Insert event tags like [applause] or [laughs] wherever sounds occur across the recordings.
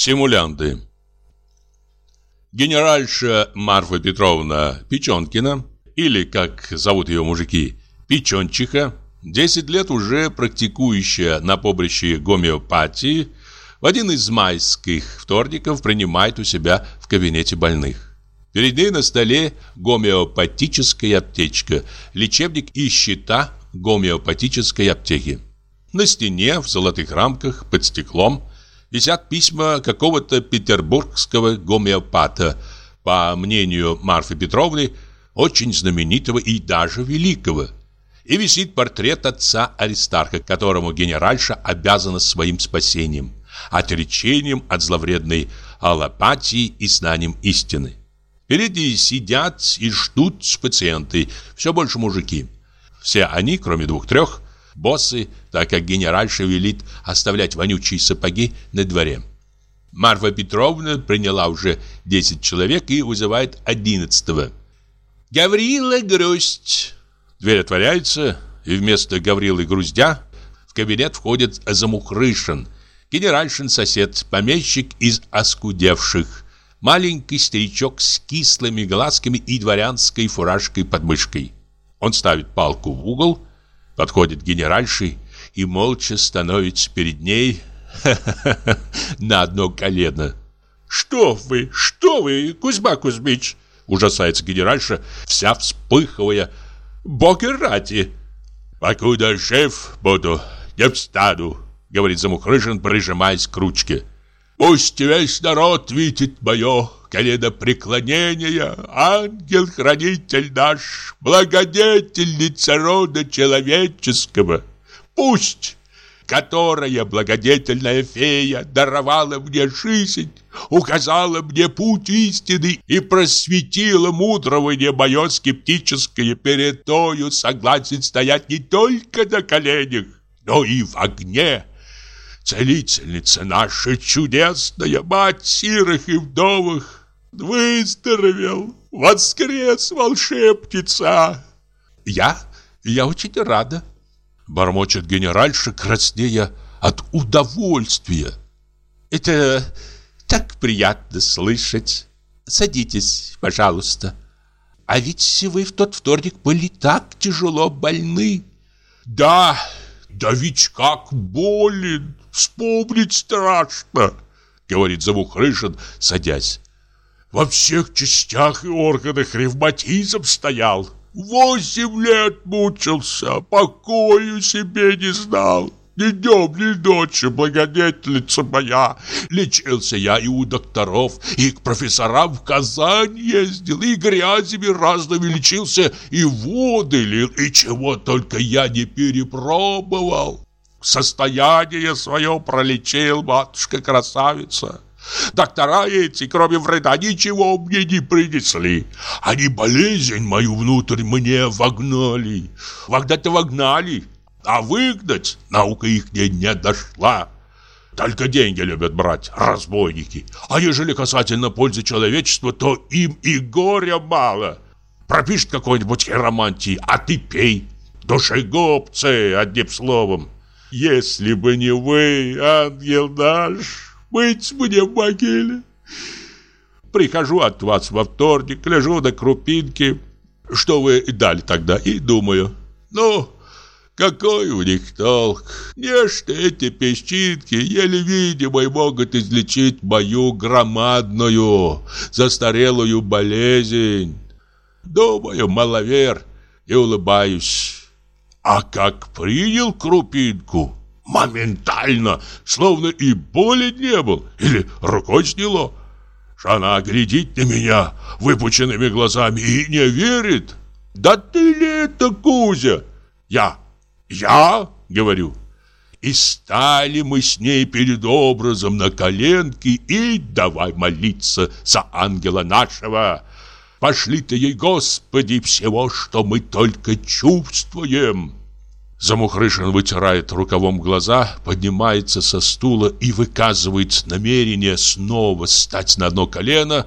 Симулянты Генеральша Марфа Петровна Печенкина, или, как зовут ее мужики, Печенчиха, 10 лет уже практикующая на поприще гомеопатии, в один из майских вторников принимает у себя в кабинете больных. Перед ней на столе гомеопатическая аптечка, лечебник и счета гомеопатической аптеки. На стене в золотых рамках под стеклом висят письма какого-то петербургского гомеопата, по мнению Марфы Петровны, очень знаменитого и даже великого. И висит портрет отца Аристарха, которому генеральша обязана своим спасением, отречением от зловредной аллопатии и знанием истины. Впереди сидят и ждут пациенты, все больше мужики. Все они, кроме двух-трех, боссы, так как генеральша велит оставлять вонючие сапоги на дворе. Марфа Петровна приняла уже 10 человек и вызывает одиннадцатого. «Гаврила Грусть!» Дверь отворяется, и вместо Гаврилы Груздя в кабинет входит Замухрышин, генеральшин сосед, помещик из оскудевших, маленький старичок с кислыми глазками и дворянской фуражкой под мышкой. Он ставит палку в угол, подходит генеральши и молча становится перед ней [laughs] на одно колено. «Что вы, что вы, Кузьма Кузьмич!» Ужасается генеральша, вся вспыхивая. «Боги ради!» «Покуда шеф буду, не встану», — говорит Замухрышин, прижимаясь к ручке. «Пусть весь народ видит мое коленопреклонение, ангел-хранитель наш, благодетельница рода человеческого. Пусть, которая благодетельная фея даровала мне жизнь, указала мне путь истины и просветила мудрование мое скептическое перед тою согласен стоять не только на коленях, но и в огне. Целительница наша чудесная, мать сирых и вдовых, Выздоровел, воскрес волшебница. Я, я очень рада. Бормочет генеральша, краснея от удовольствия. Это так приятно слышать. Садитесь, пожалуйста. А ведь вы в тот вторник были так тяжело больны. Да, да ведь как болен, вспомнить страшно, говорит Замухрышин, садясь. Во всех частях и органах ревматизм стоял. Восемь лет мучился, покою себе не знал. Ни днем, ни ночью, благодетельница моя. Лечился я и у докторов, и к профессорам в Казань ездил, и грязями разными лечился, и воды лил, и чего только я не перепробовал. Состояние свое пролечил, матушка-красавица. Доктора эти, кроме вреда, ничего мне не принесли. Они болезнь мою внутрь мне вогнали. Вогнать-то вогнали, а выгнать наука их не, не дошла. Только деньги любят брать, разбойники. А ежели касательно пользы человечества, то им и горя мало. Пропишет какой-нибудь хиромантии, а ты пей. Душегубцы, одним словом. Если бы не вы, ангел наш, быть мне в могиле. Прихожу от вас во вторник, лежу на крупинке, что вы дали тогда, и думаю, ну, какой у них толк? Нечто эти песчинки, еле видимые, могут излечить мою громадную, застарелую болезнь. Думаю, маловер, и улыбаюсь. А как принял крупинку, моментально, словно и боли не был, или рукой сняло. Она глядит на меня выпученными глазами и не верит. «Да ты ли это, Кузя?» «Я, я?» — говорю. И стали мы с ней перед образом на коленки и давай молиться за ангела нашего. Пошли-то ей, Господи, всего, что мы только чувствуем. Замухрышин вытирает рукавом глаза, поднимается со стула и выказывает намерение снова встать на одно колено,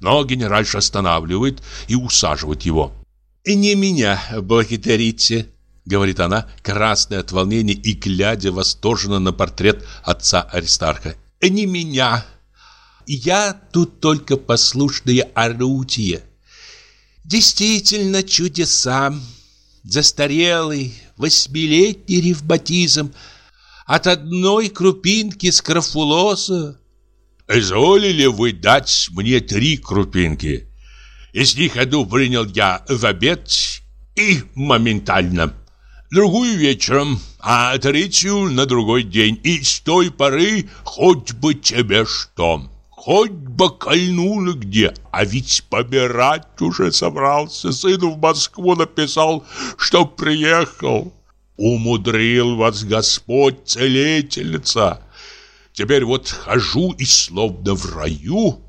но генеральша останавливает и усаживает его. «И не меня благодарите», — говорит она, красная от волнения и глядя восторженно на портрет отца Аристарха. «Не меня, я тут только послушное орудие. Действительно чудеса. Застарелый восьмилетний ревматизм от одной крупинки скрофулоза. Изволили вы дать мне три крупинки? Из них одну принял я в обед и моментально. Другую вечером, а третью на другой день. И с той поры хоть бы тебе что. Хоть бы кольнуло где, а ведь помирать уже собрался. Сыну в Москву написал, что приехал. Умудрил вас Господь, целительница. Теперь вот хожу и словно в раю.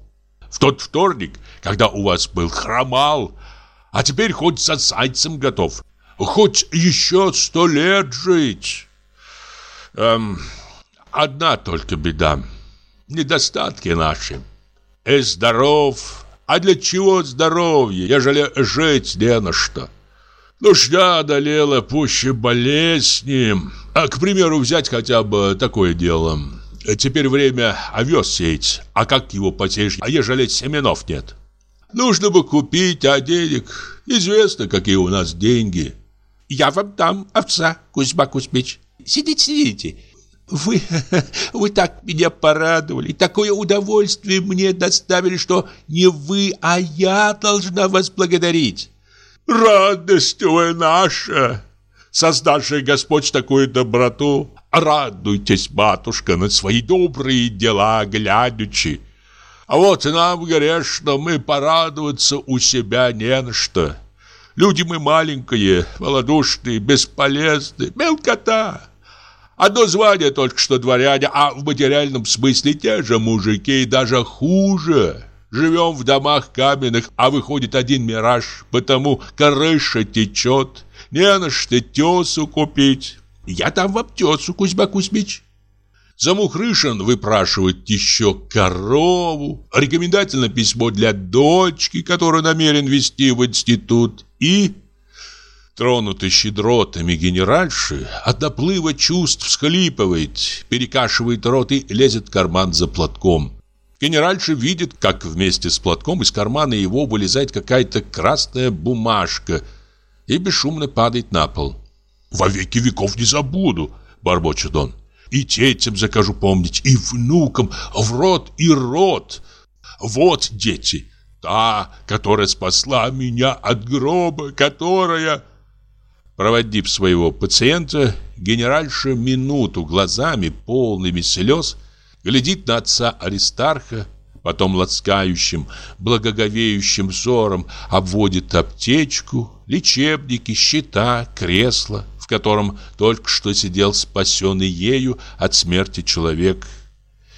В тот вторник, когда у вас был хромал, а теперь хоть за зайцем готов. Хоть еще сто лет жить. Эм, одна только беда недостатки наши. И здоров. А для чего здоровье, ежели жить не на что? Нужда одолела пуще болезни. А, к примеру, взять хотя бы такое дело. Теперь время овес сеять. А как его посеешь, а ежели семенов нет? Нужно бы купить, а денег... Известно, какие у нас деньги. Я вам дам овца, Кузьма Кузьмич. Сидите, сидите. Вы, [laughs] вы так меня порадовали, такое удовольствие мне доставили, что не вы, а я должна вас благодарить. Радость вы наша, создавший Господь такую доброту. Радуйтесь, матушка, на свои добрые дела глядячи. А вот нам грешно, мы порадоваться у себя не на что. Люди мы маленькие, малодушные, бесполезные, мелкота. Одно звание только что дворяне, а в материальном смысле те же мужики и даже хуже. Живем в домах каменных, а выходит один мираж, потому крыша течет, не на что тесу купить. Я там вам тесу, Кузьма Кузьмич. Замухрышин выпрашивает еще корову, рекомендательное письмо для дочки, которую намерен вести в институт, и Тронутый щедротами генеральши от доплыва чувств всхлипывает, перекашивает рот и лезет в карман за платком. Генеральша видит, как вместе с платком из кармана его вылезает какая-то красная бумажка и бесшумно падает на пол. «Во веки веков не забуду», — бормочет он. «И детям закажу помнить, и внукам, в рот и рот. Вот дети, та, которая спасла меня от гроба, которая...» Проводив своего пациента, генеральша минуту глазами, полными слез, глядит на отца Аристарха, потом ласкающим, благоговеющим взором обводит аптечку, лечебники, щита, кресло, в котором только что сидел спасенный ею от смерти человек.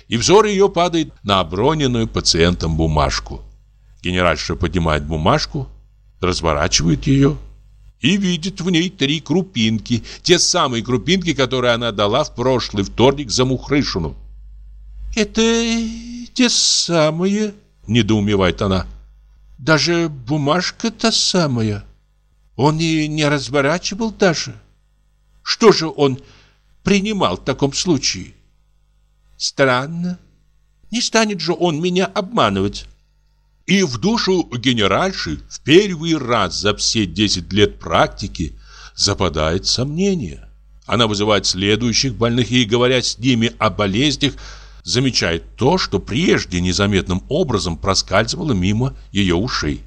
И взор ее падает на оброненную пациентом бумажку. Генеральша поднимает бумажку, разворачивает ее и видит в ней три крупинки, те самые крупинки, которые она дала в прошлый вторник за Мухрышину. «Это те самые?» – недоумевает она. «Даже бумажка та самая. Он и не разворачивал даже. Что же он принимал в таком случае?» «Странно. Не станет же он меня обманывать». И в душу генеральши в первый раз за все 10 лет практики западает сомнение. Она вызывает следующих больных и, говоря с ними о болезнях, замечает то, что прежде незаметным образом проскальзывало мимо ее ушей.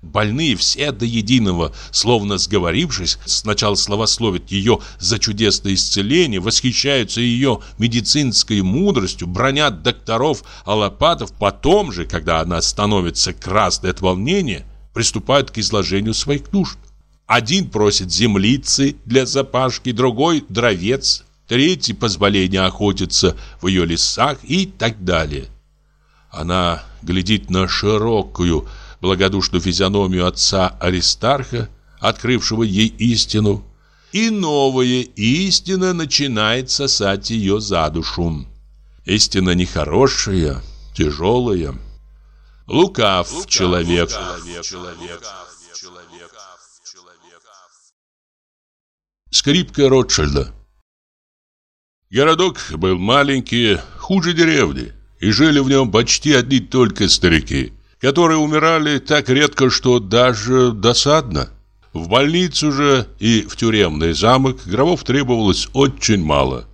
Больные все до единого, словно сговорившись, сначала славословят ее за чудесное исцеление, восхищаются ее медицинской мудростью, бронят докторов аллопатов, потом же, когда она становится красной от волнения, приступают к изложению своих нужд. Один просит землицы для запашки, другой – дровец, третий – позволение охотиться в ее лесах и так далее. Она глядит на широкую, благодушную физиономию отца Аристарха, открывшего ей истину, и новая истина начинает сосать ее за душу. Истина нехорошая, тяжелая. Лукав, Лукав человек. человек, человек. Скрипка Ротшильда Городок был маленький, хуже деревни. и жили в нем почти одни только старики, которые умирали так редко, что даже досадно. В больницу же и в тюремный замок гробов требовалось очень мало.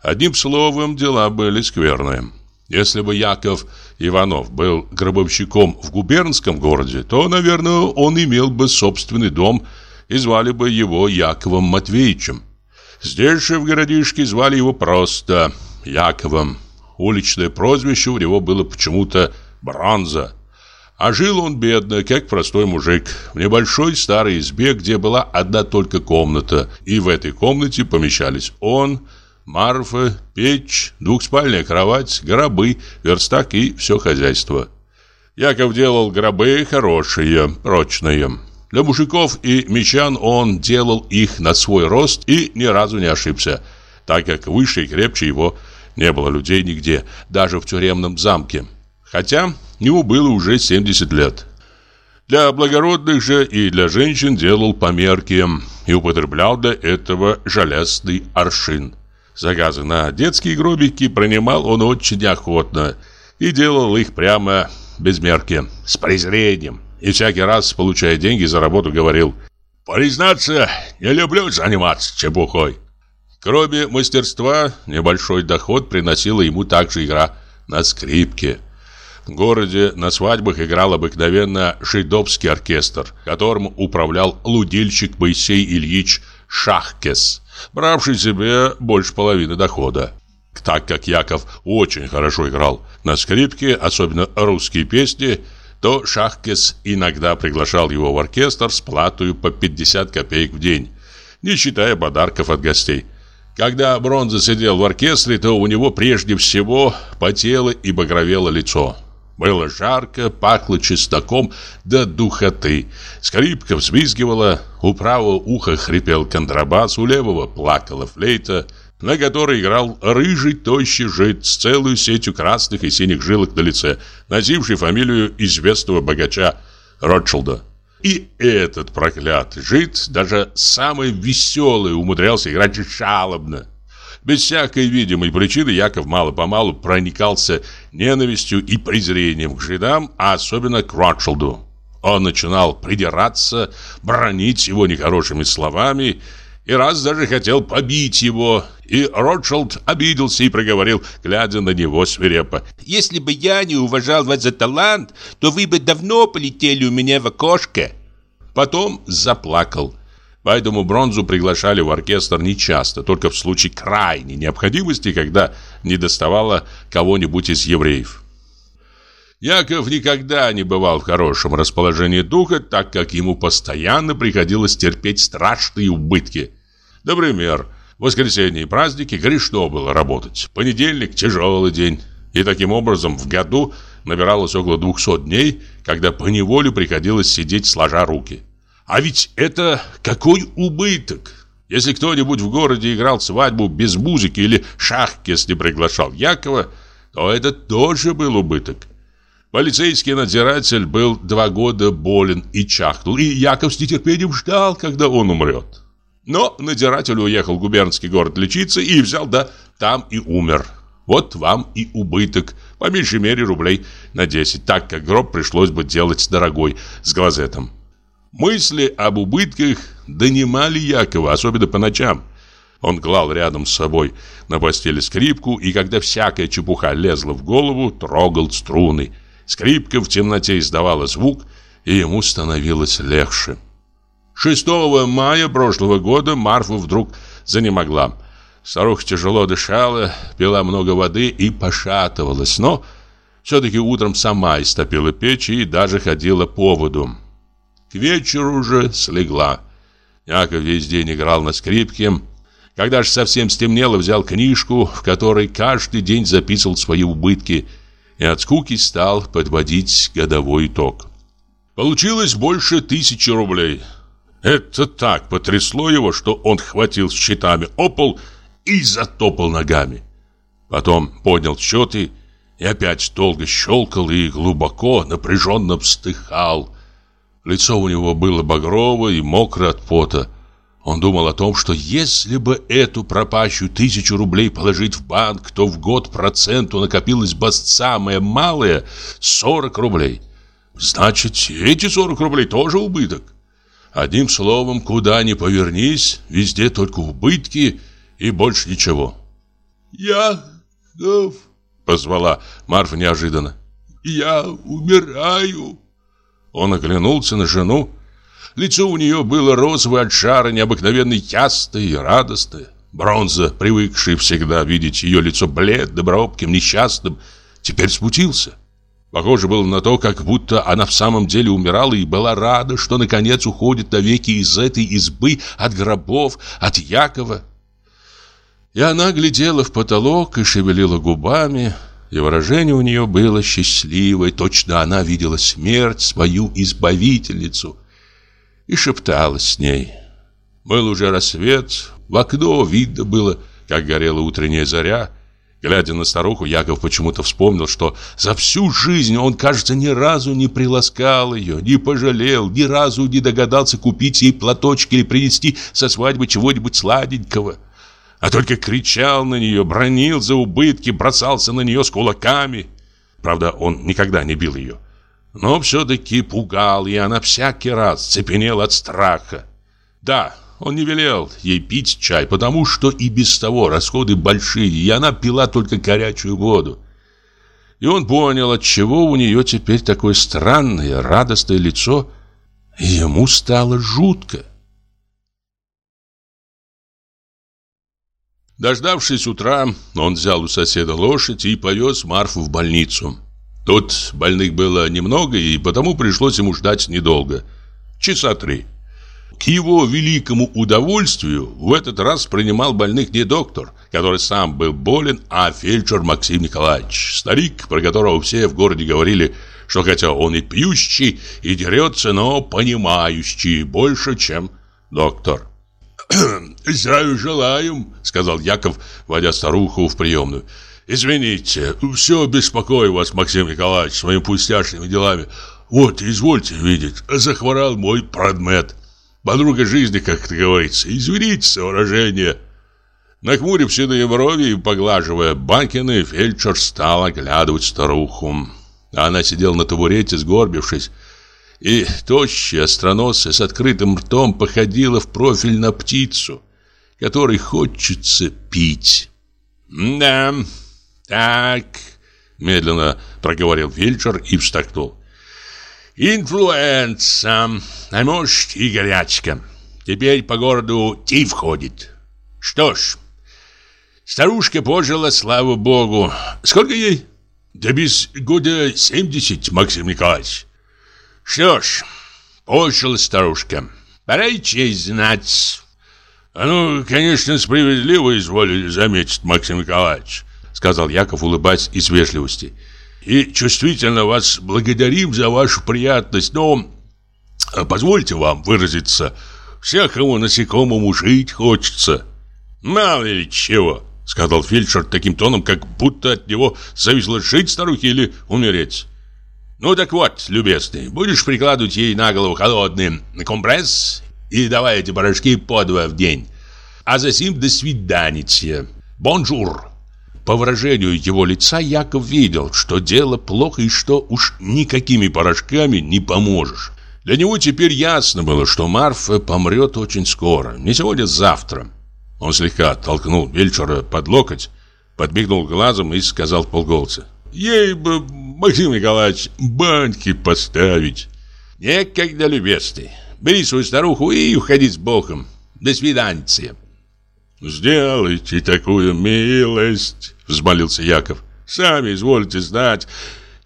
Одним словом, дела были скверные. Если бы Яков Иванов был гробовщиком в губернском городе, то, наверное, он имел бы собственный дом и звали бы его Яковом Матвеевичем. Здесь же в городишке звали его просто Яковом. Уличное прозвище у него было почему-то Бронза. А жил он бедно, как простой мужик, в небольшой старой избе, где была одна только комната, и в этой комнате помещались он, Марфа, печь, двухспальная кровать, гробы, верстак и все хозяйство. Яков делал гробы хорошие, прочные. Для мужиков и мещан он делал их на свой рост и ни разу не ошибся, так как выше и крепче его не было людей нигде, даже в тюремном замке. Хотя ему было уже 70 лет. Для благородных же и для женщин делал померки и употреблял для этого железный аршин. Заказы на детские гробики принимал он очень охотно и делал их прямо без мерки, с презрением. И всякий раз, получая деньги за работу, говорил «Признаться, не люблю заниматься чепухой». Кроме мастерства, небольшой доход приносила ему также игра на скрипке. Городе на свадьбах играл обыкновенно жидовский оркестр, которым управлял лудильщик Моисей Ильич Шахкес, бравший себе больше половины дохода. Так как Яков очень хорошо играл на скрипке, особенно русские песни, то Шахкес иногда приглашал его в оркестр с платой по 50 копеек в день, не считая подарков от гостей. Когда Бронза сидел в оркестре, то у него прежде всего потело и багровело лицо. Было жарко, пахло чесноком до духоты. Скрипка взвизгивала, у правого уха хрипел контрабас, у левого плакала флейта, на которой играл рыжий тощий жид с целой сетью красных и синих жилок на лице, носивший фамилию известного богача Ротшилда. И этот проклятый жид, даже самый веселый, умудрялся играть жалобно. Без всякой видимой причины Яков мало-помалу проникался ненавистью и презрением к жидам, а особенно к Ротшилду. Он начинал придираться, бронить его нехорошими словами и раз даже хотел побить его, и Ротшилд обиделся и проговорил, глядя на него свирепо. «Если бы я не уважал вас за талант, то вы бы давно полетели у меня в окошко». Потом заплакал. Поэтому бронзу приглашали в оркестр нечасто, только в случае крайней необходимости, когда не доставало кого-нибудь из евреев. Яков никогда не бывал в хорошем расположении духа, так как ему постоянно приходилось терпеть страшные убытки. Например, в воскресенье и праздники грешно было работать. Понедельник – тяжелый день. И таким образом в году набиралось около 200 дней, когда по неволе приходилось сидеть сложа руки. А ведь это какой убыток! Если кто-нибудь в городе играл свадьбу без музыки или шахкес не приглашал Якова, то это тоже был убыток. Полицейский надзиратель был два года болен и чахнул, и Яков с нетерпением ждал, когда он умрет. Но надзиратель уехал в губернский город лечиться и взял, да там и умер. Вот вам и убыток, по меньшей мере рублей на 10, так как гроб пришлось бы делать дорогой, с глазетом. Мысли об убытках донимали Якова, особенно по ночам. Он клал рядом с собой на постели скрипку, и когда всякая чепуха лезла в голову, трогал струны – Скрипка в темноте издавала звук, и ему становилось легче. 6 мая прошлого года Марфа вдруг занемогла. Старуха тяжело дышала, пила много воды и пошатывалась, но все-таки утром сама истопила печь и даже ходила по воду. К вечеру уже слегла. Яков весь день играл на скрипке. Когда же совсем стемнело, взял книжку, в которой каждый день записывал свои убытки – и от скуки стал подводить годовой итог. Получилось больше тысячи рублей. Это так потрясло его, что он хватил счетами о пол и затопал ногами. Потом поднял счеты и опять долго щелкал и глубоко, напряженно вздыхал. Лицо у него было багровое и мокрое от пота. Он думал о том, что если бы эту пропащую тысячу рублей положить в банк, то в год проценту накопилось бы самое малое 40 рублей. Значит, эти 40 рублей тоже убыток. Одним словом, куда ни повернись, везде только убытки и больше ничего. «Я гов», — позвала Марфа неожиданно. «Я умираю». Он оглянулся на жену. Лицо у нее было розовое от жара, необыкновенно ясное и радостное. Бронза, привыкший всегда видеть ее лицо бледным, робким, несчастным, теперь смутился. Похоже было на то, как будто она в самом деле умирала и была рада, что наконец уходит навеки из этой избы, от гробов, от Якова. И она глядела в потолок и шевелила губами, и выражение у нее было счастливое, точно она видела смерть, свою избавительницу, и шепталась с ней. Был уже рассвет, в окно видно было, как горела утренняя заря, Глядя на старуху, Яков почему-то вспомнил, что за всю жизнь он, кажется, ни разу не приласкал ее, не пожалел, ни разу не догадался купить ей платочки или принести со свадьбы чего-нибудь сладенького. А только кричал на нее, бронил за убытки, бросался на нее с кулаками. Правда, он никогда не бил ее. Но все-таки пугал, и она всякий раз цепенела от страха. Да, он не велел ей пить чай, потому что и без того расходы большие, и она пила только горячую воду. И он понял, от чего у нее теперь такое странное, радостное лицо, ему стало жутко. Дождавшись утра, он взял у соседа лошадь и повез Марфу в больницу. Тут больных было немного, и потому пришлось ему ждать недолго. Часа три. К его великому удовольствию в этот раз принимал больных не доктор, который сам был болен, а фельдшер Максим Николаевич, старик, про которого все в городе говорили, что хотя он и пьющий, и дерется, но понимающий больше, чем доктор. [clears throat] «Здравия желаем», — сказал Яков, водя старуху в приемную. «Извините, все беспокою вас, Максим Николаевич, своими пустяшными делами. Вот, извольте видеть, захворал мой продмет. Подруга жизни, как это говорится. Извините выражение. Нахмурив седые брови и поглаживая бакины, фельдшер стал оглядывать старуху. Она сидела на табурете, сгорбившись, и тощая, остроносая, с открытым ртом походила в профиль на птицу, которой хочется пить. «Да, так», — медленно проговорил фельдшер и встакнул. Инфлюенса, а может и горячка. Теперь по городу тиф ходит. Что ж, старушка пожила, слава богу. Сколько ей? Да без года 70, Максим Николаевич. Что ж, пожила старушка. Пора и честь знать. А ну, конечно, справедливо изволили заметить, Максим Николаевич, сказал Яков, улыбаясь из вежливости и чувствительно вас благодарим за вашу приятность, но э, позвольте вам выразиться, всякому насекомому жить хочется. Мало ли чего, сказал фельдшер таким тоном, как будто от него зависело жить старухе или умереть. Ну так вот, любезный, будешь прикладывать ей на голову холодный компресс и давай эти порошки по два в день. А затем до свидания. Бонжур. По выражению его лица Яков видел, что дело плохо и что уж никакими порошками не поможешь. Для него теперь ясно было, что Марфа помрет очень скоро, не сегодня, завтра. Он слегка толкнул Вельчера под локоть, подмигнул глазом и сказал полголоса. «Ей бы, Максим Николаевич, баньки поставить!» «Некогда, любезный. Бери свою старуху и уходи с Богом. До свидания!» «Сделайте такую милость!» — взмолился Яков. «Сами извольте знать,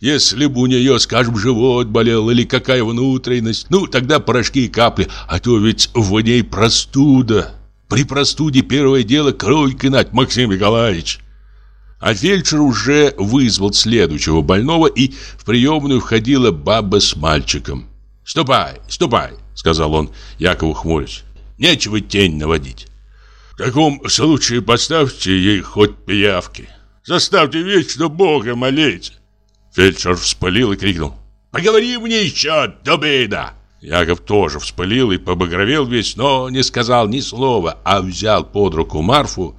если бы у нее, скажем, живот болел или какая внутренность, ну, тогда порошки и капли, а то ведь в ней простуда. При простуде первое дело кровь кинать, Максим Николаевич». А фельдшер уже вызвал следующего больного, и в приемную входила баба с мальчиком. «Ступай, ступай», — сказал он Якову хмурясь. «Нечего тень наводить». В таком случае поставьте ей хоть пиявки. Заставьте вечно Бога молить. Фельдшер вспылил и крикнул. Поговори мне еще, дубина! Яков тоже вспылил и побагровел весь, но не сказал ни слова, а взял под руку Марфу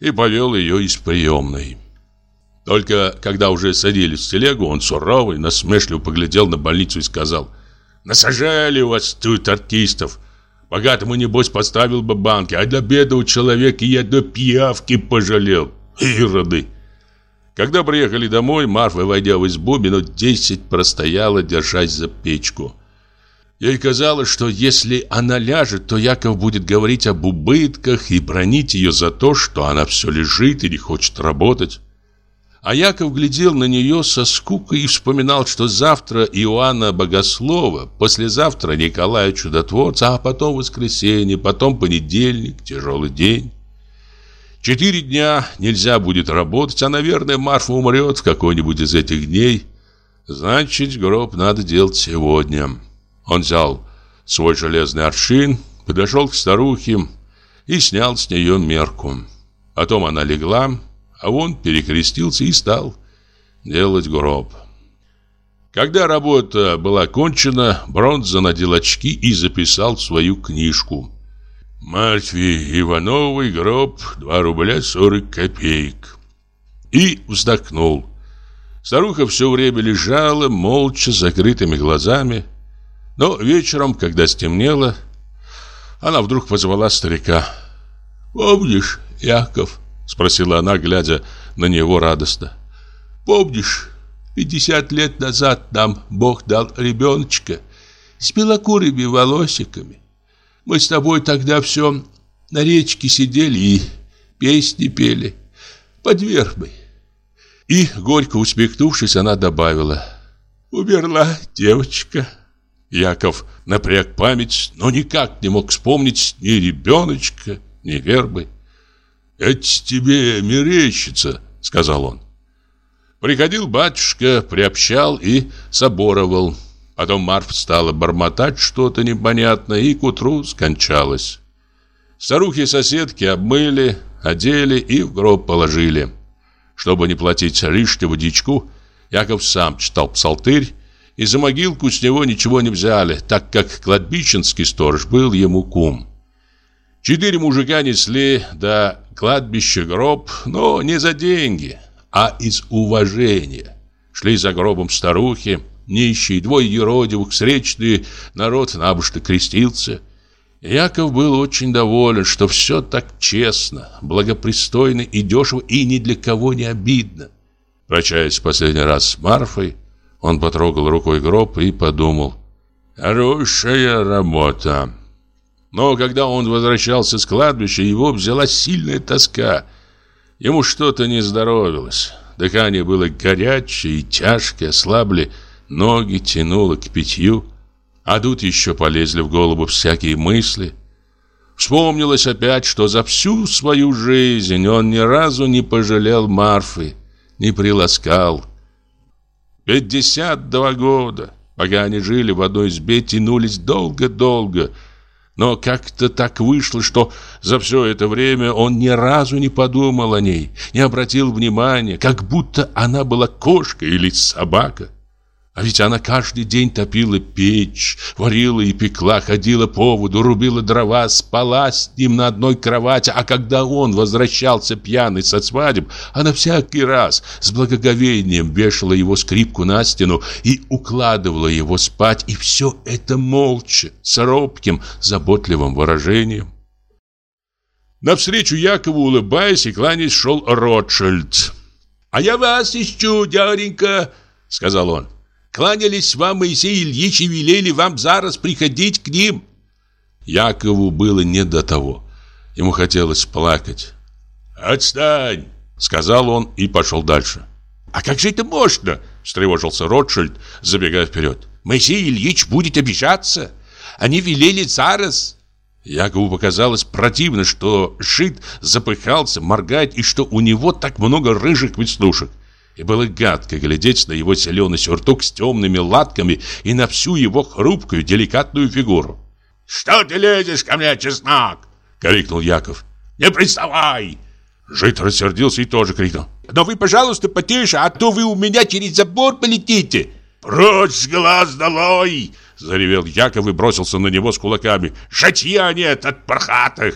и повел ее из приемной. Только когда уже садились в телегу, он суровый, насмешливо поглядел на больницу и сказал «Насажали у вас тут артистов. Богатому, небось, поставил бы банки, а для бедного человека я до пьявки пожалел. Ироды!» Когда приехали домой, Марфа, войдя в избу, минут десять простояла, держась за печку. Ей казалось, что если она ляжет, то Яков будет говорить об убытках и бронить ее за то, что она все лежит и не хочет работать. А Яков глядел на нее со скукой и вспоминал, что завтра Иоанна Богослова, послезавтра Николая Чудотворца, а потом воскресенье, потом понедельник, тяжелый день. Четыре дня нельзя будет работать, а, наверное, Марфа умрет в какой-нибудь из этих дней. Значит, гроб надо делать сегодня. Он взял свой железный аршин, подошел к старухе и снял с нее мерку. Потом она легла, а он перекрестился и стал делать гроб. Когда работа была кончена, Бронза надел очки и записал свою книжку. «Марфе Ивановой гроб 2 рубля 40 копеек». И вздохнул. Старуха все время лежала, молча, закрытыми глазами, но вечером, когда стемнело, она вдруг позвала старика. «Помнишь, Яков?» — спросила она, глядя на него радостно. «Помнишь, пятьдесят лет назад нам Бог дал ребеночка с белокурыми волосиками? Мы с тобой тогда все на речке сидели и песни пели под вербой». И, горько усмехнувшись, она добавила «Умерла девочка». Яков напряг память, но никак не мог вспомнить ни ребеночка, ни вербы. «Это тебе мерещится», — сказал он. Приходил батюшка, приобщал и соборовал. Потом Марф стала бормотать что-то непонятное и к утру скончалась. Старухи-соседки обмыли, одели и в гроб положили. Чтобы не платить лишнего дичку, Яков сам читал псалтырь и за могилку с него ничего не взяли, так как кладбищенский сторож был ему кум. Четыре мужика несли до кладбища гроб, но не за деньги, а из уважения. Шли за гробом старухи, нищие, двое еродивых, встречные, народ набожно крестился. Яков был очень доволен, что все так честно, благопристойно и дешево, и ни для кого не обидно. Прощаясь в последний раз с Марфой, он потрогал рукой гроб и подумал. Хорошая работа. Но когда он возвращался с кладбища, его взяла сильная тоска. Ему что-то не здоровилось. Дыхание было горячее и тяжкое, ослабли, ноги тянуло к питью. А тут еще полезли в голову всякие мысли. Вспомнилось опять, что за всю свою жизнь он ни разу не пожалел Марфы, не приласкал, 52 года. Пока они жили в одной избе, тянулись долго-долго. Но как-то так вышло, что за все это время он ни разу не подумал о ней, не обратил внимания, как будто она была кошка или собака. А ведь она каждый день топила печь, варила и пекла, ходила по воду, рубила дрова, спала с ним на одной кровати. А когда он возвращался пьяный со свадеб, она всякий раз с благоговением вешала его скрипку на стену и укладывала его спать. И все это молча, с робким, заботливым выражением. Навстречу Якову, улыбаясь и кланяясь, шел Ротшильд. «А я вас ищу, дяденька», — сказал он. Кланялись вам Моисей Ильич и велели вам зараз приходить к ним. Якову было не до того. Ему хотелось плакать. «Отстань!» — сказал он и пошел дальше. «А как же это можно?» — встревожился Ротшильд, забегая вперед. «Моисей Ильич будет обижаться. Они велели зараз». Якову показалось противно, что Шит запыхался, моргает и что у него так много рыжих веснушек. И было гадко глядеть на его зеленый сюртук с темными латками и на всю его хрупкую, деликатную фигуру. «Что ты лезешь ко мне, чеснок?» — крикнул Яков. «Не приставай!» Жит рассердился и тоже крикнул. «Но вы, пожалуйста, потише, а то вы у меня через забор полетите!» «Прочь с глаз долой!» — Заревел Яков и бросился на него с кулаками. «Житья нет от пархатых!»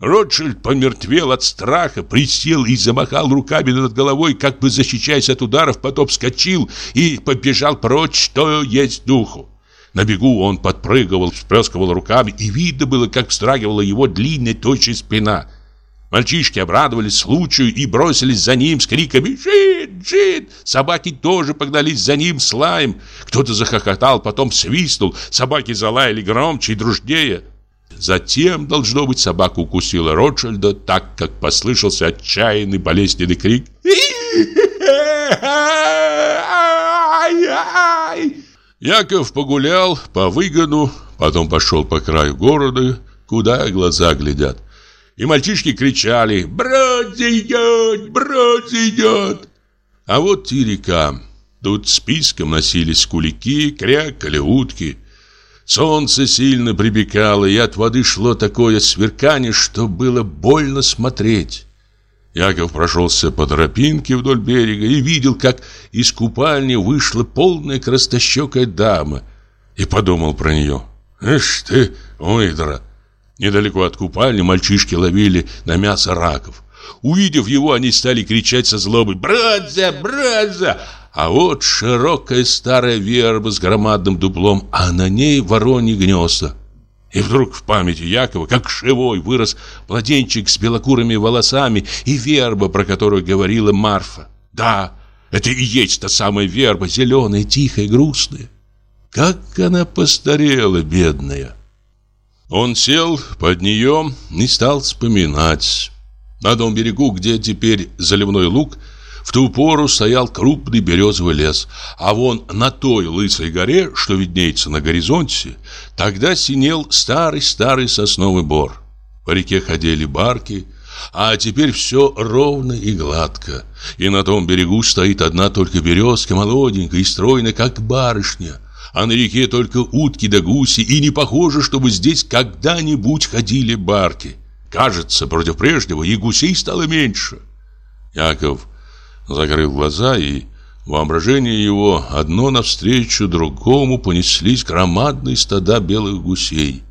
Ротшильд помертвел от страха, присел и замахал руками над головой, как бы защищаясь от ударов, потом вскочил и побежал прочь, что есть духу. На бегу он подпрыгивал, всплескивал руками, и видно было, как встрагивала его длинная тощая спина. Мальчишки обрадовались случаю и бросились за ним с криками «Жид! Жид!». Собаки тоже погнались за ним с лаем. Кто-то захохотал, потом свистнул. Собаки залаяли громче и дружнее. Затем, должно быть, собака укусила Ротшильда, так как послышался отчаянный болезненный крик. Яков погулял по выгону, потом пошел по краю города, куда глаза глядят. И мальчишки кричали «Брод идет! Брод идет!» А вот и река. Тут списком носились кулики, крякали утки. Солнце сильно припекало, и от воды шло такое сверкание, что было больно смотреть. Яков прошелся по тропинке вдоль берега и видел, как из купальни вышла полная крастощекая дама, и подумал про нее. «Эш ты, выдра!» Недалеко от купальни мальчишки ловили на мясо раков. Увидев его, они стали кричать со злобой «Братья! Братья!» А вот широкая старая верба с громадным дуплом, а на ней вороньи гнезда. И вдруг в памяти Якова, как живой, вырос младенчик с белокурыми волосами и верба, про которую говорила Марфа. Да, это и есть та самая верба, зеленая, тихая, грустная. Как она постарела, бедная. Он сел под нее и стал вспоминать. На том берегу, где теперь заливной луг, в ту пору стоял крупный березовый лес, а вон на той лысой горе, что виднеется на горизонте, тогда синел старый-старый сосновый бор. По реке ходили барки, а теперь все ровно и гладко. И на том берегу стоит одна только березка, молоденькая и стройная, как барышня. А на реке только утки да гуси, и не похоже, чтобы здесь когда-нибудь ходили барки. Кажется, против прежнего и гусей стало меньше. Яков закрыл глаза, и воображение его одно навстречу другому понеслись громадные стада белых гусей.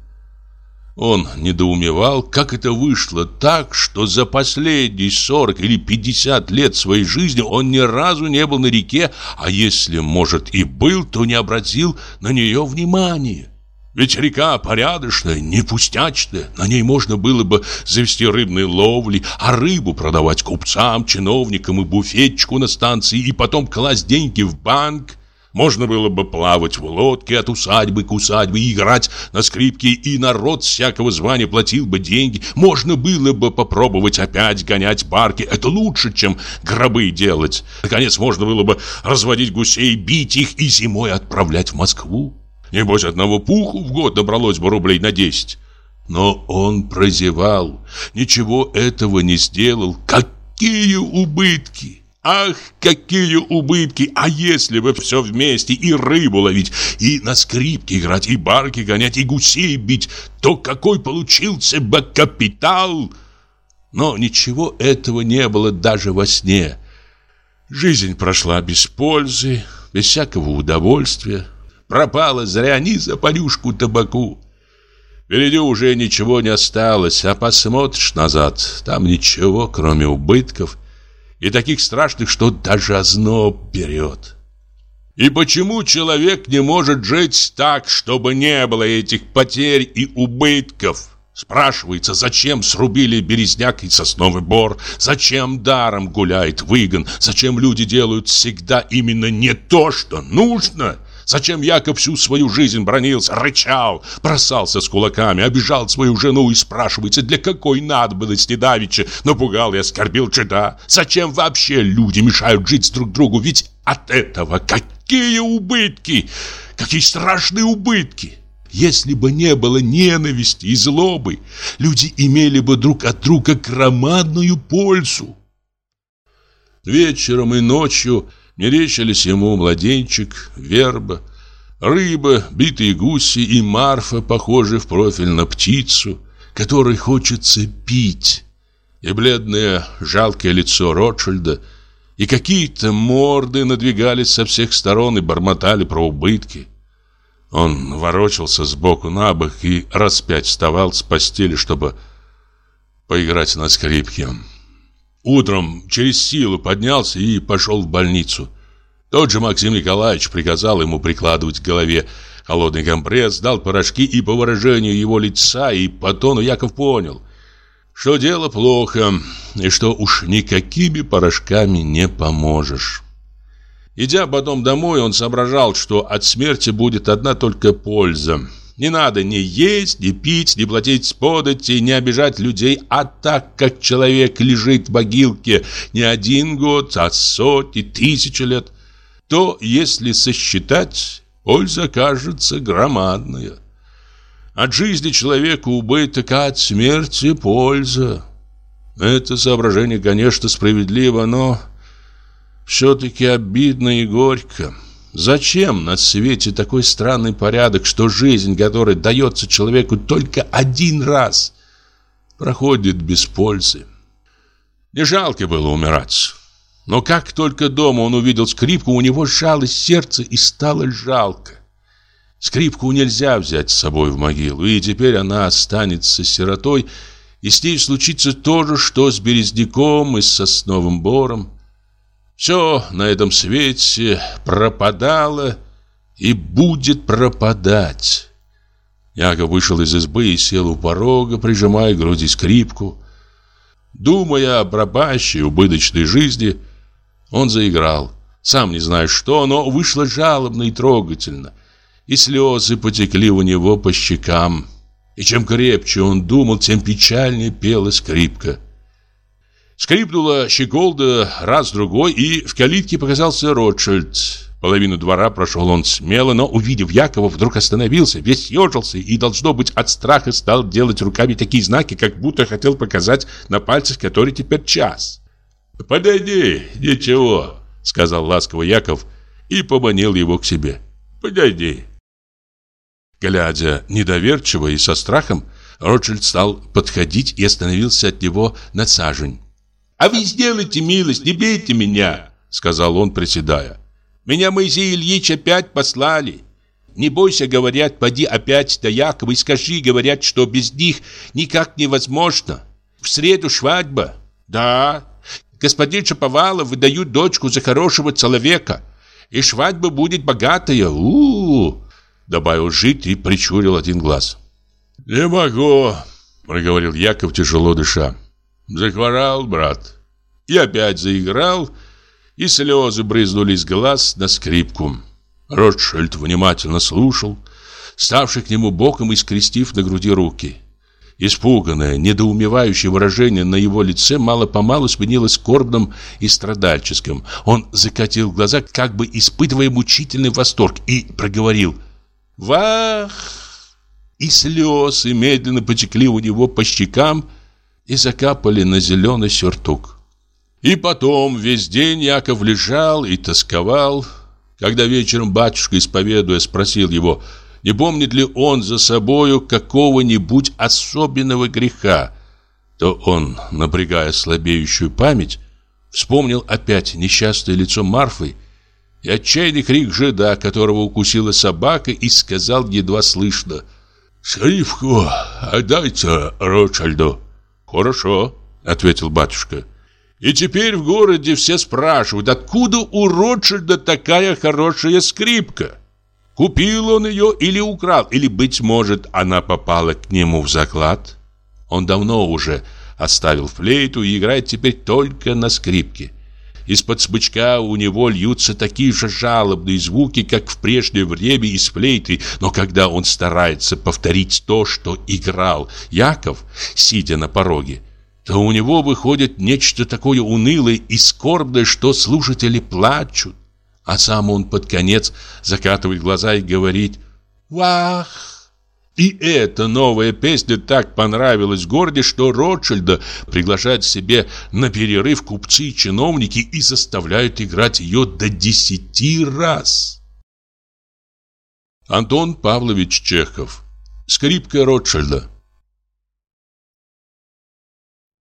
Он недоумевал, как это вышло так, что за последние 40 или 50 лет своей жизни он ни разу не был на реке, а если, может, и был, то не обратил на нее внимания. Ведь река порядочная, не пустячная. На ней можно было бы завести рыбные ловли, а рыбу продавать купцам, чиновникам и буфетчику на станции, и потом класть деньги в банк. Можно было бы плавать в лодке от усадьбы к усадьбе, играть на скрипке, и народ всякого звания платил бы деньги. Можно было бы попробовать опять гонять барки. Это лучше, чем гробы делать. Наконец, можно было бы разводить гусей, бить их и зимой отправлять в Москву. Небось, одного пуху в год добралось бы рублей на десять. Но он прозевал, ничего этого не сделал. Какие убытки! Ах, какие убытки! А если бы все вместе и рыбу ловить, и на скрипке играть, и барки гонять, и гусей бить, то какой получился бы капитал! Но ничего этого не было даже во сне. Жизнь прошла без пользы, без всякого удовольствия. Пропала зря ни за понюшку табаку. Впереди уже ничего не осталось, а посмотришь назад, там ничего, кроме убытков, и таких страшных, что даже озноб берет. И почему человек не может жить так, чтобы не было этих потерь и убытков? Спрашивается, зачем срубили березняк и сосновый бор? Зачем даром гуляет выгон? Зачем люди делают всегда именно не то, что нужно? Зачем Яков всю свою жизнь бронился, рычал, бросался с кулаками, обижал свою жену и спрашивается, для какой надобности давеча напугал и оскорбил чада? Зачем вообще люди мешают жить друг другу? Ведь от этого какие убытки! Какие страшные убытки! Если бы не было ненависти и злобы, люди имели бы друг от друга громадную пользу. Вечером и ночью Мерещились ему младенчик, верба, рыба, битые гуси и Марфа, похожие в профиль на птицу, которой хочется пить, и бледное жалкое лицо Ротшильда, и какие-то морды надвигались со всех сторон и бормотали про убытки. Он ворочался сбоку на бок и раз пять вставал с постели, чтобы поиграть на скрипке. Утром через силу поднялся и пошел в больницу. Тот же Максим Николаевич приказал ему прикладывать к голове холодный компресс, дал порошки, и по выражению его лица и по тону Яков понял, что дело плохо, и что уж никакими порошками не поможешь. Идя потом домой, он соображал, что от смерти будет одна только польза. Не надо ни есть, ни пить, ни платить подати, не обижать людей, а так как человек лежит в могилке не один год, а сотни, тысячи лет, то, если сосчитать, польза кажется громадная. От жизни человека убыток, а от смерти польза. Это соображение, конечно, справедливо, но все-таки обидно и горько. Зачем на свете такой странный порядок, что жизнь, которая дается человеку только один раз, проходит без пользы? Не жалко было умирать. Но как только дома он увидел скрипку, у него сжалось сердце и стало жалко. Скрипку нельзя взять с собой в могилу, и теперь она останется сиротой, и с ней случится то же, что с березняком и с сосновым бором. Все на этом свете пропадало и будет пропадать. Яков вышел из избы и сел у порога, прижимая к груди скрипку. Думая о пропащей, убыточной жизни, он заиграл. Сам не знаю что, но вышло жалобно и трогательно. И слезы потекли у него по щекам. И чем крепче он думал, тем печальнее пела скрипка. Скрипнула щеколда раз-другой, и в калитке показался Ротшильд. Половину двора прошел он смело, но, увидев Якова, вдруг остановился, весь съежился и, должно быть, от страха стал делать руками такие знаки, как будто хотел показать на пальцах, который теперь час. «Подойди, ничего», — сказал ласково Яков и поманил его к себе. «Подойди». Глядя недоверчиво и со страхом, Ротшильд стал подходить и остановился от него на сажень. «А вы сделайте милость, не бейте меня!» Сказал он, приседая. «Меня Моисей Ильич опять послали. Не бойся, говорят, поди опять до Якова и скажи, говорят, что без них никак невозможно. В среду свадьба. Да, господин Шаповалов выдают дочку за хорошего человека. И свадьба будет богатая. у, -у, Добавил жить и причурил один глаз. «Не могу», — проговорил Яков, тяжело дыша. Захворал брат. И опять заиграл, и слезы брызнули из глаз на скрипку. Ротшильд внимательно слушал, ставший к нему боком и скрестив на груди руки. Испуганное, недоумевающее выражение на его лице мало-помалу сменилось скорбным и страдальческим. Он закатил глаза, как бы испытывая мучительный восторг, и проговорил «Вах!» И слезы медленно потекли у него по щекам, и закапали на зеленый сюртук. И потом весь день Яков лежал и тосковал. Когда вечером батюшка, исповедуя, спросил его, не помнит ли он за собою какого-нибудь особенного греха, то он, напрягая слабеющую память, вспомнил опять несчастное лицо Марфы и отчаянный крик жида, которого укусила собака, и сказал едва слышно «Шрифку отдайте Ротшильду». «Хорошо», — ответил батюшка. «И теперь в городе все спрашивают, откуда у Ротшильда такая хорошая скрипка? Купил он ее или украл, или, быть может, она попала к нему в заклад? Он давно уже оставил флейту и играет теперь только на скрипке. Из-под смычка у него льются такие же жалобные звуки, как в прежнее время из флейты, но когда он старается повторить то, что играл Яков, сидя на пороге, то у него выходит нечто такое унылое и скорбное, что слушатели плачут. А сам он под конец закатывает глаза и говорит «Вах!» И эта новая песня так понравилась в городе, что Ротшильда приглашают себе на перерыв купцы и чиновники и заставляют играть ее до десяти раз. Антон Павлович Чехов. Скрипка Ротшильда.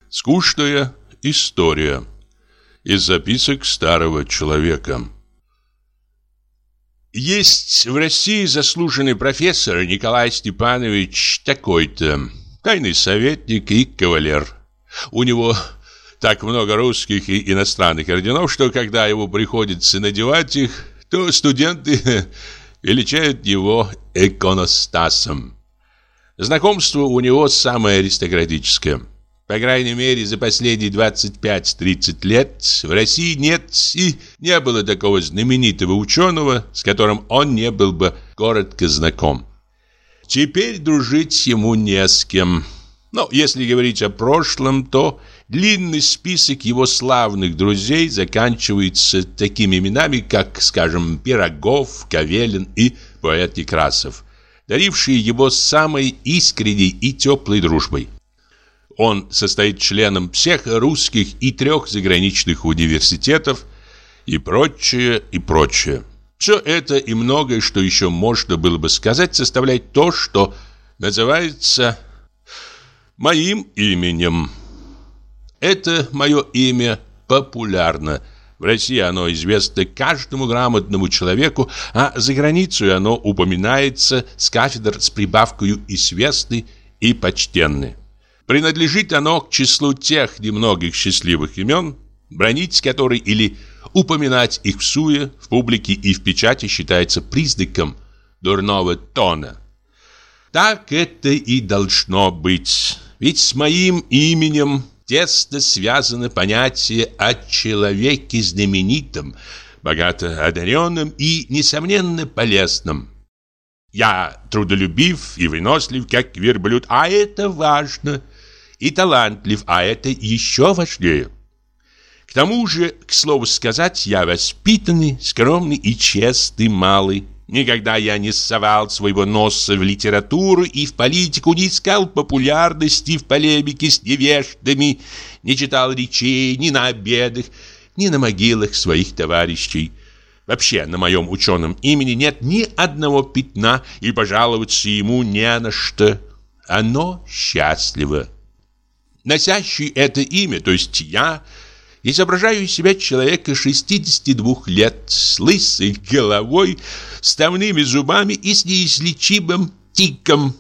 Скучная история. Из записок старого человека. Есть в России заслуженный профессор Николай Степанович такой-то, тайный советник и кавалер. У него так много русских и иностранных орденов, что когда ему приходится надевать их, то студенты [laughs] величают его иконостасом. Знакомство у него самое аристократическое. По крайней мере, за последние 25-30 лет в России нет и не было такого знаменитого ученого, с которым он не был бы коротко знаком. Теперь дружить ему не с кем. Но если говорить о прошлом, то длинный список его славных друзей заканчивается такими именами, как, скажем, Пирогов, Кавелин и поэт Некрасов, дарившие его самой искренней и теплой дружбой. Он состоит членом всех русских и трех заграничных университетов и прочее, и прочее. Все это и многое, что еще можно было бы сказать, составляет то, что называется моим именем. Это мое имя популярно. В России оно известно каждому грамотному человеку, а за границей оно упоминается с кафедр с прибавкой «известный» и «почтенный». Принадлежит оно к числу тех немногих счастливых имен, бронить которые или упоминать их в суе, в публике и в печати считается признаком дурного тона. Так это и должно быть, ведь с моим именем тесно связано понятие о человеке знаменитом, богато одаренном и, несомненно, полезном. Я трудолюбив и вынослив, как верблюд, а это важно – и талантлив, а это еще важнее. К тому же, к слову сказать, я воспитанный, скромный и честный малый. Никогда я не совал своего носа в литературу и в политику, не искал популярности в полемике с невеждами, не читал речей ни на обедах, ни на могилах своих товарищей. Вообще, на моем ученом имени нет ни одного пятна, и пожаловаться ему не на что. Оно счастливо. Носящий это имя, то есть я, изображаю из себя человека 62 лет с лысой головой, ставными зубами и с неизлечимым тиком.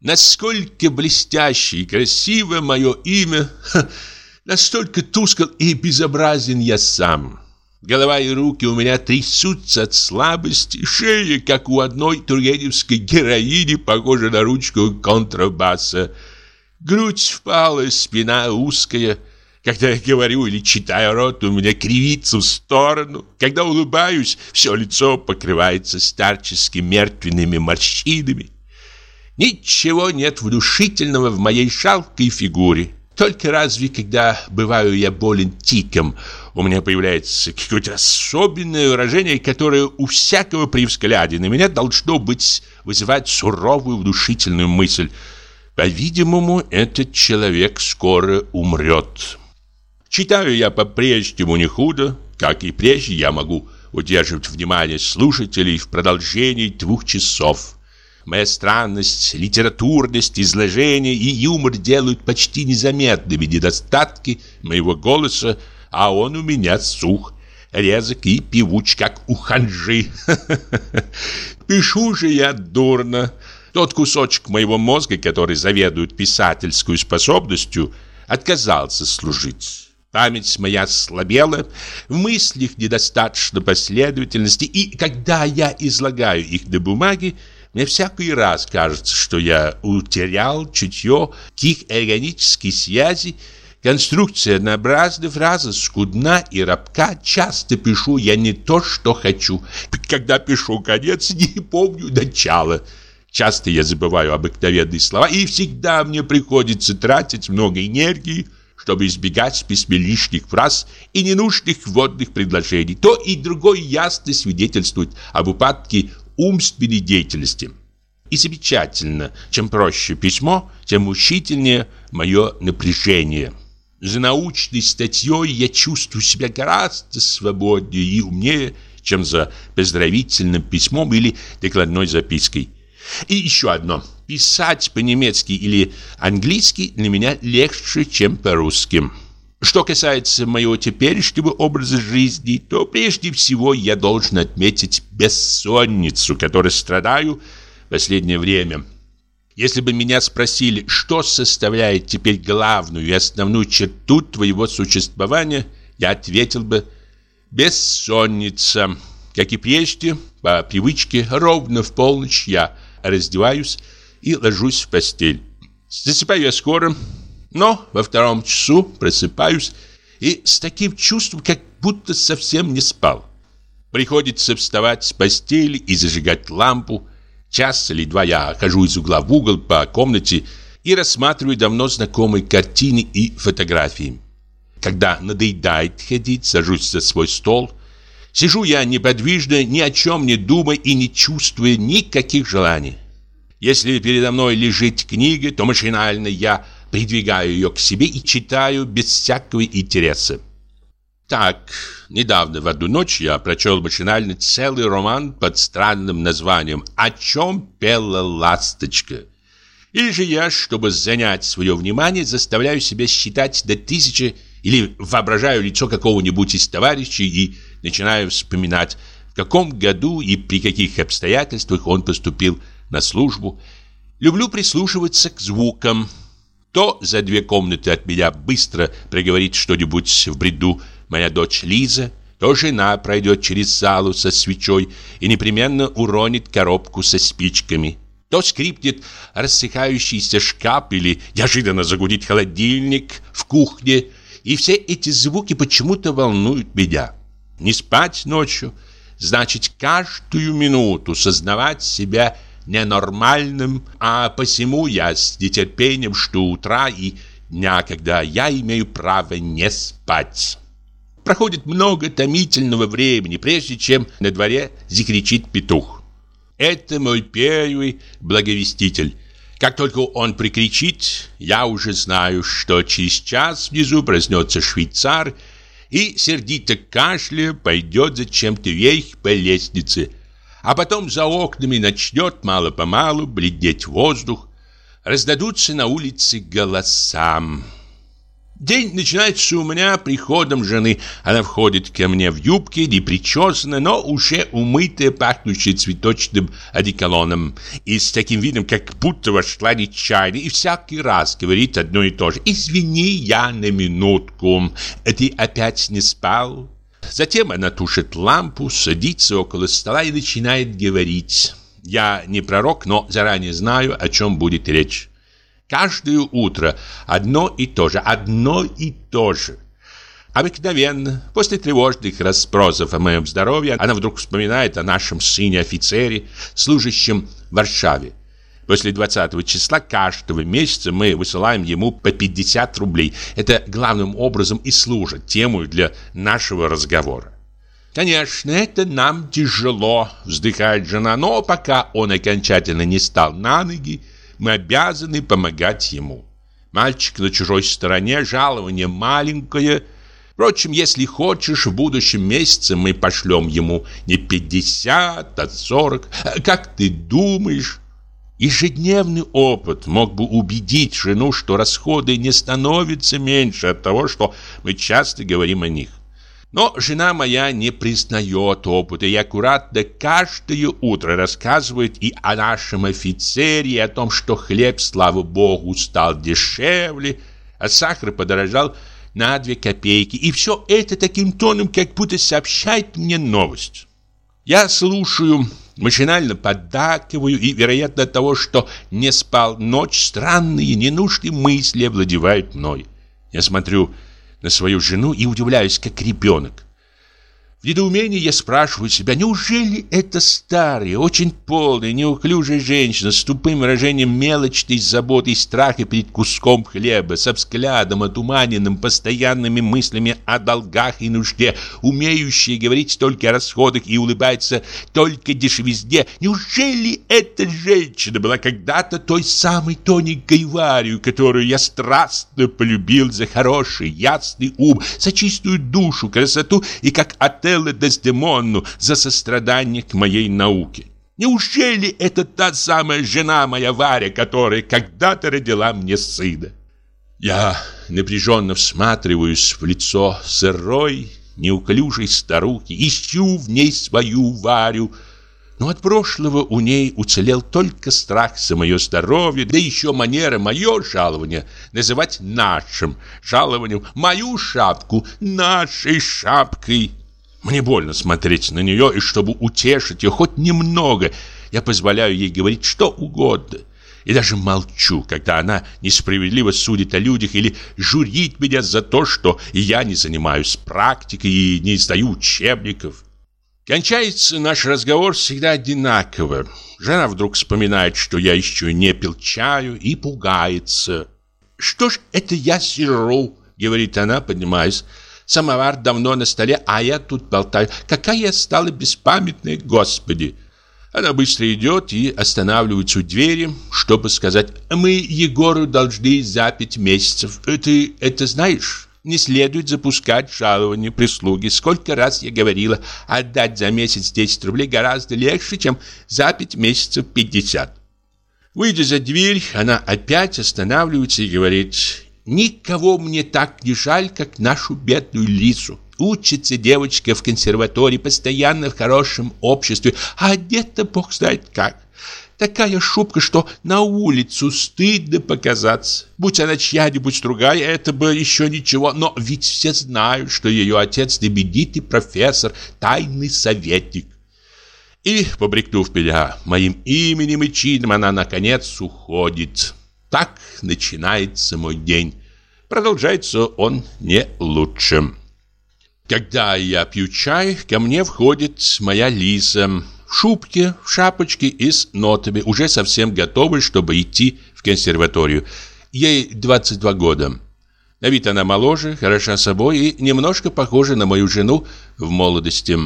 Насколько блестяще и красиво мое имя, настолько тускл и безобразен я сам. Голова и руки у меня трясутся от слабости, шея, как у одной тургеневской героини, похожа на ручку контрабаса. Грудь впалая, спина узкая. Когда я говорю или читаю рот, у меня кривится в сторону. Когда улыбаюсь, все лицо покрывается старчески мертвенными морщинами. Ничего нет внушительного в моей шалкой фигуре. Только разве, когда бываю я болен тиком, у меня появляется какое-то особенное выражение, которое у всякого при взгляде на меня должно быть вызывать суровую внушительную мысль – по-видимому, этот человек скоро умрет. Читаю я по-прежнему не худо, как и прежде я могу удерживать внимание слушателей в продолжении двух часов. Моя странность, литературность, изложение и юмор делают почти незаметными недостатки моего голоса, а он у меня сух, резок и певуч, как у ханжи. [laughs] Пишу же я дурно, тот кусочек моего мозга, который заведует писательскую способностью, отказался служить. Память моя слабела, в мыслях недостаточно последовательности, и когда я излагаю их на бумаге, мне всякий раз кажется, что я утерял чутье к их органической связи, Конструкция однообразна, фраза скудна и рабка. Часто пишу я не то, что хочу. Когда пишу конец, не помню начала. Часто я забываю обыкновенные слова, и всегда мне приходится тратить много энергии, чтобы избегать в письме лишних фраз и ненужных вводных предложений. То и другое ясно свидетельствует об упадке умственной деятельности. И замечательно, чем проще письмо, тем мучительнее мое напряжение. За научной статьей я чувствую себя гораздо свободнее и умнее, чем за поздравительным письмом или докладной запиской. И еще одно. Писать по-немецки или английски для меня легче, чем по-русски. Что касается моего теперешнего образа жизни, то прежде всего я должен отметить бессонницу, которой страдаю в последнее время. Если бы меня спросили, что составляет теперь главную и основную черту твоего существования, я ответил бы «бессонница». Как и прежде, по привычке, ровно в полночь я раздеваюсь и ложусь в постель. Засыпаю я скоро, но во втором часу просыпаюсь и с таким чувством, как будто совсем не спал. Приходится вставать с постели и зажигать лампу. Час или два я хожу из угла в угол по комнате и рассматриваю давно знакомые картины и фотографии. Когда надоедает ходить, сажусь за свой стол. Сижу я неподвижно, ни о чем не думая и не чувствуя никаких желаний. Если передо мной лежит книга, то машинально я придвигаю ее к себе и читаю без всякого интереса. Так, недавно в одну ночь я прочел машинально целый роман под странным названием «О чем пела ласточка». Или же я, чтобы занять свое внимание, заставляю себя считать до тысячи или воображаю лицо какого-нибудь из товарищей и начинаю вспоминать, в каком году и при каких обстоятельствах он поступил на службу. Люблю прислушиваться к звукам, то за две комнаты от меня быстро проговорит что-нибудь в бреду моя дочь Лиза, то жена пройдет через залу со свечой и непременно уронит коробку со спичками. То скрипнет рассыхающийся шкаф или неожиданно загудит холодильник в кухне. И все эти звуки почему-то волнуют меня. Не спать ночью, значит каждую минуту сознавать себя ненормальным, а посему я с нетерпением жду утра и дня, когда я имею право не спать. Проходит много томительного времени, прежде чем на дворе закричит петух. Это мой первый благовеститель. Как только он прикричит, я уже знаю, что через час внизу проснется швейцар и, сердито кашля, пойдет зачем-то вверх по лестнице – а потом за окнами начнет мало-помалу бледнеть воздух, раздадутся на улице голоса. День начинается у меня приходом жены. Она входит ко мне в юбке, не причесанная, но уже умытая, пахнущая цветочным одеколоном. И с таким видом, как будто вошла нечаянно, и всякий раз говорит одно и то же. «Извини, я на минутку. Ты опять не спал?» Затем она тушит лампу, садится около стола и начинает говорить. Я не пророк, но заранее знаю, о чем будет речь. Каждое утро одно и то же, одно и то же. Обыкновенно, после тревожных расспросов о моем здоровье, она вдруг вспоминает о нашем сыне-офицере, служащем в Варшаве. После 20 числа каждого месяца мы высылаем ему по 50 рублей. Это главным образом и служит темой для нашего разговора. «Конечно, это нам тяжело», — вздыхает жена, «но пока он окончательно не стал на ноги, мы обязаны помогать ему. Мальчик на чужой стороне, жалование маленькое. Впрочем, если хочешь, в будущем месяце мы пошлем ему не 50, а 40. Как ты думаешь, Ежедневный опыт мог бы убедить жену, что расходы не становятся меньше от того, что мы часто говорим о них. Но жена моя не признает опыта и аккуратно каждое утро рассказывает и о нашем офицере, и о том, что хлеб, слава богу, стал дешевле, а сахар подорожал на две копейки. И все это таким тоном, как будто сообщает мне новость. Я слушаю Машинально поддакиваю и, вероятно, от того, что не спал ночь, странные, ненужные мысли овладевают мной. Я смотрю на свою жену и удивляюсь, как ребенок. В недоумении я спрашиваю себя, неужели эта старая, очень полная, неуклюжая женщина с тупым выражением мелочной заботы и страха перед куском хлеба, со взглядом отуманенным постоянными мыслями о долгах и нужде, умеющая говорить только о расходах и улыбается только дешевизне, неужели эта женщина была когда-то той самой тоненькой Варью, которую я страстно полюбил за хороший, ясный ум, за чистую душу, красоту и как отель Отелло Дездемонну за сострадание к моей науке. Неужели это та самая жена моя Варя, которая когда-то родила мне сына? Я напряженно всматриваюсь в лицо сырой, неуклюжей старухи, ищу в ней свою Варю, но от прошлого у ней уцелел только страх за мое здоровье, да еще манера мое жалование называть нашим жалованием, мою шапку нашей шапкой. Мне больно смотреть на нее, и чтобы утешить ее хоть немного, я позволяю ей говорить что угодно. И даже молчу, когда она несправедливо судит о людях или журит меня за то, что я не занимаюсь практикой и не издаю учебников. Кончается наш разговор всегда одинаково. Жена вдруг вспоминает, что я еще не пил чаю и пугается. «Что ж это я сижу?» — говорит она, поднимаясь. «Самовар давно на столе, а я тут болтаю. Какая я стала беспамятная, Господи!» Она быстро идет и останавливается у двери, чтобы сказать «Мы Егору должны за пять месяцев. Ты это знаешь?» Не следует запускать жалование прислуги. Сколько раз я говорила, отдать за месяц 10 рублей гораздо легче, чем за 5 месяцев 50. Выйдя за дверь, она опять останавливается и говорит, «Никого мне так не жаль, как нашу бедную Лису. Учится девочка в консерватории, постоянно в хорошем обществе, а одета бог знает как. Такая шубка, что на улицу стыдно показаться. Будь она чья-нибудь другая, это бы еще ничего. Но ведь все знают, что ее отец знаменитый профессор, тайный советник. И, побрякнув меня моим именем и чином, она, наконец, уходит. Так начинается мой день. Продолжается он не лучше. Когда я пью чай, ко мне входит моя Лиза в шубке, в шапочке и с нотами, уже совсем готовы, чтобы идти в консерваторию. Ей 22 года. На вид она моложе, хороша собой и немножко похожа на мою жену в молодости.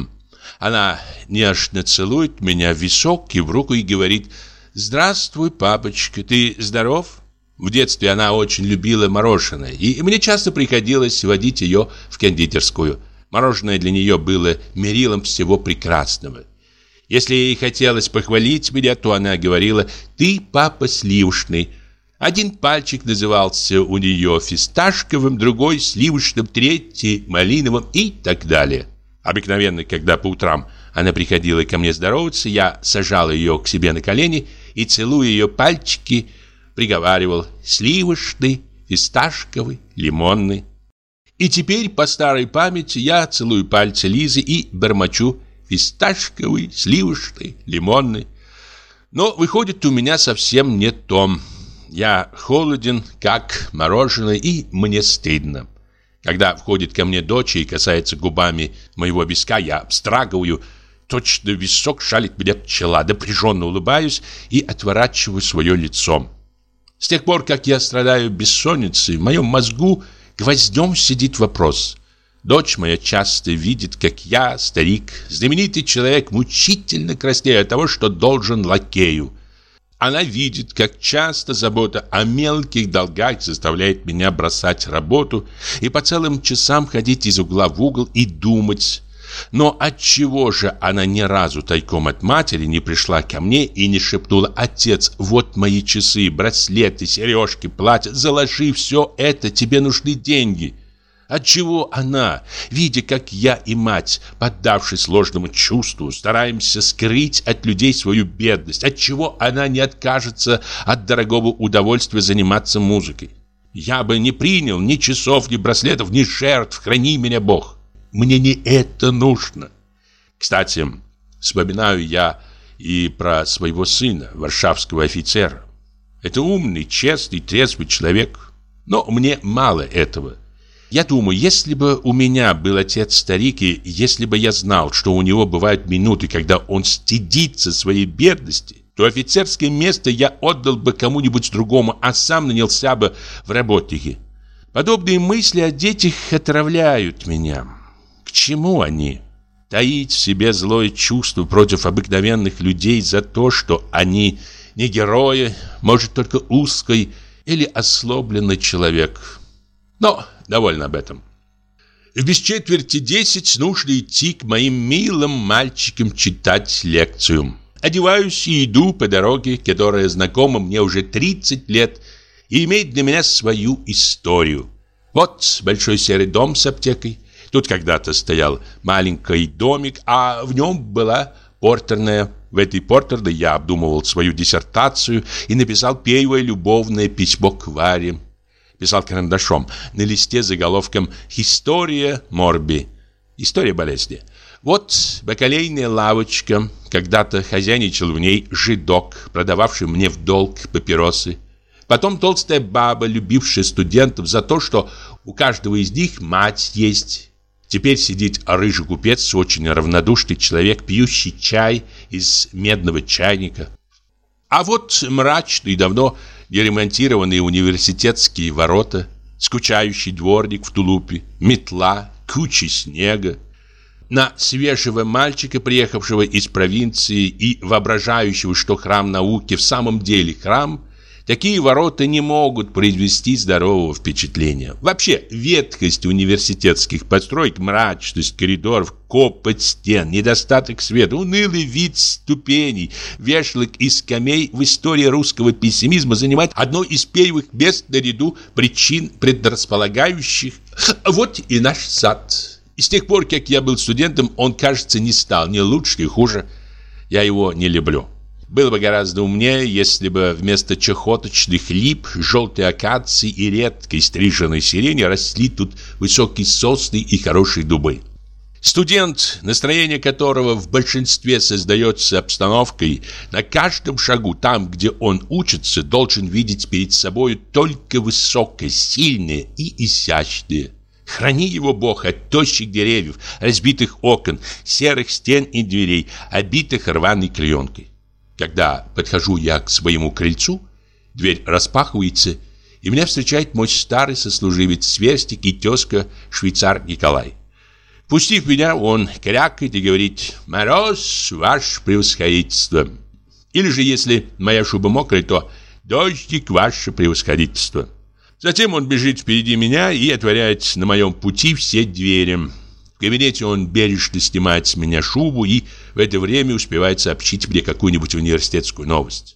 Она нежно целует меня в висок и в руку и говорит «Здравствуй, папочка, ты здоров?» В детстве она очень любила мороженое, и мне часто приходилось водить ее в кондитерскую. Мороженое для нее было мерилом всего прекрасного. Если ей хотелось похвалить меня, то она говорила «Ты, папа, сливочный». Один пальчик назывался у нее фисташковым, другой сливочным, третий малиновым и так далее. Обыкновенно, когда по утрам она приходила ко мне здороваться, я сажал ее к себе на колени и, целуя ее пальчики, приговаривал «сливочный, фисташковый, лимонный». И теперь, по старой памяти, я целую пальцы Лизы и бормочу фисташковый, сливочный, лимонный. Но выходит у меня совсем не то. Я холоден, как мороженое, и мне стыдно. Когда входит ко мне дочь и касается губами моего виска, я абстрагиваю, точно висок шалит меня пчела, напряженно улыбаюсь и отворачиваю свое лицо. С тех пор, как я страдаю бессонницей, в моем мозгу гвоздем сидит вопрос – Дочь моя часто видит, как я, старик, знаменитый человек, мучительно краснею от того, что должен лакею. Она видит, как часто забота о мелких долгах заставляет меня бросать работу и по целым часам ходить из угла в угол и думать. Но от чего же она ни разу тайком от матери не пришла ко мне и не шепнула «Отец, вот мои часы, браслеты, сережки, платья, заложи все это, тебе нужны деньги». Отчего она, видя, как я и мать, поддавшись ложному чувству, стараемся скрыть от людей свою бедность, отчего она не откажется от дорогого удовольствия заниматься музыкой? Я бы не принял ни часов, ни браслетов, ни жертв, храни меня Бог. Мне не это нужно. Кстати, вспоминаю я и про своего сына, варшавского офицера. Это умный, честный, трезвый человек. Но мне мало этого. Я думаю, если бы у меня был отец старик, и если бы я знал, что у него бывают минуты, когда он стыдится своей бедности, то офицерское место я отдал бы кому-нибудь другому, а сам нанялся бы в работники. Подобные мысли о детях отравляют меня. Чему они? Таить в себе злое чувство против обыкновенных людей за то, что они не герои, может, только узкий или ослобленный человек. Но довольно об этом. Без четверти десять нужно идти к моим милым мальчикам читать лекцию. Одеваюсь и иду по дороге, которая знакома мне уже 30 лет, и имеет для меня свою историю. Вот большой серый дом с аптекой. Тут когда-то стоял маленький домик, а в нем была портерная. В этой портерной я обдумывал свою диссертацию и написал первое любовное письмо к Варе. Писал карандашом на листе заголовком «История Морби». История болезни. Вот бакалейная лавочка. Когда-то хозяйничал в ней жидок, продававший мне в долг папиросы. Потом толстая баба, любившая студентов за то, что у каждого из них мать есть. Теперь сидит рыжий купец, очень равнодушный человек, пьющий чай из медного чайника. А вот мрачный, давно не ремонтированные университетские ворота, скучающий дворник в тулупе, метла, куча снега. На свежего мальчика, приехавшего из провинции и воображающего, что храм науки в самом деле храм, Такие ворота не могут произвести здорового впечатления. Вообще, ветхость университетских построек, мрачность коридоров, копоть стен, недостаток света, унылый вид ступеней, вешалок и скамей в истории русского пессимизма занимает одно из первых мест наряду причин предрасполагающих. Вот и наш сад. И с тех пор, как я был студентом, он, кажется, не стал ни лучше, ни хуже. Я его не люблю. Было бы гораздо умнее, если бы вместо чехоточных лип, желтой акации и редкой стриженной сирени росли тут высокие сосны и хорошие дубы. Студент, настроение которого в большинстве создается обстановкой, на каждом шагу, там, где он учится, должен видеть перед собой только высокое, сильное и изящное. Храни его Бог от тощих деревьев, разбитых окон, серых стен и дверей, обитых рваной клеенкой. Когда подхожу я к своему крыльцу, дверь распахивается, и меня встречает мой старый сослуживец, сверстник и тезка швейцар Николай. Пустив меня, он крякает и говорит «Мороз, ваше превосходительство». Или же, если моя шуба мокрая, то «Дождик, ваше превосходительство». Затем он бежит впереди меня и отворяет на моем пути все двери. В кабинете он бережно снимает с меня шубу и в это время успевает сообщить мне какую-нибудь университетскую новость.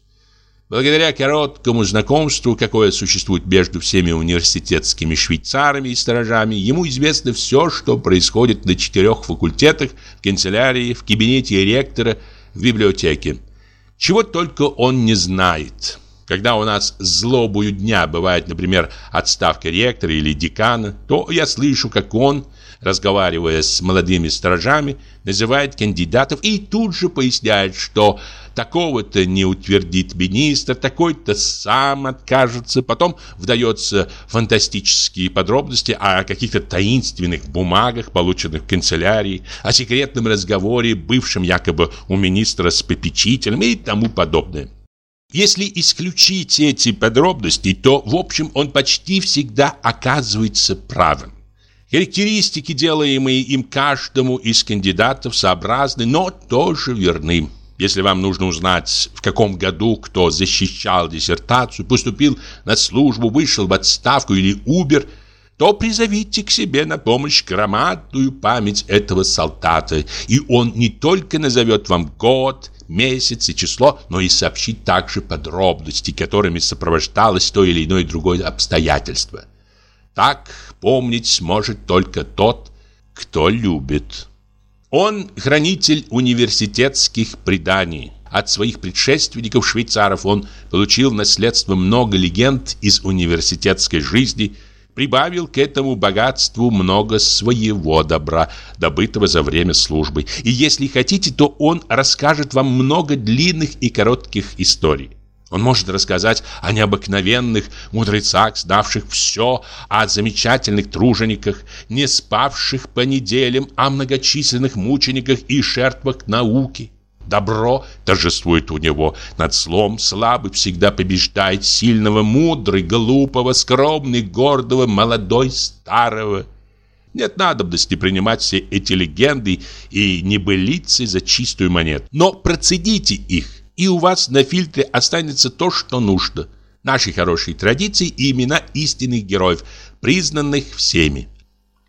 Благодаря короткому знакомству, какое существует между всеми университетскими швейцарами и сторожами, ему известно все, что происходит на четырех факультетах, в канцелярии, в кабинете ректора, в библиотеке. Чего только он не знает. Когда у нас злобую дня бывает, например, отставка ректора или декана, то я слышу, как он разговаривая с молодыми сторожами, называет кандидатов и тут же поясняет, что такого-то не утвердит министр, такой-то сам откажется. Потом вдается фантастические подробности о каких-то таинственных бумагах, полученных в канцелярии, о секретном разговоре, бывшем якобы у министра с попечителем и тому подобное. Если исключить эти подробности, то, в общем, он почти всегда оказывается правым. Характеристики, делаемые им каждому из кандидатов, сообразны, но тоже верны. Если вам нужно узнать, в каком году кто защищал диссертацию, поступил на службу, вышел в отставку или умер, то призовите к себе на помощь громадную память этого солдата, и он не только назовет вам год, месяц и число, но и сообщит также подробности, которыми сопровождалось то или иное другое обстоятельство. Так помнить сможет только тот, кто любит. Он хранитель университетских преданий. От своих предшественников швейцаров он получил наследство много легенд из университетской жизни, прибавил к этому богатству много своего добра, добытого за время службы. И если хотите, то он расскажет вам много длинных и коротких историй. Он может рассказать о необыкновенных мудрецах, знавших все, о замечательных тружениках, не спавших по неделям, о многочисленных мучениках и жертвах науки. Добро торжествует у него над злом, слабый всегда побеждает сильного, мудрый, глупого, скромный, гордого, молодой, старого. Нет надобности принимать все эти легенды и небылицы за чистую монету. Но процедите их, и у вас на фильтре останется то, что нужно. Наши хорошие традиции и имена истинных героев, признанных всеми.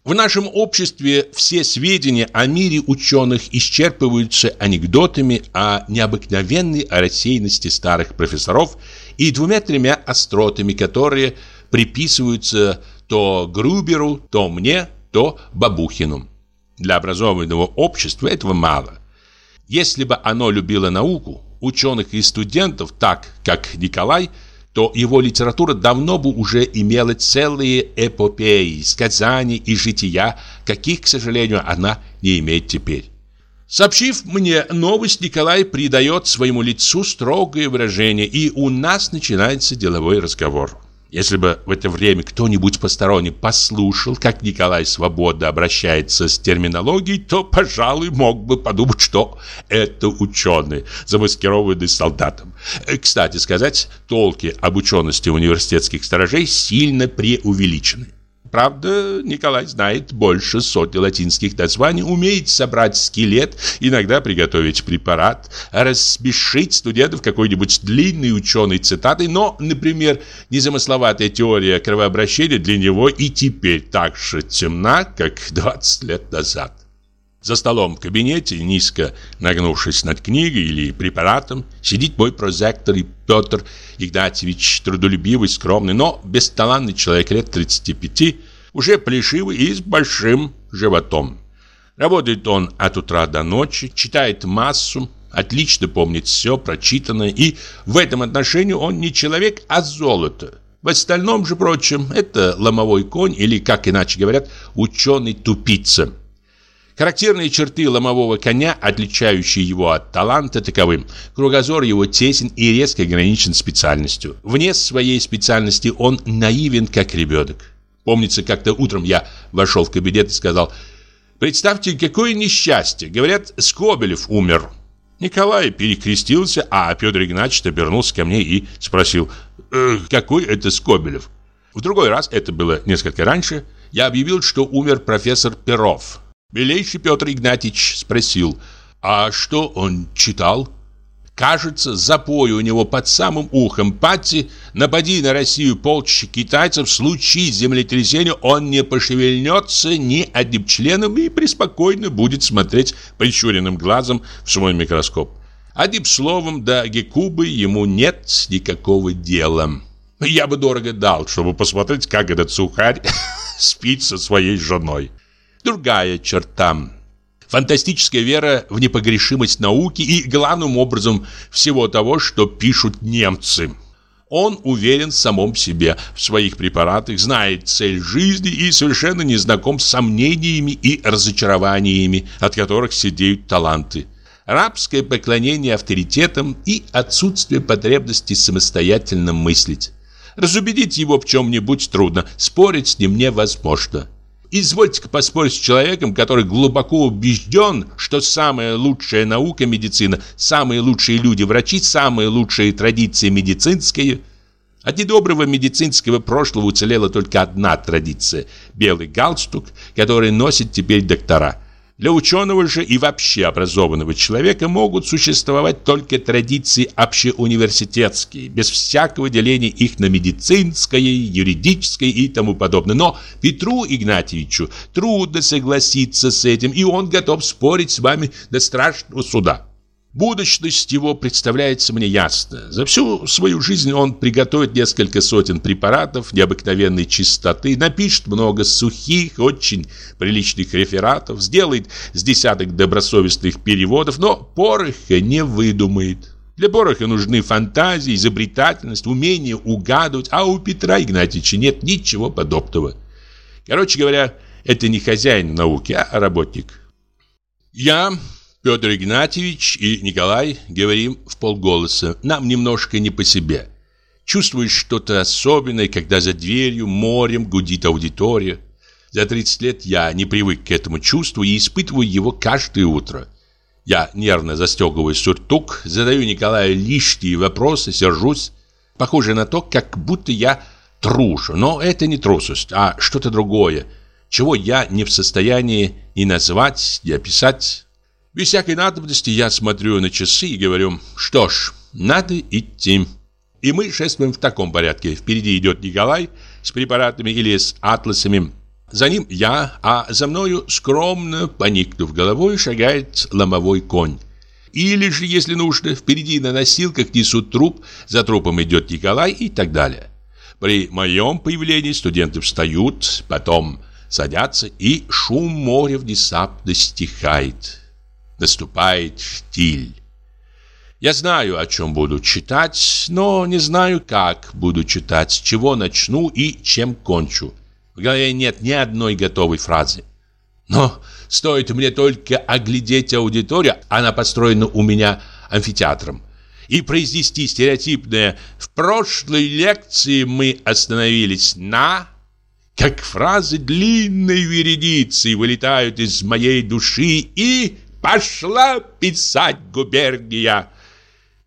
В нашем обществе все сведения о мире ученых исчерпываются анекдотами о необыкновенной рассеянности старых профессоров и двумя-тремя остротами, которые приписываются то Груберу, то мне, то Бабухину. Для образованного общества этого мало. Если бы оно любило науку, ученых и студентов так, как Николай – то его литература давно бы уже имела целые эпопеи, сказания и жития, каких, к сожалению, она не имеет теперь. Сообщив мне новость, Николай придает своему лицу строгое выражение, и у нас начинается деловой разговор. Если бы в это время кто-нибудь посторонний послушал, как Николай свободно обращается с терминологией, то, пожалуй, мог бы подумать, что это ученый, замаскированный солдатом. Э, кстати сказать, толки об учености университетских сторожей сильно преувеличены. Правда, Николай знает больше сотни латинских названий, умеет собрать скелет, иногда приготовить препарат, рассмешить студентов какой-нибудь длинной ученой цитатой, но, например, незамысловатая теория кровообращения для него и теперь так же темна, как 20 лет назад. За столом в кабинете, низко нагнувшись над книгой или препаратом, сидит мой прозектор и Петр Игнатьевич, трудолюбивый, скромный, но бесталанный человек лет 35, уже плешивый и с большим животом. Работает он от утра до ночи, читает массу, отлично помнит все прочитанное, и в этом отношении он не человек, а золото. В остальном же, прочем, это ломовой конь или, как иначе говорят, ученый-тупица – Характерные черты ломового коня, отличающие его от таланта, таковым. Кругозор его тесен и резко ограничен специальностью. Вне своей специальности он наивен, как ребенок. Помнится, как-то утром я вошел в кабинет и сказал, «Представьте, какое несчастье! Говорят, Скобелев умер». Николай перекрестился, а Петр Игнатьевич обернулся ко мне и спросил, э, «Какой это Скобелев?» В другой раз, это было несколько раньше, я объявил, что умер профессор Перов. Белейший Петр Игнатьевич спросил, а что он читал? Кажется, запой у него под самым ухом Патти, напади на Россию полчища китайцев, в случае землетрясения он не пошевельнется ни одним членом и преспокойно будет смотреть прищуренным глазом в свой микроскоп. Одним словом, до Гекубы ему нет никакого дела. Я бы дорого дал, чтобы посмотреть, как этот сухарь [laughs] спит со своей женой. Другая черта. Фантастическая вера в непогрешимость науки и, главным образом, всего того, что пишут немцы. Он уверен в самом себе, в своих препаратах, знает цель жизни и совершенно не знаком с сомнениями и разочарованиями, от которых сидеют таланты. Рабское поклонение авторитетам и отсутствие потребности самостоятельно мыслить. Разубедить его в чем-нибудь трудно, спорить с ним невозможно. Извольте-ка поспорить с человеком, который глубоко убежден, что самая лучшая наука – медицина, самые лучшие люди – врачи, самые лучшие традиции – медицинские. От недоброго медицинского прошлого уцелела только одна традиция – белый галстук, который носят теперь доктора – для ученого же и вообще образованного человека могут существовать только традиции общеуниверситетские, без всякого деления их на медицинское, юридическое и тому подобное. Но Петру Игнатьевичу трудно согласиться с этим, и он готов спорить с вами до страшного суда. Будущность его представляется мне ясно. За всю свою жизнь он приготовит несколько сотен препаратов необыкновенной чистоты, напишет много сухих, очень приличных рефератов, сделает с десяток добросовестных переводов, но пороха не выдумает. Для пороха нужны фантазии, изобретательность, умение угадывать, а у Петра Игнатьевича нет ничего подобного. Короче говоря, это не хозяин науки, а работник. Я Петр Игнатьевич и Николай говорим в полголоса. Нам немножко не по себе. Чувствуешь что-то особенное, когда за дверью морем гудит аудитория. За 30 лет я не привык к этому чувству и испытываю его каждое утро. Я нервно застегиваю сюртук, задаю Николаю лишние вопросы, сержусь. Похоже на то, как будто я трушу. Но это не трусость, а что-то другое, чего я не в состоянии ни назвать, ни описать. Без всякой надобности я смотрю на часы и говорю, что ж, надо идти. И мы шествуем в таком порядке. Впереди идет Николай с препаратами или с атласами. За ним я, а за мною, скромно поникнув головой, шагает ломовой конь. Или же, если нужно, впереди на носилках несут труп, за трупом идет Николай и так далее. При моем появлении студенты встают, потом садятся, и шум моря внезапно стихает. Наступает штиль. Я знаю, о чем буду читать, но не знаю, как буду читать, с чего начну и чем кончу. В голове нет ни одной готовой фразы. Но стоит мне только оглядеть аудиторию, она построена у меня амфитеатром, и произнести стереотипное «в прошлой лекции мы остановились на...» как фразы длинной вереницей вылетают из моей души и пошла писать губерния.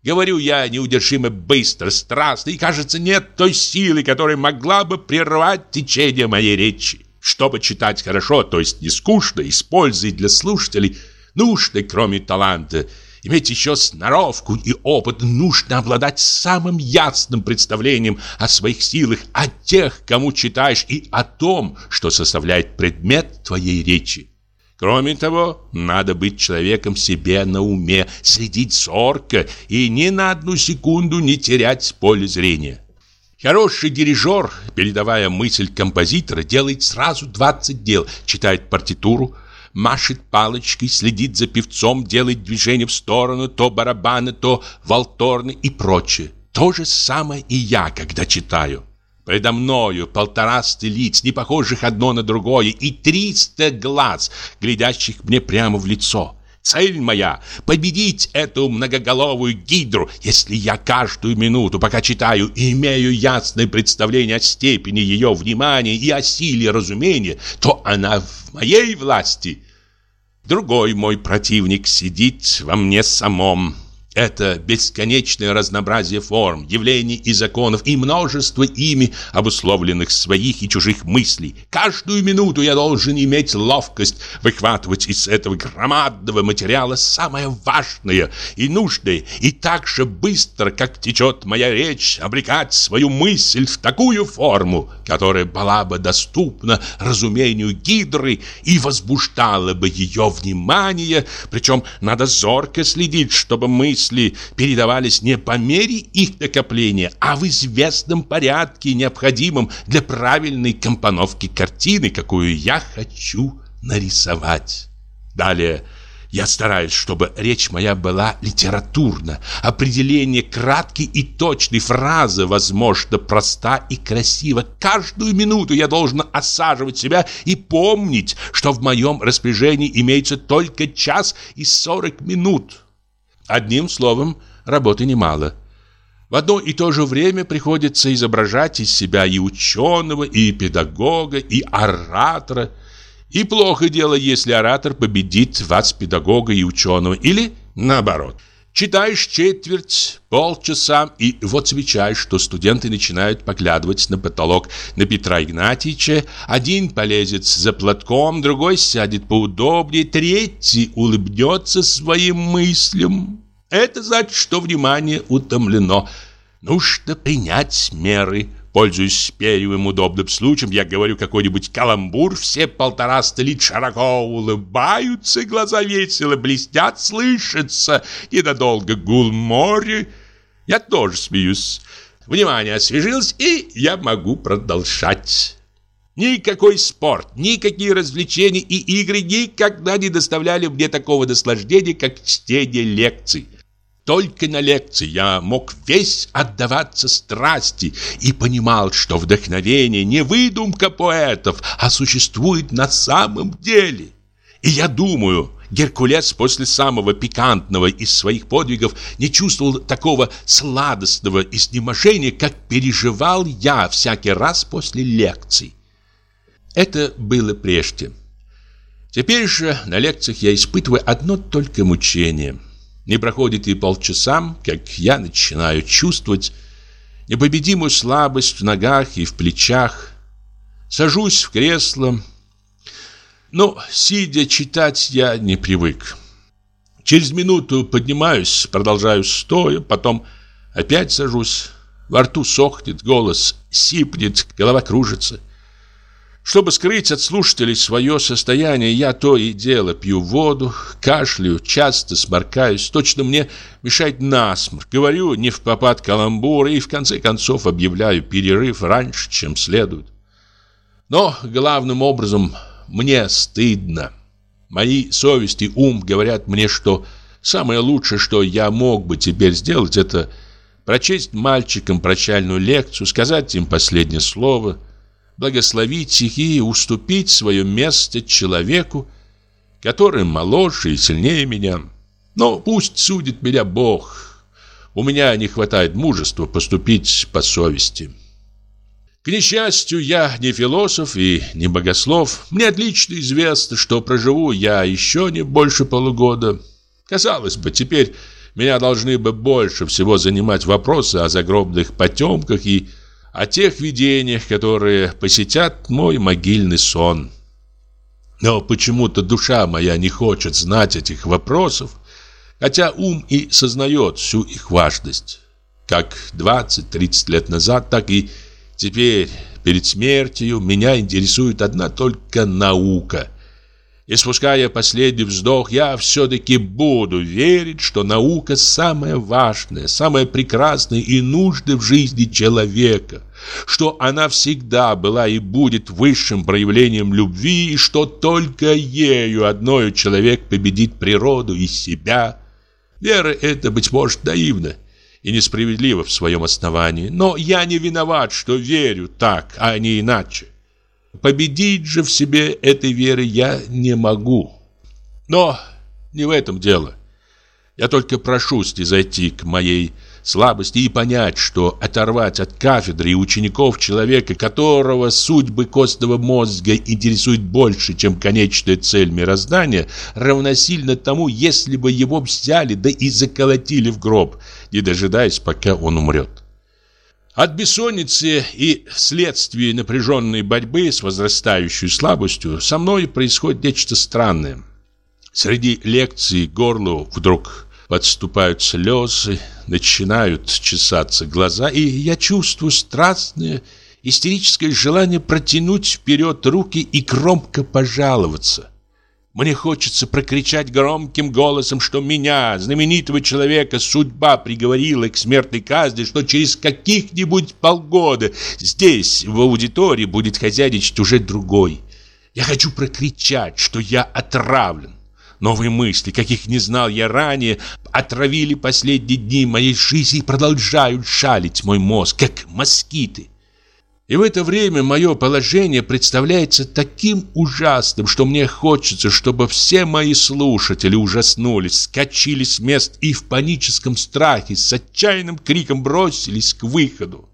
Говорю я неудержимо быстро, страстно, и, кажется, нет той силы, которая могла бы прервать течение моей речи. Чтобы читать хорошо, то есть не скучно, использовать для слушателей нужно, кроме таланта, иметь еще сноровку и опыт, нужно обладать самым ясным представлением о своих силах, о тех, кому читаешь, и о том, что составляет предмет твоей речи. Кроме того, надо быть человеком себе на уме, следить зорко и ни на одну секунду не терять поле зрения. Хороший дирижер, передавая мысль композитора, делает сразу 20 дел, читает партитуру, машет палочкой, следит за певцом, делает движение в сторону, то барабаны, то валторны и прочее. То же самое и я, когда читаю. Предо мною полтораста лиц, не похожих одно на другое, и триста глаз, глядящих мне прямо в лицо. Цель моя — победить эту многоголовую гидру. Если я каждую минуту, пока читаю, имею ясное представление о степени ее внимания и о силе разумения, то она в моей власти. Другой мой противник сидит во мне самом. Это бесконечное разнообразие форм, явлений и законов и множество ими обусловленных своих и чужих мыслей. Каждую минуту я должен иметь ловкость выхватывать из этого громадного материала самое важное и нужное, и так же быстро, как течет моя речь, обрекать свою мысль в такую форму, которая была бы доступна разумению гидры и возбуждала бы ее внимание, причем надо зорко следить, чтобы мысль мысли передавались не по мере их накопления, а в известном порядке, необходимом для правильной компоновки картины, какую я хочу нарисовать. Далее я стараюсь, чтобы речь моя была литературна, определение краткой и точной фразы, возможно, проста и красива. Каждую минуту я должен осаживать себя и помнить, что в моем распоряжении имеется только час и сорок минут. Одним словом, работы немало. В одно и то же время приходится изображать из себя и ученого, и педагога, и оратора. И плохо дело, если оратор победит вас, педагога и ученого, или наоборот. Читаешь четверть, полчаса, и вот замечаешь, что студенты начинают поглядывать на потолок на Петра Игнатьевича. Один полезет за платком, другой сядет поудобнее, третий улыбнется своим мыслям. Это значит, что внимание утомлено. Нужно принять меры. Пользуясь первым удобным случаем, я говорю какой-нибудь каламбур, все полтораста лит широко улыбаются, глаза весело блестят, слышится ненадолго гул моря. Я тоже смеюсь. Внимание освежилось, и я могу продолжать. Никакой спорт, никакие развлечения и игры никогда не доставляли мне такого наслаждения, как чтение лекций. Только на лекции я мог весь отдаваться страсти и понимал, что вдохновение не выдумка поэтов, а существует на самом деле. И я думаю, Геркулес после самого пикантного из своих подвигов не чувствовал такого сладостного изнеможения, как переживал я всякий раз после лекций. Это было прежде. Теперь же на лекциях я испытываю одно только мучение – не проходит и полчаса, как я начинаю чувствовать непобедимую слабость в ногах и в плечах. Сажусь в кресло. Но, сидя, читать я не привык. Через минуту поднимаюсь, продолжаю стоя, потом опять сажусь. Во рту сохнет, голос сипнет, голова кружится. Чтобы скрыть от слушателей свое состояние, я то и дело пью воду, кашляю, часто сморкаюсь. Точно мне мешает насморк. Говорю не в попад каламбур и в конце концов объявляю перерыв раньше, чем следует. Но главным образом мне стыдно. Мои совесть и ум говорят мне, что самое лучшее, что я мог бы теперь сделать, это прочесть мальчикам прощальную лекцию, сказать им последнее слово – благословить их и уступить свое место человеку, который моложе и сильнее меня. Но пусть судит меня Бог. У меня не хватает мужества поступить по совести. К несчастью, я не философ и не богослов. Мне отлично известно, что проживу я еще не больше полугода. Казалось бы, теперь меня должны бы больше всего занимать вопросы о загробных потемках и о тех видениях, которые посетят мой могильный сон. Но почему-то душа моя не хочет знать этих вопросов, хотя ум и сознает всю их важность. Как 20-30 лет назад, так и теперь, перед смертью, меня интересует одна только наука – и спуская последний вздох, я все-таки буду верить, что наука самое важное, самое прекрасное и нужное в жизни человека, что она всегда была и будет высшим проявлением любви, и что только ею одною человек победит природу и себя. Вера эта, быть может, наивна и несправедлива в своем основании, но я не виноват, что верю так, а не иначе. Победить же в себе этой веры я не могу. Но не в этом дело. Я только прошу снизойти к моей слабости и понять, что оторвать от кафедры и учеников человека, которого судьбы костного мозга интересует больше, чем конечная цель мироздания, равносильно тому, если бы его взяли да и заколотили в гроб, не дожидаясь, пока он умрет. От бессонницы и вследствие напряженной борьбы с возрастающей слабостью со мной происходит нечто странное. Среди лекций горлу вдруг подступают слезы, начинают чесаться глаза, и я чувствую страстное, истерическое желание протянуть вперед руки и громко пожаловаться. Мне хочется прокричать громким голосом, что меня, знаменитого человека, судьба приговорила к смертной казни, что через каких-нибудь полгода здесь, в аудитории, будет хозяйничать уже другой. Я хочу прокричать, что я отравлен. Новые мысли, каких не знал я ранее, отравили последние дни моей жизни и продолжают шалить мой мозг, как москиты. И в это время мое положение представляется таким ужасным, что мне хочется, чтобы все мои слушатели ужаснулись, скачили с мест и в паническом страхе с отчаянным криком бросились к выходу.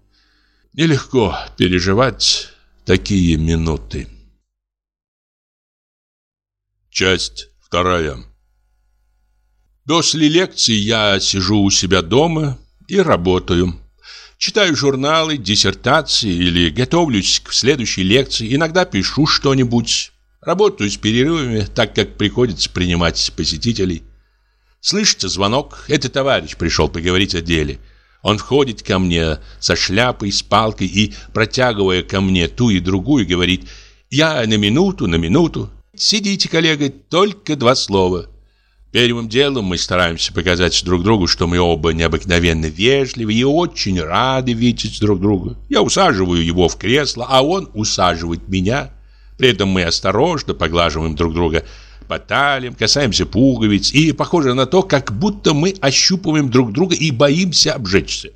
Нелегко переживать такие минуты. Часть вторая. После лекции я сижу у себя дома и работаю. Читаю журналы, диссертации или готовлюсь к следующей лекции. Иногда пишу что-нибудь. Работаю с перерывами, так как приходится принимать посетителей. Слышится звонок. Это товарищ пришел поговорить о деле. Он входит ко мне со шляпой, с палкой и, протягивая ко мне ту и другую, говорит «Я на минуту, на минуту». «Сидите, коллега, только два слова». Первым делом мы стараемся показать друг другу, что мы оба необыкновенно вежливы и очень рады видеть друг друга. Я усаживаю его в кресло, а он усаживает меня. При этом мы осторожно поглаживаем друг друга по талиям, касаемся пуговиц и похоже на то, как будто мы ощупываем друг друга и боимся обжечься.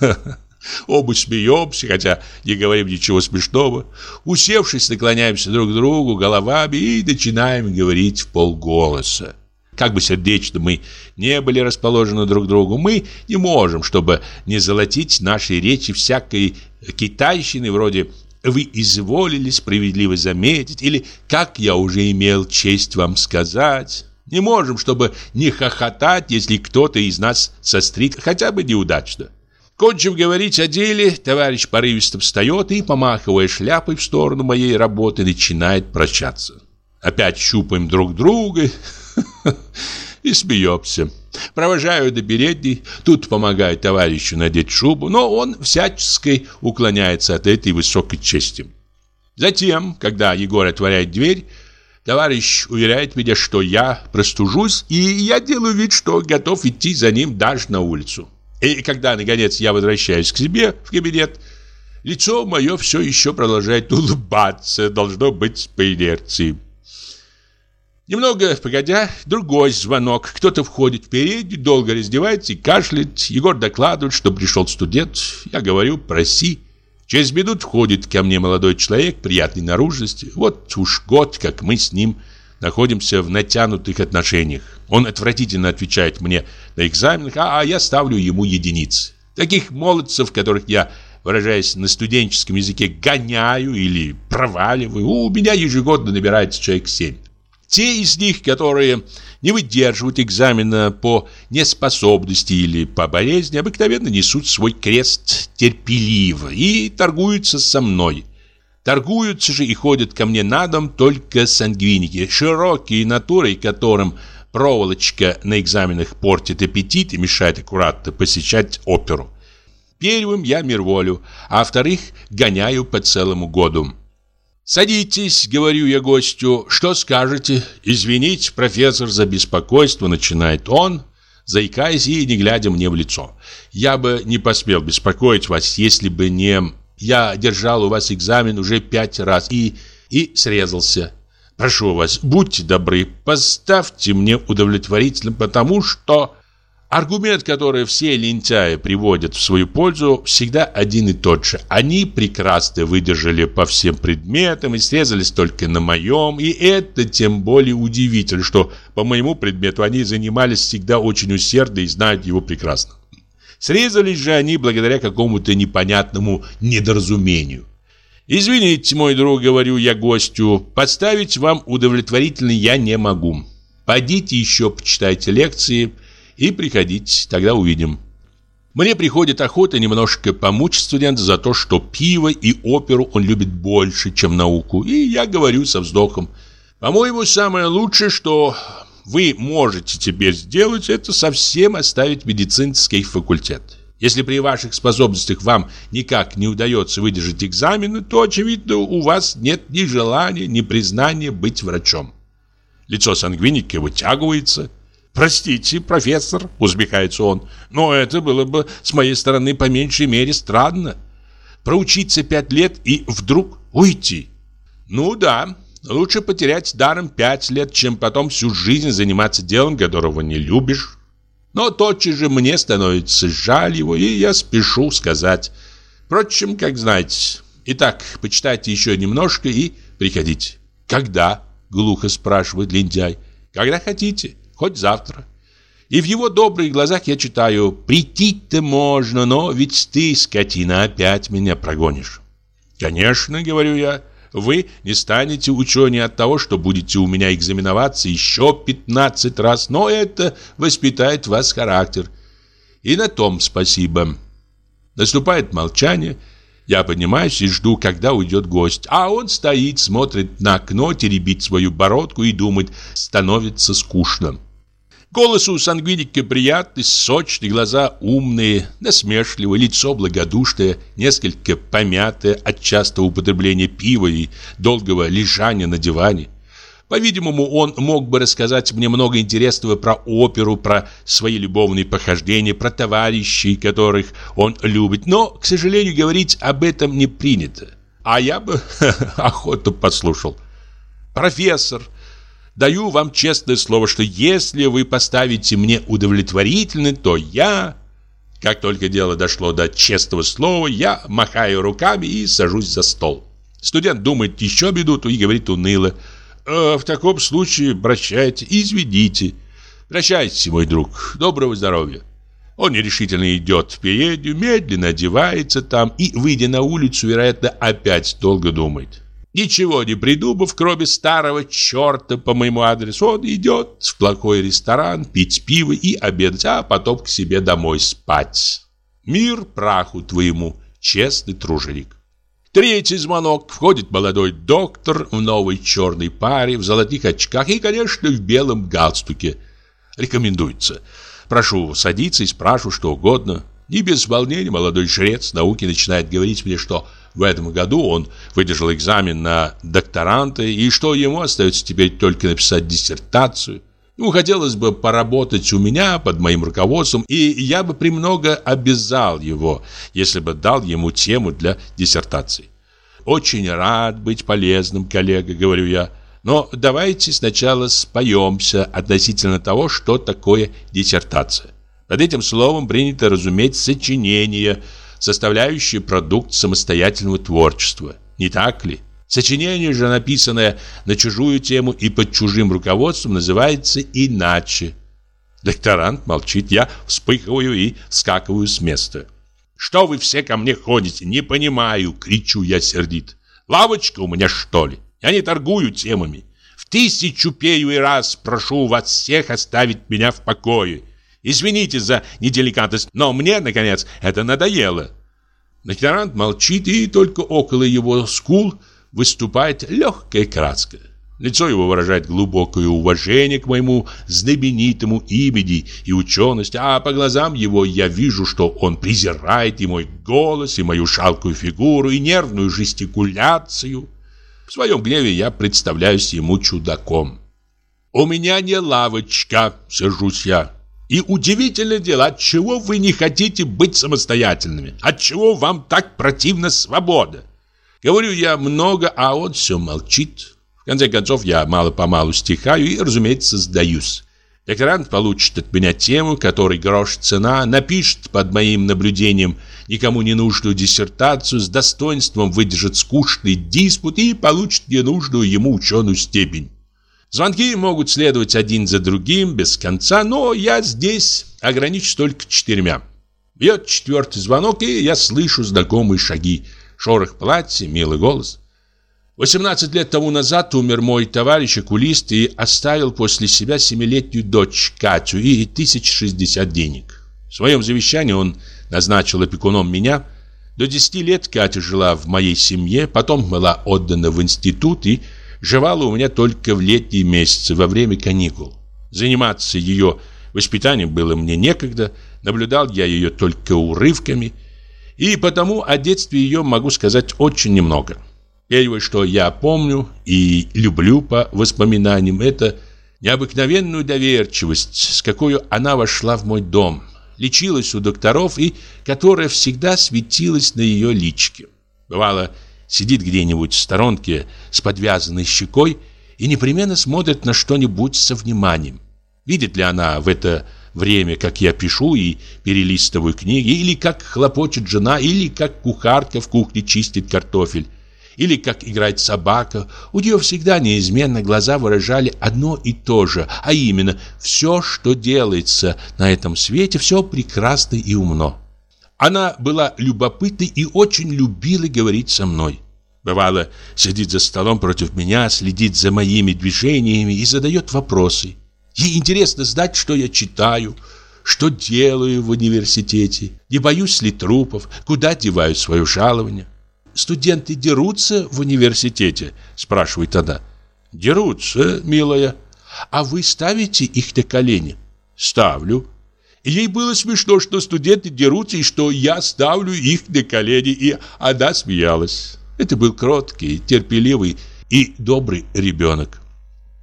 [laughs] Оба смеемся, хотя не говорим ничего смешного. Усевшись, наклоняемся друг к другу головами и начинаем говорить в полголоса. Как бы сердечно мы не были расположены друг к другу, мы не можем, чтобы не золотить наши речи всякой китайщины вроде «Вы изволили справедливо заметить» или «Как я уже имел честь вам сказать». Не можем, чтобы не хохотать, если кто-то из нас сострит хотя бы неудачно. Кончив говорить о деле, товарищ порывисто встает и, помахивая шляпой в сторону моей работы, начинает прощаться. Опять щупаем друг друга [laughs] и смеемся. Провожаю до передней, тут помогаю товарищу надеть шубу, но он всячески уклоняется от этой высокой чести. Затем, когда Егор отворяет дверь, товарищ уверяет меня, что я простужусь, и я делаю вид, что готов идти за ним даже на улицу. И когда, наконец, я возвращаюсь к себе в кабинет, лицо мое все еще продолжает улыбаться, должно быть по инерции. Немного погодя, другой звонок. Кто-то входит в переднюю, долго раздевается и кашляет. Егор докладывает, что пришел студент. Я говорю, проси. Через минут входит ко мне молодой человек приятной наружности. Вот уж год, как мы с ним находимся в натянутых отношениях. Он отвратительно отвечает мне на экзаменах, а, а я ставлю ему единицы. Таких молодцев, которых я, выражаясь на студенческом языке, гоняю или проваливаю, у меня ежегодно набирается человек семь. Те из них, которые не выдерживают экзамена по неспособности или по болезни, обыкновенно несут свой крест терпеливо и торгуются со мной. Торгуются же и ходят ко мне на дом только сангвиники, широкие натуры, которым проволочка на экзаменах портит аппетит и мешает аккуратно посещать оперу. Первым я мирволю, а вторых гоняю по целому году. «Садитесь», — говорю я гостю, — «что скажете?» «Извините, профессор, за беспокойство», — начинает он, заикаясь и не глядя мне в лицо. «Я бы не посмел беспокоить вас, если бы не... Я держал у вас экзамен уже пять раз и... и срезался. Прошу вас, будьте добры, поставьте мне удовлетворительно, потому что...» Аргумент, который все лентяи приводят в свою пользу, всегда один и тот же. Они прекрасно выдержали по всем предметам и срезались только на моем, и это тем более удивительно, что по моему предмету они занимались всегда очень усердно и знают его прекрасно. Срезались же они благодаря какому-то непонятному недоразумению. «Извините, мой друг, — говорю я гостю, — подставить вам удовлетворительно я не могу. Пойдите еще почитайте лекции — и приходите, тогда увидим. Мне приходит охота немножко помучить студента за то, что пиво и оперу он любит больше, чем науку. И я говорю со вздохом. По-моему, самое лучшее, что вы можете теперь сделать, это совсем оставить медицинский факультет. Если при ваших способностях вам никак не удается выдержать экзамены, то, очевидно, у вас нет ни желания, ни признания быть врачом. Лицо сангвиника вытягивается, «Простите, профессор», — усмехается он, «но это было бы с моей стороны по меньшей мере странно. Проучиться пять лет и вдруг уйти. Ну да, лучше потерять даром пять лет, чем потом всю жизнь заниматься делом, которого не любишь. Но тотчас же мне становится жаль его, и я спешу сказать. Впрочем, как знаете. Итак, почитайте еще немножко и приходите. «Когда?» — глухо спрашивает лентяй. «Когда хотите» хоть завтра. И в его добрых глазах я читаю «Прийти-то можно, но ведь ты, скотина, опять меня прогонишь». «Конечно, — говорю я, — вы не станете ученые от того, что будете у меня экзаменоваться еще 15 раз, но это воспитает в вас характер. И на том спасибо». Наступает молчание, я поднимаюсь и жду, когда уйдет гость. А он стоит, смотрит на окно, теребит свою бородку и думает, становится скучно. Голос у сангвиника приятный, сочный, глаза умные, насмешливые, лицо благодушное, несколько помятое от частого употребления пива и долгого лежания на диване. По-видимому, он мог бы рассказать мне много интересного про оперу, про свои любовные похождения, про товарищей, которых он любит, но, к сожалению, говорить об этом не принято. А я бы [laughs] охотно послушал. Профессор, Даю вам честное слово, что если вы поставите мне удовлетворительно, то я... Как только дело дошло до честного слова, я махаю руками и сажусь за стол. Студент думает еще минуту и говорит уныло. «Э, «В таком случае прощайте, извините». «Прощайте, мой друг, доброго здоровья». Он нерешительно идет в переднюю, медленно одевается там и, выйдя на улицу, вероятно, опять долго думает. Ничего не придумав, кроме старого черта по моему адресу, он идет в плохой ресторан пить пиво и обедать, а потом к себе домой спать. Мир праху твоему, честный труженик. Третий звонок. Входит молодой доктор в новой черной паре, в золотых очках и, конечно, в белом галстуке. Рекомендуется. Прошу садиться и спрашиваю что угодно. Не без волнения молодой жрец науки начинает говорить мне, что в этом году он выдержал экзамен на докторанта, и что ему остается теперь только написать диссертацию. Ему хотелось бы поработать у меня под моим руководством, и я бы премного обязал его, если бы дал ему тему для диссертации. «Очень рад быть полезным, коллега», — говорю я. «Но давайте сначала споемся относительно того, что такое диссертация. Под этим словом принято разуметь сочинение, составляющее продукт самостоятельного творчества. Не так ли?» Сочинение же, написанное на чужую тему и под чужим руководством, называется иначе. Докторант молчит, я вспыхиваю и скакиваю с места. «Что вы все ко мне ходите? Не понимаю!» — кричу я сердит. «Лавочка у меня, что ли? Я не торгую темами. В тысячу пею и раз прошу вас всех оставить меня в покое. Извините за неделикатность, но мне, наконец, это надоело». Докторант молчит, и только около его скул – выступает легкая краска. Лицо его выражает глубокое уважение к моему знаменитому имени и учености, а по глазам его я вижу, что он презирает и мой голос, и мою шалкую фигуру, и нервную жестикуляцию. В своем гневе я представляюсь ему чудаком. «У меня не лавочка», — сержусь я. «И удивительное дело, отчего вы не хотите быть самостоятельными? Отчего вам так противна свобода? Говорю я много, а он все молчит. В конце концов, я мало-помалу стихаю и, разумеется, сдаюсь. Докторант получит от меня тему, которой грош цена, напишет под моим наблюдением никому не нужную диссертацию, с достоинством выдержит скучный диспут и получит ненужную ему ученую степень. Звонки могут следовать один за другим, без конца, но я здесь ограничусь только четырьмя. Бьет четвертый звонок, и я слышу знакомые шаги шорох платья, милый голос. 18 лет тому назад умер мой товарищ окулист и оставил после себя семилетнюю дочь Катю и 1060 денег. В своем завещании он назначил опекуном меня. До 10 лет Катя жила в моей семье, потом была отдана в институт и жевала у меня только в летние месяцы, во время каникул. Заниматься ее воспитанием было мне некогда, наблюдал я ее только урывками – и потому о детстве ее могу сказать очень немного. Первое, что я помню и люблю по воспоминаниям, это необыкновенную доверчивость, с какой она вошла в мой дом, лечилась у докторов и которая всегда светилась на ее личке. Бывало, сидит где-нибудь в сторонке с подвязанной щекой и непременно смотрит на что-нибудь со вниманием. Видит ли она в это время, как я пишу и перелистываю книги, или как хлопочет жена, или как кухарка в кухне чистит картофель, или как играет собака, у нее всегда неизменно глаза выражали одно и то же, а именно все, что делается на этом свете, все прекрасно и умно. Она была любопытной и очень любила говорить со мной. Бывало, сидит за столом против меня, следит за моими движениями и задает вопросы. Ей интересно знать, что я читаю, что делаю в университете, не боюсь ли трупов, куда деваю свое жалование. «Студенты дерутся в университете?» – спрашивает она. «Дерутся, милая. А вы ставите их на колени?» «Ставлю». Ей было смешно, что студенты дерутся, и что я ставлю их на колени, и она смеялась. Это был кроткий, терпеливый и добрый ребенок.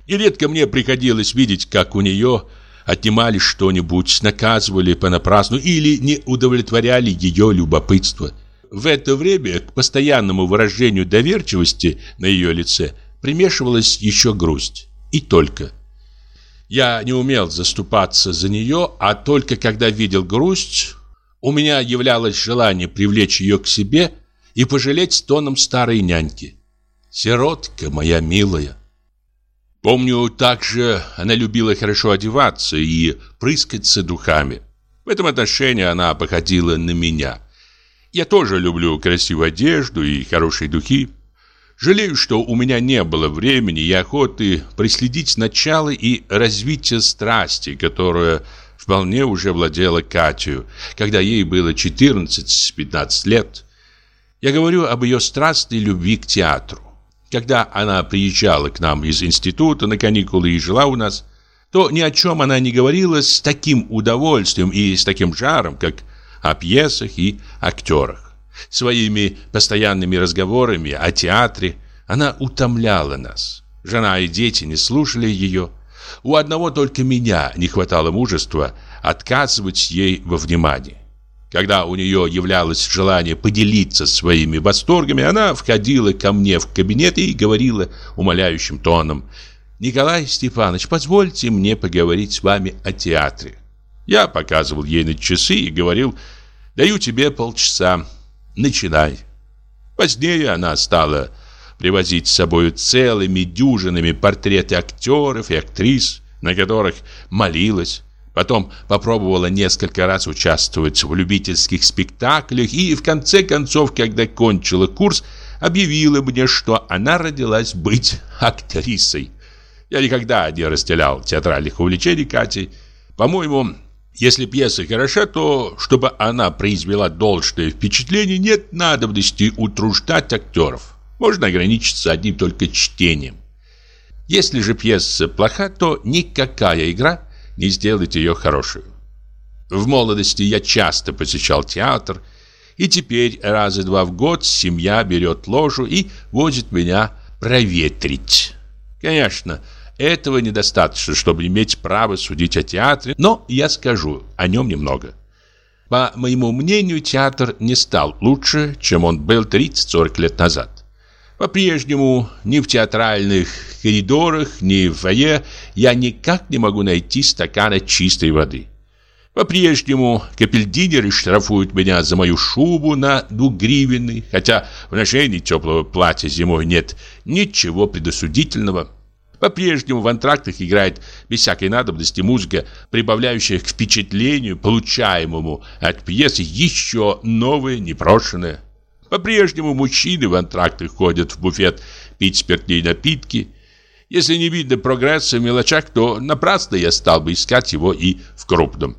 И редко мне приходилось видеть, как у нее отнимали что-нибудь, наказывали понапрасну или не удовлетворяли ее любопытство. В это время к постоянному выражению доверчивости на ее лице примешивалась еще грусть. И только. Я не умел заступаться за нее, а только когда видел грусть, у меня являлось желание привлечь ее к себе и пожалеть тоном старой няньки. «Сиротка моя милая!» Помню, также она любила хорошо одеваться и прыскаться духами. В этом отношении она походила на меня. Я тоже люблю красивую одежду и хорошие духи. Жалею, что у меня не было времени и охоты преследить начало и развитие страсти, которая вполне уже владела Катю, когда ей было 14-15 лет. Я говорю об ее страстной любви к театру. Когда она приезжала к нам из института на каникулы и жила у нас, то ни о чем она не говорила с таким удовольствием и с таким жаром, как о пьесах и актерах. Своими постоянными разговорами о театре она утомляла нас. Жена и дети не слушали ее. У одного только меня не хватало мужества отказывать ей во внимании. Когда у нее являлось желание поделиться своими восторгами, она входила ко мне в кабинет и говорила умоляющим тоном «Николай Степанович, позвольте мне поговорить с вами о театре». Я показывал ей на часы и говорил «Даю тебе полчаса, начинай». Позднее она стала привозить с собой целыми дюжинами портреты актеров и актрис, на которых молилась. Потом попробовала несколько раз участвовать в любительских спектаклях и в конце концов, когда кончила курс, объявила мне, что она родилась быть актрисой. Я никогда не разделял театральных увлечений Кати. По-моему, если пьеса хороша, то, чтобы она произвела должное впечатление, нет надобности утруждать актеров. Можно ограничиться одним только чтением. Если же пьеса плоха, то никакая игра не сделает ее хорошей. В молодости я часто посещал театр, и теперь раза два в год семья берет ложу и возит меня проветрить. Конечно, этого недостаточно, чтобы иметь право судить о театре, но я скажу о нем немного. По моему мнению, театр не стал лучше, чем он был 30-40 лет назад. По-прежнему ни в театральных коридорах, ни в фойе я никак не могу найти стакана чистой воды. По-прежнему капельдинеры штрафуют меня за мою шубу на двугривенный, хотя в ношении теплого платья зимой нет ничего предосудительного. По-прежнему в антрактах играет без всякой надобности музыка, прибавляющая к впечатлению, получаемому от пьесы, еще новое, непрошенное. По-прежнему мужчины в антрактах ходят в буфет пить спиртные напитки. Если не видно прогресса в мелочах, то напрасно я стал бы искать его и в крупном.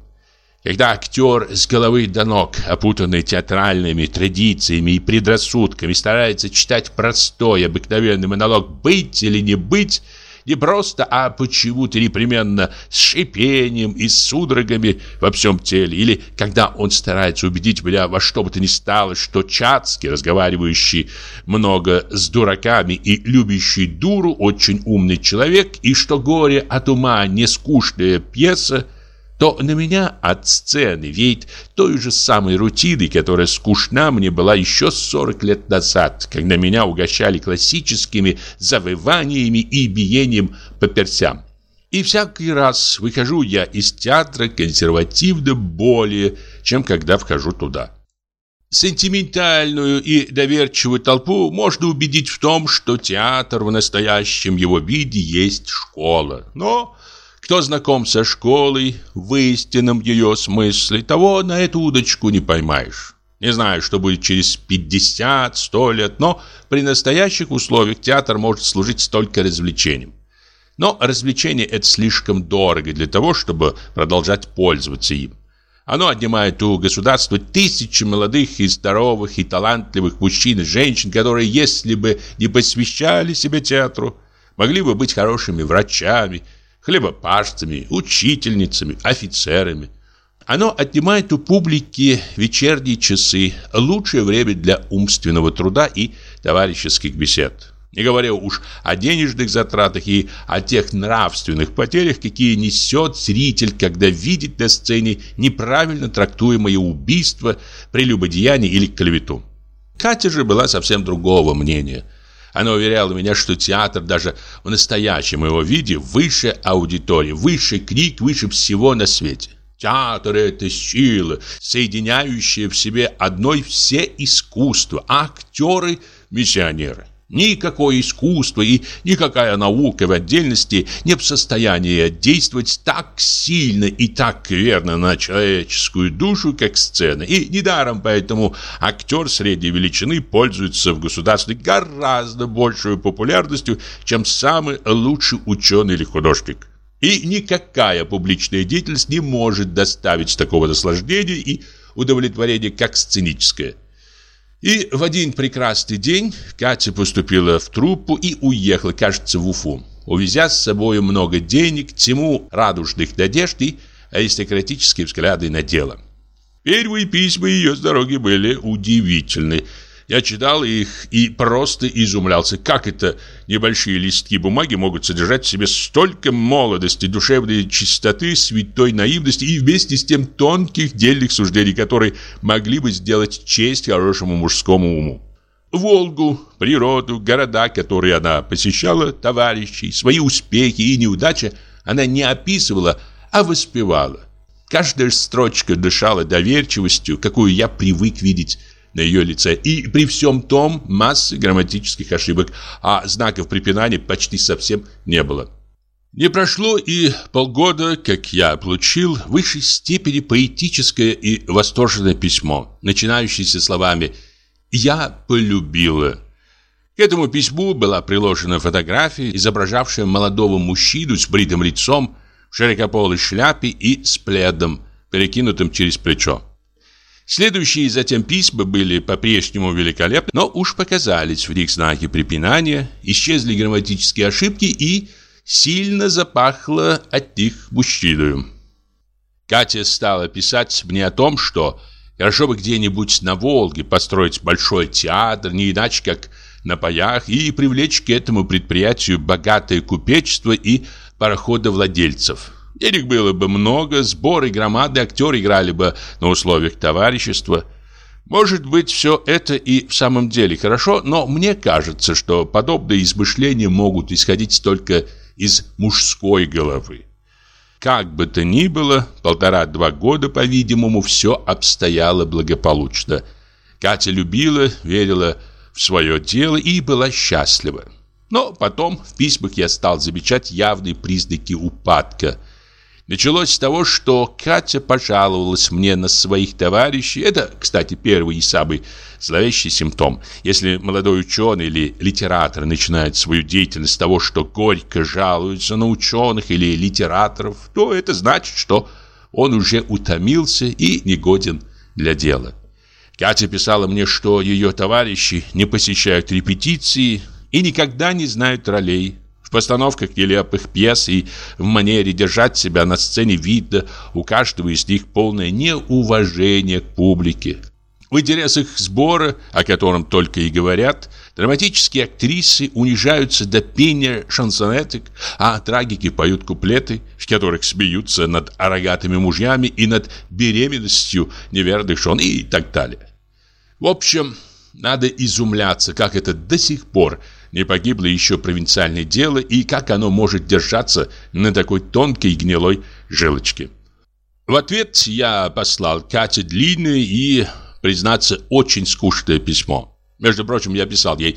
Когда актер с головы до ног, опутанный театральными традициями и предрассудками, старается читать простой, обыкновенный монолог «быть или не быть», не просто, а почему-то непременно с шипением и судорогами во всем теле. Или когда он старается убедить меня во что бы то ни стало, что Чацкий, разговаривающий много с дураками и любящий дуру, очень умный человек, и что горе от ума не скучная пьеса, то на меня от сцены веет той же самой рутиной, которая скучна мне была еще 40 лет назад, когда меня угощали классическими завываниями и биением по персям. И всякий раз выхожу я из театра консервативно более, чем когда вхожу туда. Сентиментальную и доверчивую толпу можно убедить в том, что театр в настоящем его виде есть школа. Но кто знаком со школой, в истинном ее смысле, того на эту удочку не поймаешь. Не знаю, что будет через 50-100 лет, но при настоящих условиях театр может служить только развлечением. Но развлечение это слишком дорого для того, чтобы продолжать пользоваться им. Оно отнимает у государства тысячи молодых и здоровых и талантливых мужчин и женщин, которые, если бы не посвящали себя театру, могли бы быть хорошими врачами, хлебопашцами, учительницами, офицерами. Оно отнимает у публики вечерние часы, лучшее время для умственного труда и товарищеских бесед. Не говоря уж о денежных затратах и о тех нравственных потерях, какие несет зритель, когда видит на сцене неправильно трактуемое убийство, прелюбодеяние или клевету. Катя же была совсем другого мнения – она уверяла меня, что театр даже в настоящем его виде выше аудитории, выше книг, выше всего на свете. Театр – это сила, соединяющая в себе одной все искусства, актеры – миссионеры. Никакое искусство и никакая наука в отдельности не в состоянии действовать так сильно и так верно на человеческую душу, как сцена. И недаром поэтому актер средней величины пользуется в государстве гораздо большей популярностью, чем самый лучший ученый или художник. И никакая публичная деятельность не может доставить такого наслаждения и удовлетворения, как сценическая. И в один прекрасный день Катя поступила в труппу и уехала, кажется, в Уфу, увезя с собой много денег, тьму радужных надежд и аристократические взгляды на дело. Первые письма ее с дороги были удивительны. Я читал их и просто изумлялся, как это небольшие листки бумаги могут содержать в себе столько молодости, душевной чистоты, святой наивности и вместе с тем тонких дельных суждений, которые могли бы сделать честь хорошему мужскому уму. Волгу, природу, города, которые она посещала, товарищей, свои успехи и неудачи она не описывала, а воспевала. Каждая строчка дышала доверчивостью, какую я привык видеть на ее лице. И при всем том массы грамматических ошибок, а знаков препинания почти совсем не было. Не прошло и полгода, как я получил в высшей степени поэтическое и восторженное письмо, начинающееся словами «Я полюбила». К этому письму была приложена фотография, изображавшая молодого мужчину с бритым лицом, в широкополой шляпе и с пледом, перекинутым через плечо. Следующие затем письма были по-прежнему великолепны, но уж показались в них знаки препинания, исчезли грамматические ошибки и сильно запахло от них мужчиною. Катя стала писать мне о том, что хорошо бы где-нибудь на Волге построить большой театр, не иначе как на паях, и привлечь к этому предприятию богатое купечество и пароходовладельцев. Денег было бы много, сборы громады, актеры играли бы на условиях товарищества. Может быть, все это и в самом деле хорошо, но мне кажется, что подобные измышления могут исходить только из мужской головы. Как бы то ни было, полтора-два года, по-видимому, все обстояло благополучно. Катя любила, верила в свое дело и была счастлива. Но потом в письмах я стал замечать явные признаки упадка – Началось с того, что Катя пожаловалась мне на своих товарищей. Это, кстати, первый и самый зловещий симптом. Если молодой ученый или литератор начинает свою деятельность с того, что горько жалуется на ученых или литераторов, то это значит, что он уже утомился и негоден для дела. Катя писала мне, что ее товарищи не посещают репетиции и никогда не знают ролей, в постановках нелепых пьес и в манере держать себя на сцене видно у каждого из них полное неуважение к публике. В интересах сбора, о котором только и говорят, драматические актрисы унижаются до пения шансонеток, а трагики поют куплеты, в которых смеются над рогатыми мужьями и над беременностью неверных жен и так далее. В общем, надо изумляться, как это до сих пор – не погибло еще провинциальное дело и как оно может держаться на такой тонкой и гнилой жилочке. В ответ я послал Кате длинное и, признаться, очень скучное письмо. Между прочим, я писал ей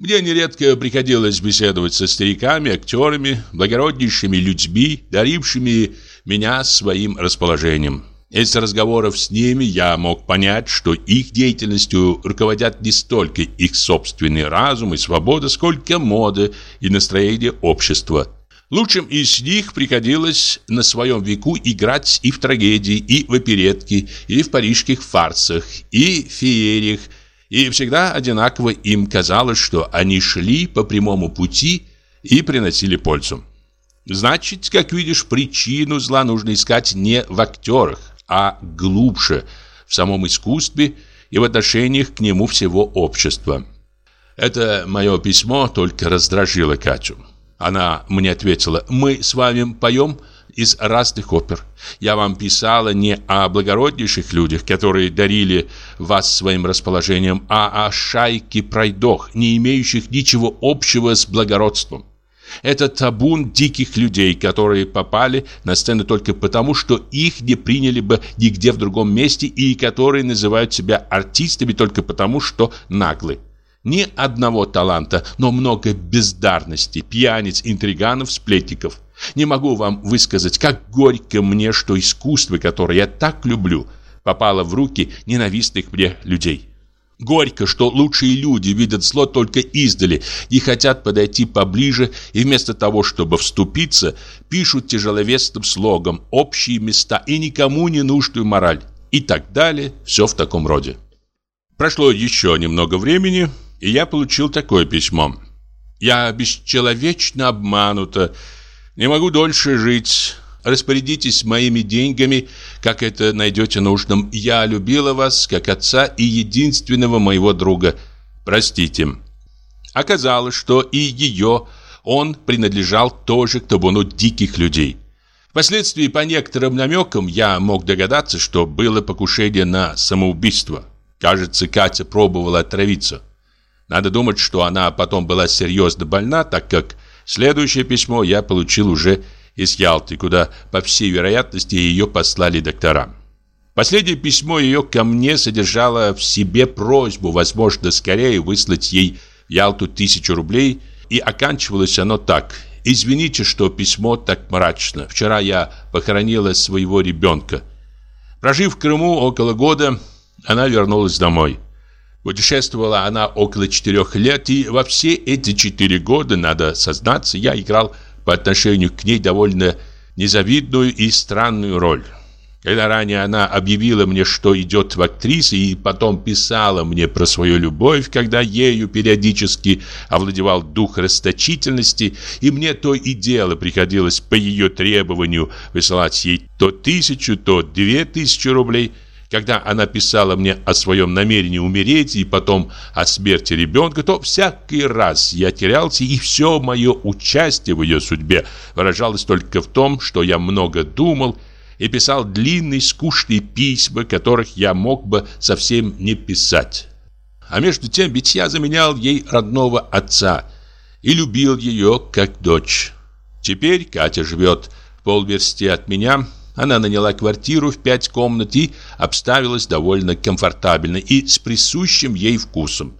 мне нередко приходилось беседовать со стариками, актерами, благороднейшими людьми, дарившими меня своим расположением. Из разговоров с ними я мог понять, что их деятельностью руководят не столько их собственный разум и свобода, сколько мода и настроение общества. Лучшим из них приходилось на своем веку играть и в трагедии, и в оперетке, и в парижских фарсах, и в феериях, и всегда одинаково им казалось, что они шли по прямому пути и приносили пользу. Значит, как видишь, причину зла нужно искать не в актерах, а глубже в самом искусстве и в отношениях к нему всего общества. Это мое письмо только раздражило Катю. Она мне ответила, мы с вами поем из разных опер. Я вам писала не о благороднейших людях, которые дарили вас своим расположением, а о шайке пройдох, не имеющих ничего общего с благородством. Это табун диких людей, которые попали на сцену только потому, что их не приняли бы нигде в другом месте и которые называют себя артистами только потому, что наглы. Ни одного таланта, но много бездарности, пьяниц, интриганов, сплетников. Не могу вам высказать, как горько мне, что искусство, которое я так люблю, попало в руки ненавистных мне людей. Горько, что лучшие люди видят зло только издали, не хотят подойти поближе и вместо того, чтобы вступиться, пишут тяжеловесным слогом общие места и никому не нужную мораль. И так далее, все в таком роде. Прошло еще немного времени, и я получил такое письмо. «Я бесчеловечно обманута, не могу дольше жить. Распорядитесь моими деньгами, как это найдете нужным. Я любила вас, как отца и единственного моего друга. Простите». Оказалось, что и ее он принадлежал тоже к табуну диких людей. Впоследствии по некоторым намекам я мог догадаться, что было покушение на самоубийство. Кажется, Катя пробовала отравиться. Надо думать, что она потом была серьезно больна, так как следующее письмо я получил уже из Ялты, куда, по всей вероятности, ее послали доктора. Последнее письмо ее ко мне содержало в себе просьбу, возможно, скорее выслать ей в Ялту тысячу рублей, и оканчивалось оно так – Извините, что письмо так мрачно. Вчера я похоронила своего ребенка. Прожив в Крыму около года, она вернулась домой. Путешествовала она около четырех лет, и во все эти четыре года, надо сознаться, я играл по отношению к ней довольно незавидную и странную роль. Когда ранее она объявила мне, что идет в актрисы, и потом писала мне про свою любовь, когда ею периодически овладевал дух расточительности, и мне то и дело приходилось по ее требованию высылать ей то тысячу, то две тысячи рублей – когда она писала мне о своем намерении умереть и потом о смерти ребенка, то всякий раз я терялся, и все мое участие в ее судьбе выражалось только в том, что я много думал и писал длинные скучные письма, которых я мог бы совсем не писать. А между тем ведь я заменял ей родного отца и любил ее как дочь. Теперь Катя живет в полверсти от меня. Она наняла квартиру в пять комнат и обставилась довольно комфортабельно и с присущим ей вкусом.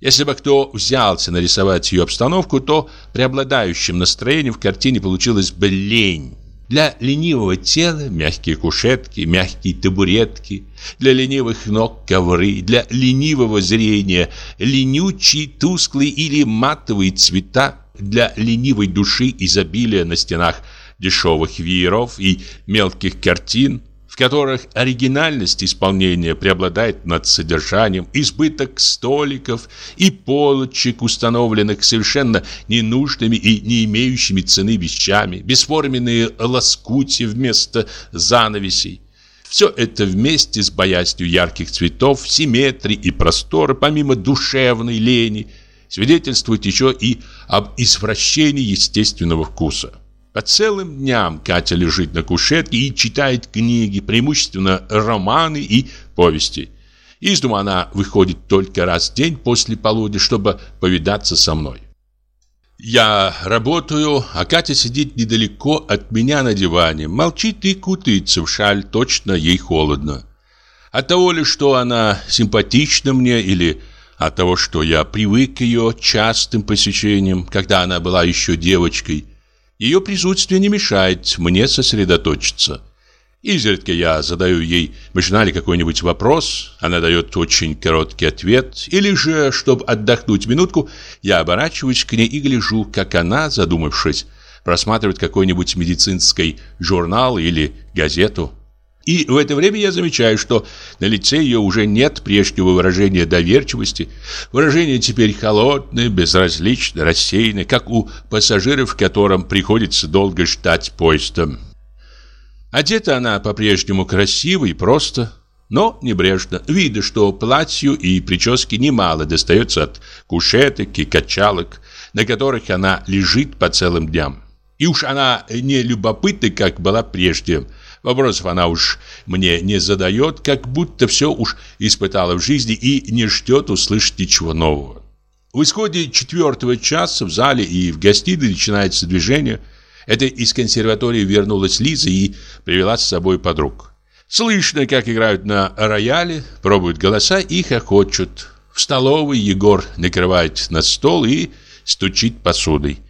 Если бы кто взялся нарисовать ее обстановку, то преобладающим настроением в картине получилось бы лень. Для ленивого тела мягкие кушетки, мягкие табуретки, для ленивых ног ковры, для ленивого зрения ленючие, тусклые или матовые цвета, для ленивой души изобилие на стенах дешевых вееров и мелких картин, которых оригинальность исполнения преобладает над содержанием, избыток столиков и полочек, установленных совершенно ненужными и не имеющими цены вещами, бесформенные лоскути вместо занавесей. Все это вместе с боязнью ярких цветов, симметрии и простора, помимо душевной лени, свидетельствует еще и об извращении естественного вкуса. По целым дням Катя лежит на кушетке и читает книги, преимущественно романы и повести. Из дома она выходит только раз в день после полудня, чтобы повидаться со мной. Я работаю, а Катя сидит недалеко от меня на диване, молчит и кутается в шаль, точно ей холодно. От того ли, что она симпатична мне, или от того, что я привык к ее частым посещениям, когда она была еще девочкой, ее присутствие не мешает мне сосредоточиться. Изредка я задаю ей машинально какой-нибудь вопрос, она дает очень короткий ответ, или же, чтобы отдохнуть минутку, я оборачиваюсь к ней и гляжу, как она, задумавшись, просматривает какой-нибудь медицинский журнал или газету. И в это время я замечаю, что на лице ее уже нет прежнего выражения доверчивости. Выражение теперь холодное, безразличное, рассеянное, как у пассажиров, которым приходится долго ждать поезда. Одета она по-прежнему красиво и просто, но небрежно. Видно, что платью и прическе немало достается от кушеток и качалок, на которых она лежит по целым дням. И уж она не любопытна, как была прежде – Вопросов она уж мне не задает, как будто все уж испытала в жизни и не ждет услышать ничего нового. В исходе четвертого часа в зале и в гостиной начинается движение. Это из консерватории вернулась Лиза и привела с собой подруг. Слышно, как играют на рояле, пробуют голоса и хохочут. В столовой Егор накрывает на стол и стучит посудой.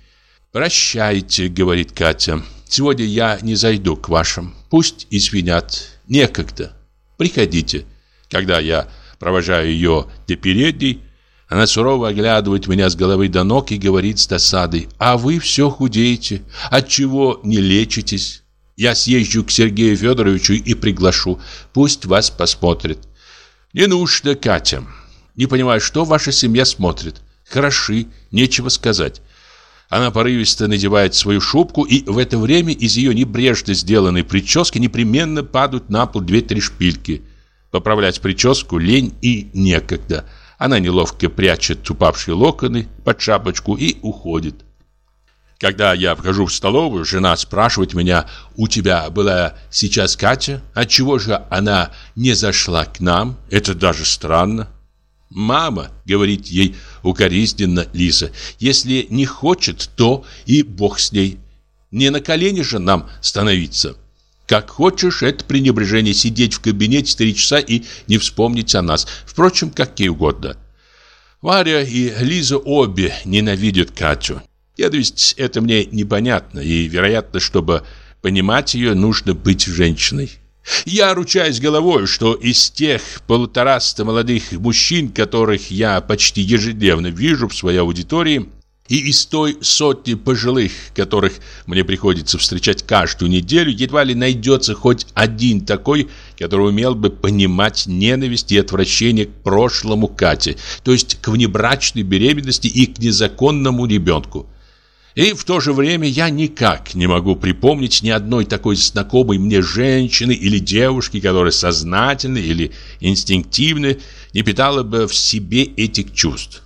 «Прощайте», — говорит Катя. «Сегодня я не зайду к вашим. Пусть извинят. Некогда. Приходите». Когда я провожаю ее до передней, она сурово оглядывает меня с головы до ног и говорит с досадой, «А вы все худеете. Отчего не лечитесь? Я съезжу к Сергею Федоровичу и приглашу. Пусть вас посмотрит». «Не нужно, Катя. Не понимаю, что ваша семья смотрит. Хороши, нечего сказать. Она порывисто надевает свою шубку, и в это время из ее небрежно сделанной прически непременно падают на пол две-три шпильки. Поправлять прическу лень и некогда. Она неловко прячет упавшие локоны под шапочку и уходит. Когда я вхожу в столовую, жена спрашивает меня, «У тебя была сейчас Катя? Отчего же она не зашла к нам? Это даже странно». «Мама», — говорит ей укоризненно Лиза, «если не хочет, то и Бог с ней. Не на колени же нам становиться». Как хочешь, это пренебрежение сидеть в кабинете три часа и не вспомнить о нас. Впрочем, как ей угодно. Варя и Лиза обе ненавидят Катю. Есть, это мне непонятно, и, вероятно, чтобы понимать ее, нужно быть женщиной. Я ручаюсь головой, что из тех полутораста молодых мужчин, которых я почти ежедневно вижу в своей аудитории, и из той сотни пожилых, которых мне приходится встречать каждую неделю, едва ли найдется хоть один такой, который умел бы понимать ненависть и отвращение к прошлому Кате, то есть к внебрачной беременности и к незаконному ребенку. И в то же время я никак не могу припомнить ни одной такой знакомой мне женщины или девушки, которая сознательно или инстинктивно не питала бы в себе этих чувств.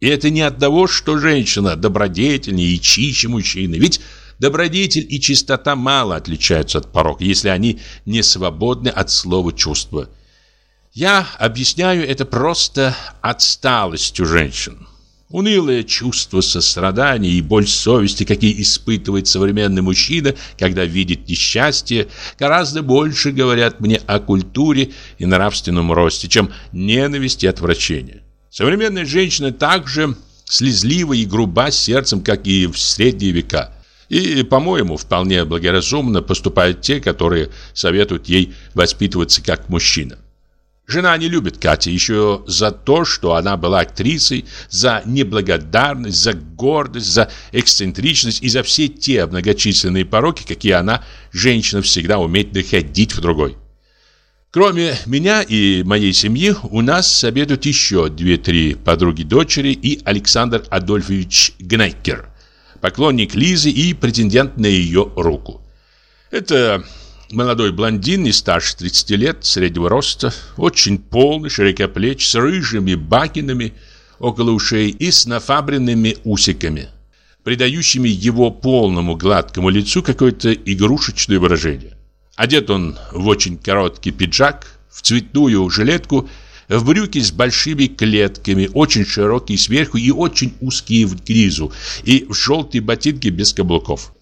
И это не от того, что женщина добродетельнее и чище мужчины, ведь добродетель и чистота мало отличаются от порока, если они не свободны от слова чувства. Я объясняю это просто отсталостью женщин. Унылое чувство сострадания и боль совести, какие испытывает современный мужчина, когда видит несчастье, гораздо больше говорят мне о культуре и нравственном росте, чем ненависть и отвращение. Современная женщина также слезлива и груба сердцем, как и в средние века. И, по-моему, вполне благоразумно поступают те, которые советуют ей воспитываться как мужчина. Жена не любит Кати еще за то, что она была актрисой, за неблагодарность, за гордость, за эксцентричность и за все те многочисленные пороки, какие она, женщина, всегда умеет находить в другой. Кроме меня и моей семьи, у нас обедают еще две-три подруги дочери и Александр Адольфович Гнеккер, поклонник Лизы и претендент на ее руку. Это Молодой блондин, не старше 30 лет, среднего роста, очень полный, широкоплеч, с рыжими бакинами около ушей и с нафабренными усиками, придающими его полному гладкому лицу какое-то игрушечное выражение. Одет он в очень короткий пиджак, в цветную жилетку, в брюки с большими клетками, очень широкие сверху и очень узкие в низу, и в желтые ботинки без каблуков.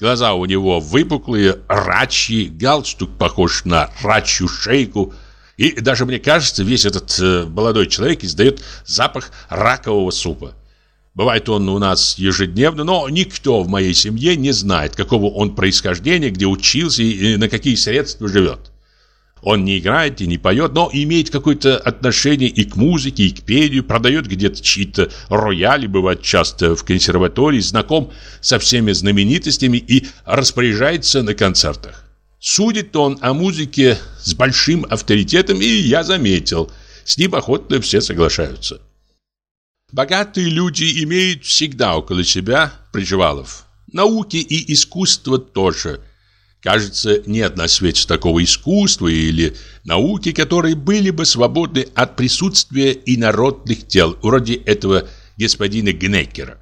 Глаза у него выпуклые, рачьи, галстук похож на рачью шейку. И даже мне кажется, весь этот э, молодой человек издает запах ракового супа. Бывает он у нас ежедневно, но никто в моей семье не знает, какого он происхождения, где учился и на какие средства живет. Он не играет и не поет, но имеет какое-то отношение и к музыке, и к пению, продает где-то чьи-то рояли, бывает часто в консерватории, знаком со всеми знаменитостями и распоряжается на концертах. Судит он о музыке с большим авторитетом, и я заметил, с ним охотно все соглашаются. Богатые люди имеют всегда около себя приживалов. Науки и искусство тоже – Кажется, нет на свете такого искусства или науки, которые были бы свободны от присутствия инородных тел, вроде этого господина Гнеккера.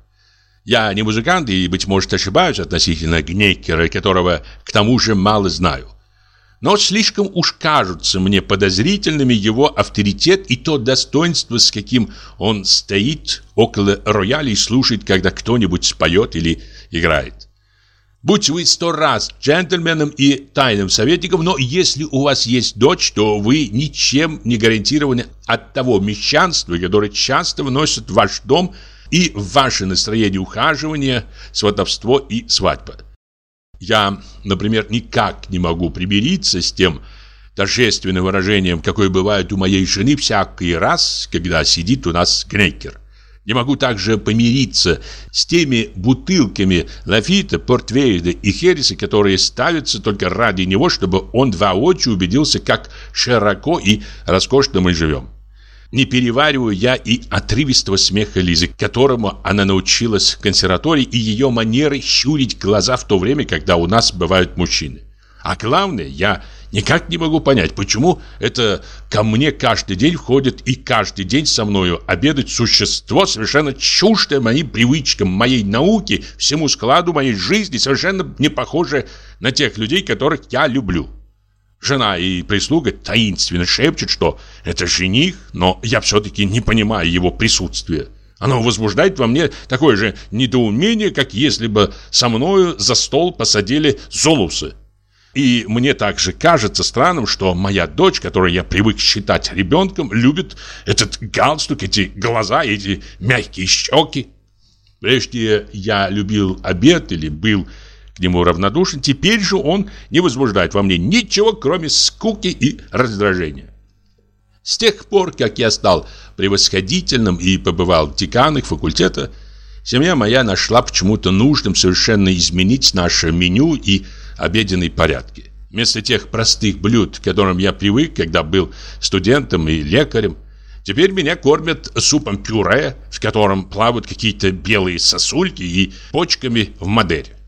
Я не музыкант и, быть может, ошибаюсь относительно Гнеккера, которого, к тому же, мало знаю. Но слишком уж кажутся мне подозрительными его авторитет и то достоинство, с каким он стоит около рояля и слушает, когда кто-нибудь споет или играет. Будь вы сто раз джентльменом и тайным советником, но если у вас есть дочь, то вы ничем не гарантированы от того мещанства, которое часто вносит в ваш дом и в ваше настроение ухаживания, сватовство и свадьба. Я, например, никак не могу примириться с тем торжественным выражением, какое бывает у моей жены всякий раз, когда сидит у нас Гнекер. Не могу также помириться с теми бутылками Лафита, Портвейда и Хереса, которые ставятся только ради него, чтобы он воочию убедился, как широко и роскошно мы живем. Не перевариваю я и отрывистого смеха Лизы, которому она научилась в консерватории, и ее манеры щурить глаза в то время, когда у нас бывают мужчины. А главное, я никак не могу понять, почему это ко мне каждый день входит и каждый день со мною обедать существо, совершенно чуждое моим привычкам, моей науке, всему складу моей жизни, совершенно не похожее на тех людей, которых я люблю. Жена и прислуга таинственно шепчут, что это жених, но я все-таки не понимаю его присутствия. Оно возбуждает во мне такое же недоумение, как если бы со мною за стол посадили золусы. И мне также кажется странным, что моя дочь, которую я привык считать ребенком, любит этот галстук, эти глаза, эти мягкие щеки. Прежде я любил обед или был к нему равнодушен, теперь же он не возбуждает во мне ничего, кроме скуки и раздражения. С тех пор, как я стал превосходительным и побывал в деканах факультета, семья моя нашла почему-то нужным совершенно изменить наше меню и обеденные порядки. Вместо тех простых блюд, к которым я привык, когда был студентом и лекарем, теперь меня кормят супом-пюре, в котором плавают какие-то белые сосульки и почками в Мадере.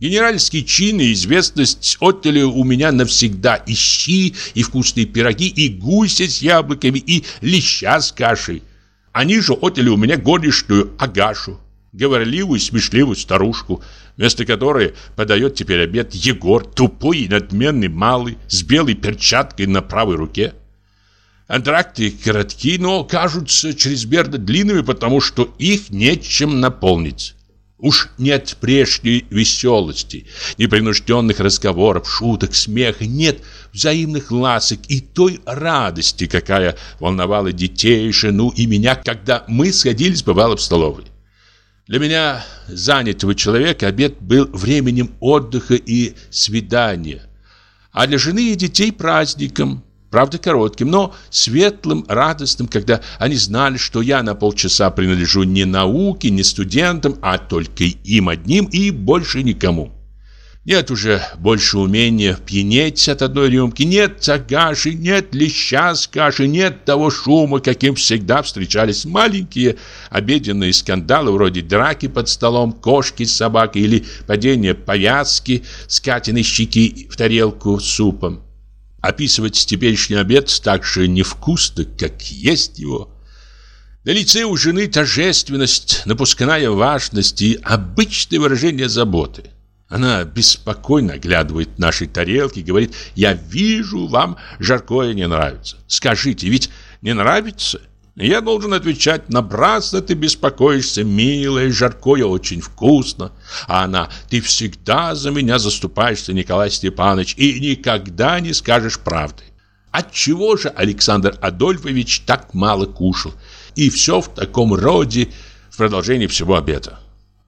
Генеральские чины и известность отняли у меня навсегда и щи, и вкусные пироги, и гуся с яблоками, и леща с кашей. Они же отняли у меня горничную Агашу, говорливую, смешливую старушку, вместо которой подает теперь обед Егор, тупой и надменный малый, с белой перчаткой на правой руке. Антракты коротки, но кажутся чрезмерно длинными, потому что их нечем наполнить. Уж нет прежней веселости, непринужденных разговоров, шуток, смеха, нет взаимных ласок и той радости, какая волновала детей, жену и меня, когда мы сходились, бывало, в столовой. Для меня, занятого человека, обед был временем отдыха и свидания, а для жены и детей праздником – Правда, коротким, но светлым, радостным, когда они знали, что я на полчаса принадлежу не науке, не студентам, а только им одним и больше никому. Нет уже больше умения пьянеть от одной рюмки, нет цагаши, нет леща с кашей, нет того шума, каким всегда встречались маленькие обеденные скандалы вроде драки под столом, кошки с собакой или падения повязки с Катиной щеки в тарелку с супом. Описывать теперешний обед так же невкусно, как есть его. На лице у жены торжественность, напускная важность и обычное выражение заботы. Она беспокойно оглядывает наши тарелки и говорит, «Я вижу, вам жаркое не нравится. Скажите, ведь не нравится?» Я должен отвечать, напрасно ты беспокоишься, милая, жаркое очень вкусно. А она, ты всегда за меня заступаешься, Николай Степанович, и никогда не скажешь правды. Отчего же Александр Адольфович так мало кушал? И все в таком роде в продолжении всего обеда.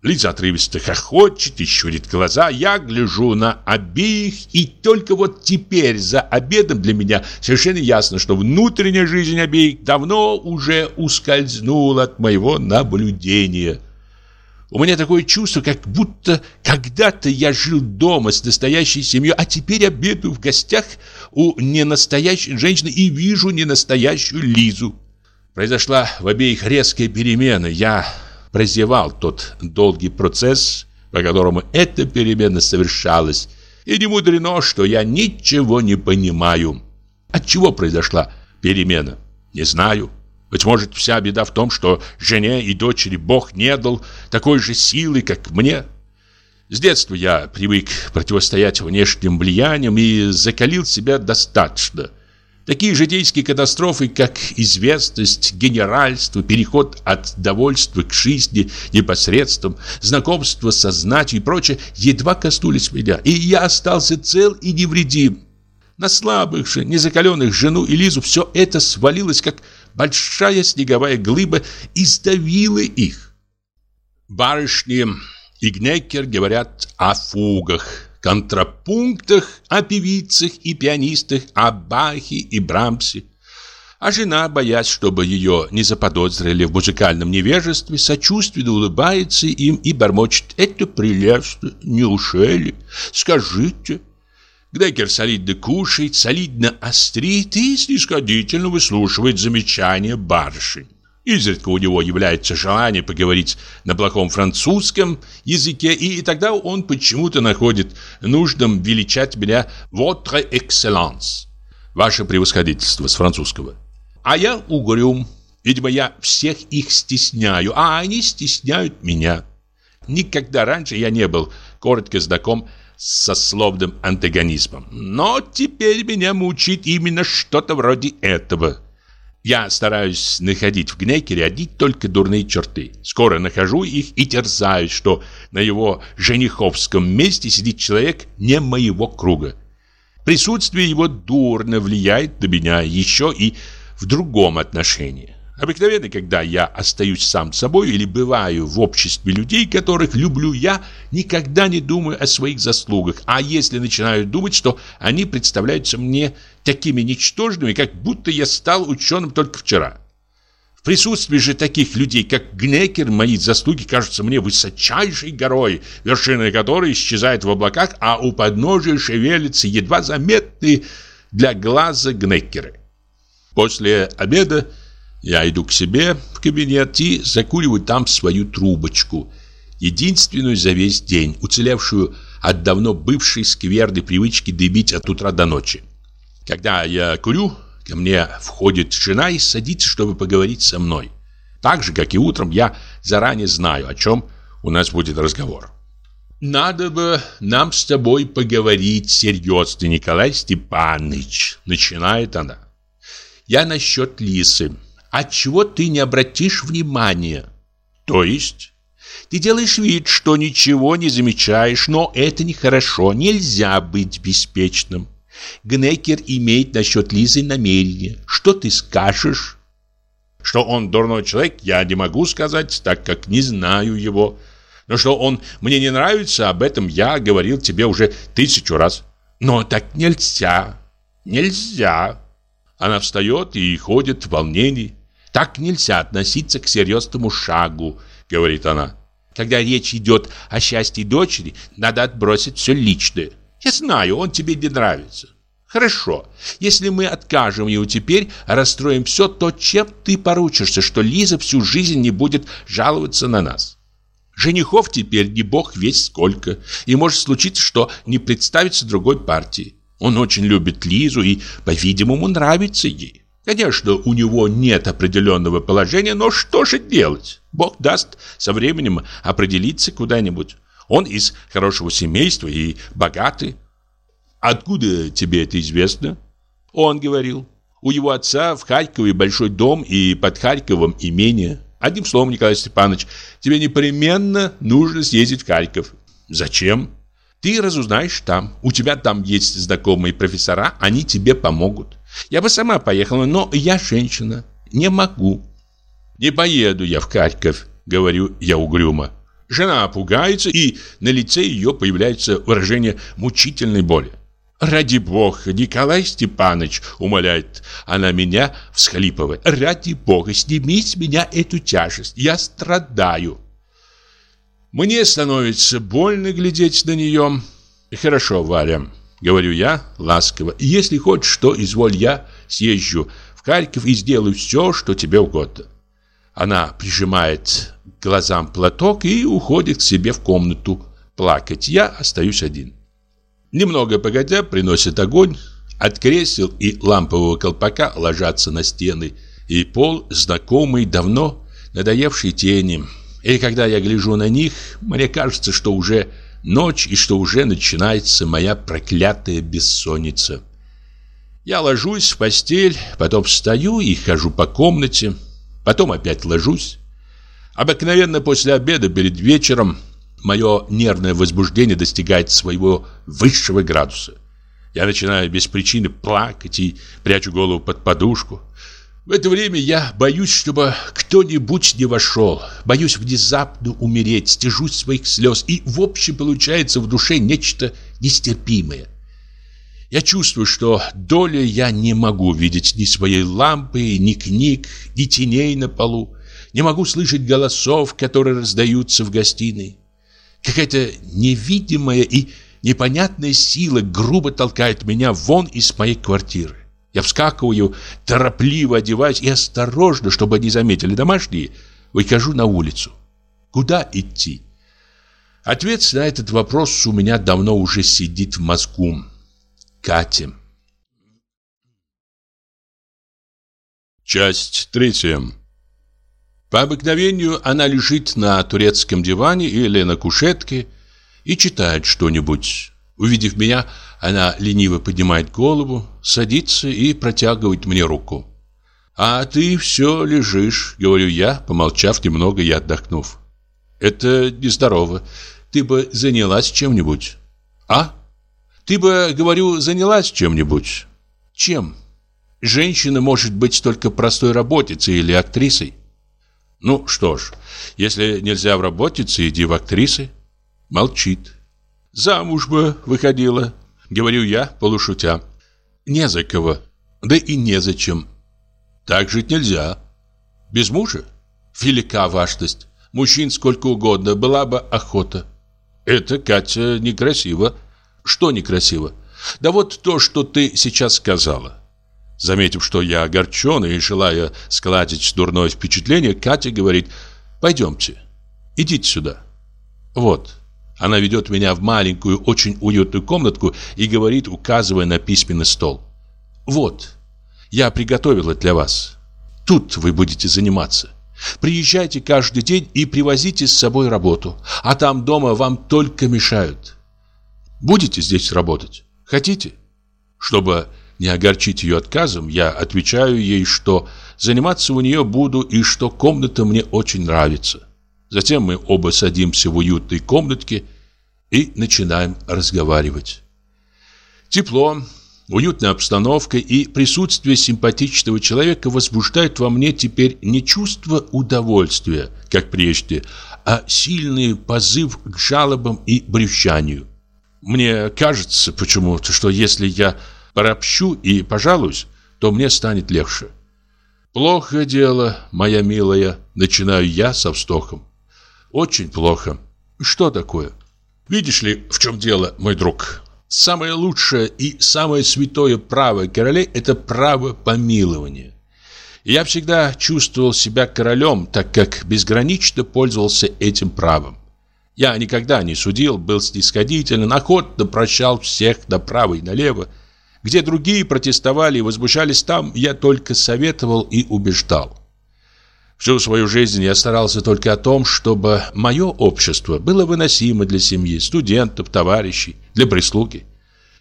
Лиза отрывисто хохочет и щурит глаза. Я гляжу на обеих, и только вот теперь за обедом для меня совершенно ясно, что внутренняя жизнь обеих давно уже ускользнула от моего наблюдения. У меня такое чувство, как будто когда-то я жил дома с настоящей семьей, а теперь обедаю в гостях у ненастоящей женщины и вижу ненастоящую Лизу. Произошла в обеих резкая перемена. Я прозевал тот долгий процесс, по которому эта перемена совершалась, и не мудрено, что я ничего не понимаю. От чего произошла перемена? Не знаю. Быть может, вся беда в том, что жене и дочери Бог не дал такой же силы, как мне. С детства я привык противостоять внешним влияниям и закалил себя достаточно – Такие житейские катастрофы, как известность, генеральство, переход от довольства к жизни непосредством, знакомство со знатью и прочее, едва коснулись меня, и я остался цел и невредим. На слабых же, незакаленных жену и Лизу все это свалилось, как большая снеговая глыба, и сдавило их. Барышни и Гнекер говорят о фугах – контрапунктах, о певицах и пианистах, о Бахе и Брамсе. А жена, боясь, чтобы ее не заподозрили в музыкальном невежестве, сочувственно улыбается им и бормочет «Это прелестно, неужели? Скажите». Гдекер солидно кушает, солидно острит и снисходительно выслушивает замечания барышень. Изредка у него является желание поговорить на плохом французском языке, и тогда он почему-то находит нужным величать меня «Votre Excellence» – «Ваше превосходительство» с французского. А я угрюм. Видимо, я всех их стесняю, а они стесняют меня. Никогда раньше я не был коротко знаком со словным антагонизмом. Но теперь меня мучит именно что-то вроде этого – я стараюсь находить в Гнекере одни только дурные черты. Скоро нахожу их и терзаюсь, что на его жениховском месте сидит человек не моего круга. Присутствие его дурно влияет на меня еще и в другом отношении. Обыкновенно, когда я остаюсь сам собой или бываю в обществе людей, которых люблю я, никогда не думаю о своих заслугах. А если начинаю думать, что они представляются мне такими ничтожными, как будто я стал ученым только вчера. В присутствии же таких людей, как Гнекер, мои заслуги кажутся мне высочайшей горой, вершина которой исчезает в облаках, а у подножия шевелятся едва заметные для глаза Гнекеры. После обеда я иду к себе в кабинет и закуриваю там свою трубочку. Единственную за весь день, уцелевшую от давно бывшей скверной привычки дыбить от утра до ночи. Когда я курю, ко мне входит жена и садится, чтобы поговорить со мной. Так же, как и утром, я заранее знаю, о чем у нас будет разговор. «Надо бы нам с тобой поговорить серьезно, Николай Степанович», — начинает она. «Я насчет Лисы. Отчего ты не обратишь внимания? То есть? Ты делаешь вид, что ничего не замечаешь, но это нехорошо, нельзя быть беспечным. Гнекер имеет насчет Лизы намерение. Что ты скажешь? Что он дурной человек, я не могу сказать, так как не знаю его. Но что он мне не нравится, об этом я говорил тебе уже тысячу раз. Но так нельзя. Нельзя. Она встает и ходит в волнении. Так нельзя относиться к серьезному шагу, говорит она. Когда речь идет о счастье дочери, надо отбросить все личное. Я знаю, он тебе не нравится. Хорошо, если мы откажем ему теперь, расстроим все, то чем ты поручишься, что Лиза всю жизнь не будет жаловаться на нас? Женихов теперь не бог весь сколько, и может случиться, что не представится другой партии. Он очень любит Лизу и, по-видимому, нравится ей. Конечно, у него нет определенного положения, но что же делать? Бог даст со временем определиться куда-нибудь. Он из хорошего семейства и богатый. Откуда тебе это известно? Он говорил. У его отца в Харькове большой дом и под Харьковом имение. Одним словом, Николай Степанович, тебе непременно нужно съездить в Харьков. Зачем? Ты разузнаешь там. У тебя там есть знакомые профессора, они тебе помогут. Я бы сама поехала, но я женщина, не могу. Не поеду я в Харьков, говорю я угрюмо. Жена пугается, и на лице ее появляется выражение мучительной боли. «Ради бога, Николай Степанович!» — умоляет она меня, всхлипывая. «Ради бога, сними с меня эту тяжесть, я страдаю!» Мне становится больно глядеть на нее. «Хорошо, Варя, Говорю я ласково. Если хочешь, что изволь я съезжу в Харьков и сделаю все, что тебе угодно. Она прижимает глазам платок и уходит к себе в комнату плакать. Я остаюсь один. Немного погодя, приносит огонь. От кресел и лампового колпака ложатся на стены и пол знакомый, давно надоевший тени. И когда я гляжу на них, мне кажется, что уже Ночь, и что уже начинается моя проклятая бессонница. Я ложусь в постель, потом встаю и хожу по комнате, потом опять ложусь. Обыкновенно после обеда перед вечером мое нервное возбуждение достигает своего высшего градуса. Я начинаю без причины плакать и прячу голову под подушку. В это время я боюсь, чтобы кто-нибудь не вошел. Боюсь внезапно умереть, стяжусь своих слез. И в общем получается в душе нечто нестерпимое. Я чувствую, что доля я не могу видеть ни своей лампы, ни книг, ни теней на полу. Не могу слышать голосов, которые раздаются в гостиной. Какая-то невидимая и Непонятная сила грубо толкает меня вон из моей квартиры. Я вскакиваю, торопливо одеваюсь и осторожно, чтобы не заметили домашние, выхожу на улицу. Куда идти? Ответ на этот вопрос у меня давно уже сидит в мозгу. Катя. Часть третья. По обыкновению она лежит на турецком диване или на кушетке и читает что-нибудь. Увидев меня, она лениво поднимает голову, садится и протягивает мне руку. «А ты все лежишь», — говорю я, помолчав немного и отдохнув. «Это нездорово. Ты бы занялась чем-нибудь». «А? Ты бы, говорю, занялась чем-нибудь». «Чем? Женщина может быть только простой работницей или актрисой». «Ну что ж, если нельзя в работнице, иди в актрисы». Молчит. «Замуж бы выходила», — говорю я, полушутя. «Не за кого, да и незачем. Так жить нельзя. Без мужа? Велика важность. Мужчин сколько угодно, была бы охота. Это, Катя, некрасиво. Что некрасиво? Да вот то, что ты сейчас сказала. Заметив, что я огорчен и желая складить дурное впечатление, Катя говорит, пойдемте, идите сюда. Вот. Она ведет меня в маленькую, очень уютную комнатку и говорит, указывая на письменный стол. Вот, я приготовила для вас. Тут вы будете заниматься. Приезжайте каждый день и привозите с собой работу, а там дома вам только мешают. Будете здесь работать? Хотите? Чтобы не огорчить ее отказом, я отвечаю ей, что заниматься у нее буду и что комната мне очень нравится. Затем мы оба садимся в уютной комнатке и начинаем разговаривать. Тепло, уютная обстановка и присутствие симпатичного человека возбуждают во мне теперь не чувство удовольствия, как прежде, а сильный позыв к жалобам и брюзжанию. Мне кажется почему-то, что если я поропщу и пожалуюсь, то мне станет легче. Плохо дело, моя милая, начинаю я со вздохом. Очень плохо. Что такое? Видишь ли, в чем дело, мой друг? Самое лучшее и самое святое право королей – это право помилования. Я всегда чувствовал себя королем, так как безгранично пользовался этим правом. Я никогда не судил, был снисходителен, охотно прощал всех направо и налево. Где другие протестовали и возмущались там, я только советовал и убеждал. Всю свою жизнь я старался только о том, чтобы мое общество было выносимо для семьи, студентов, товарищей, для прислуги.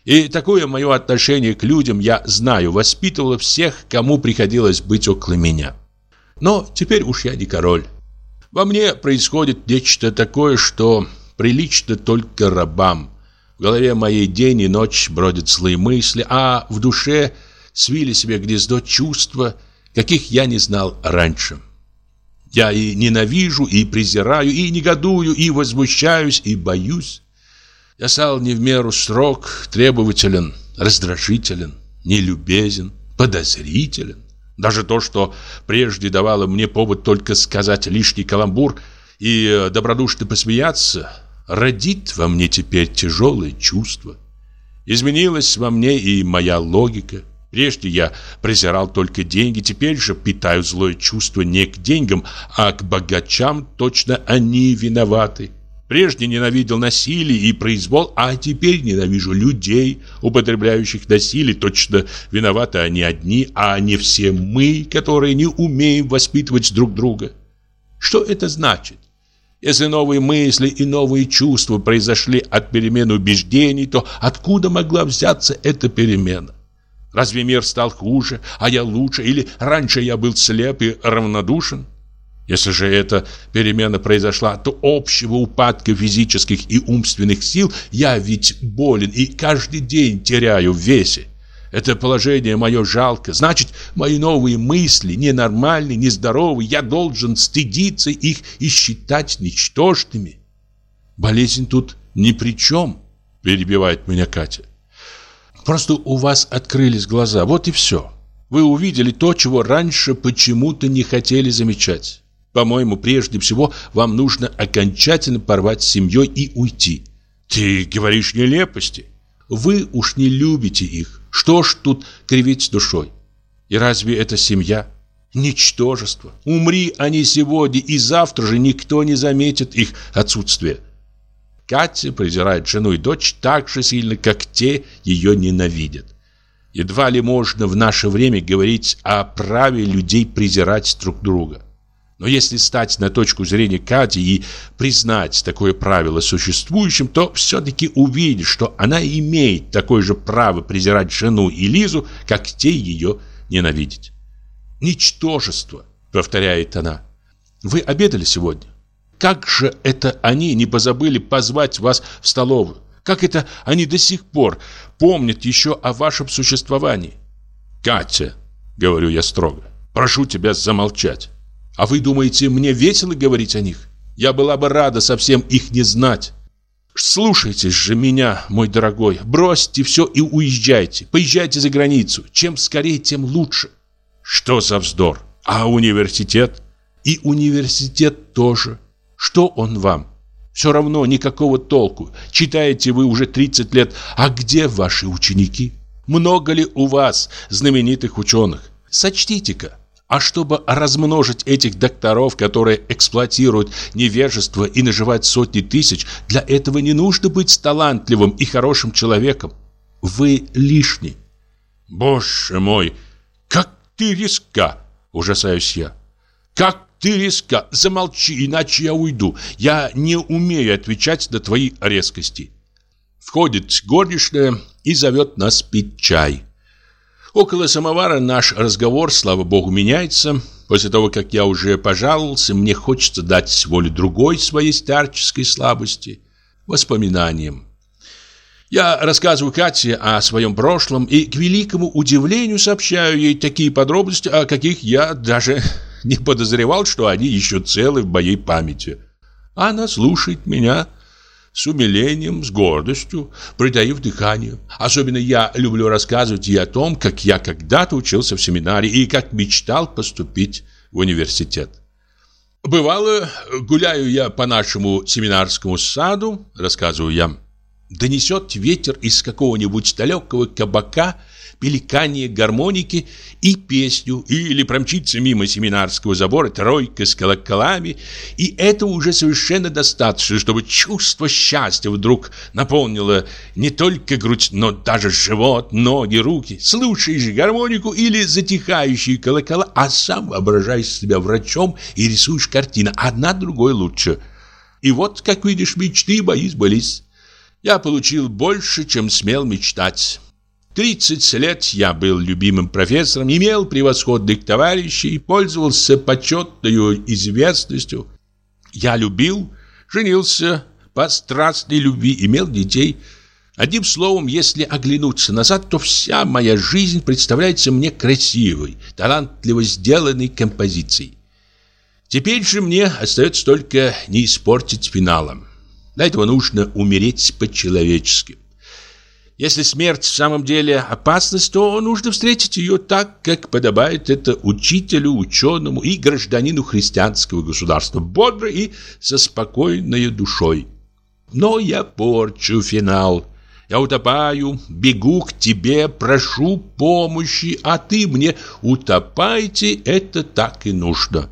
И такое мое отношение к людям, я знаю, воспитывало всех, кому приходилось быть около меня. Но теперь уж я не король. Во мне происходит нечто такое, что прилично только рабам. В голове моей день и ночь бродят злые мысли, а в душе свили себе гнездо чувства, каких я не знал раньше. Я и ненавижу, и презираю, и негодую, и возмущаюсь, и боюсь. Я стал не в меру строг, требователен, раздражителен, нелюбезен, подозрителен. Даже то, что прежде давало мне повод только сказать лишний каламбур и добродушно посмеяться, родит во мне теперь тяжелое чувство. Изменилась во мне и моя логика – Прежде я презирал только деньги, теперь же питаю злое чувство не к деньгам, а к богачам, точно они виноваты. Прежде ненавидел насилие и произвол, а теперь ненавижу людей, употребляющих насилие, точно виноваты они одни, а не все мы, которые не умеем воспитывать друг друга. Что это значит? Если новые мысли и новые чувства произошли от перемены убеждений, то откуда могла взяться эта перемена? Разве мир стал хуже, а я лучше? Или раньше я был слеп и равнодушен? Если же эта перемена произошла, то общего упадка физических и умственных сил я ведь болен и каждый день теряю в весе. Это положение мое жалко. Значит, мои новые мысли ненормальны, нездоровы. Я должен стыдиться их и считать ничтожными. Болезнь тут ни при чем, перебивает меня Катя. Просто у вас открылись глаза, вот и все. Вы увидели то, чего раньше почему-то не хотели замечать. По-моему, прежде всего вам нужно окончательно порвать с семьей и уйти. Ты говоришь нелепости. Вы уж не любите их. Что ж тут кривить с душой? И разве это семья? Ничтожество. Умри они сегодня, и завтра же никто не заметит их отсутствие. Катя презирает жену и дочь так же сильно, как те ее ненавидят. Едва ли можно в наше время говорить о праве людей презирать друг друга. Но если стать на точку зрения Кати и признать такое правило существующим, то все-таки увидишь, что она имеет такое же право презирать жену и Лизу, как те ее ненавидеть. «Ничтожество», — повторяет она. «Вы обедали сегодня? Как же это они не позабыли позвать вас в столовую? Как это они до сих пор помнят еще о вашем существовании? Катя, говорю я строго, прошу тебя замолчать. А вы думаете, мне весело говорить о них? Я была бы рада совсем их не знать. Слушайтесь же меня, мой дорогой. Бросьте все и уезжайте. Поезжайте за границу. Чем скорее, тем лучше. Что за вздор? А университет? И университет тоже. Что он вам? Все равно никакого толку. Читаете вы уже 30 лет. А где ваши ученики? Много ли у вас знаменитых ученых? Сочтите-ка. А чтобы размножить этих докторов, которые эксплуатируют невежество и наживают сотни тысяч, для этого не нужно быть талантливым и хорошим человеком. Вы лишний. Боже мой, как ты риска, ужасаюсь я. Как ты резка, замолчи, иначе я уйду. Я не умею отвечать на твои резкости. Входит горничная и зовет нас пить чай. Около самовара наш разговор, слава богу, меняется. После того, как я уже пожаловался, мне хочется дать волю другой своей старческой слабости – воспоминаниям. Я рассказываю Кате о своем прошлом и, к великому удивлению, сообщаю ей такие подробности, о каких я даже [laughs] не подозревал, что они еще целы в моей памяти. Она слушает меня с умилением, с гордостью, притаив дыхание. Особенно я люблю рассказывать ей о том, как я когда-то учился в семинарии и как мечтал поступить в университет. Бывало, гуляю я по нашему семинарскому саду, рассказываю я, донесет ветер из какого-нибудь далекого кабака пеликание гармоники и песню, или промчится мимо семинарского забора тройка с колоколами, и этого уже совершенно достаточно, чтобы чувство счастья вдруг наполнило не только грудь, но даже живот, ноги, руки. Слушаешь гармонику или затихающие колокола, а сам воображаешь себя врачом и рисуешь картины, одна другой лучше. И вот, как видишь, мечты мои сбылись. Я получил больше, чем смел мечтать. 30 лет я был любимым профессором, имел превосходных товарищей, пользовался почетной известностью. Я любил, женился по страстной любви, имел детей. Одним словом, если оглянуться назад, то вся моя жизнь представляется мне красивой, талантливо сделанной композицией. Теперь же мне остается только не испортить финалом. Для этого нужно умереть по-человечески. Если смерть в самом деле опасность, то нужно встретить ее так, как подобает это учителю, ученому и гражданину христианского государства, бодро и со спокойной душой. Но я порчу финал. Я утопаю, бегу к тебе, прошу помощи, а ты мне утопайте, это так и нужно.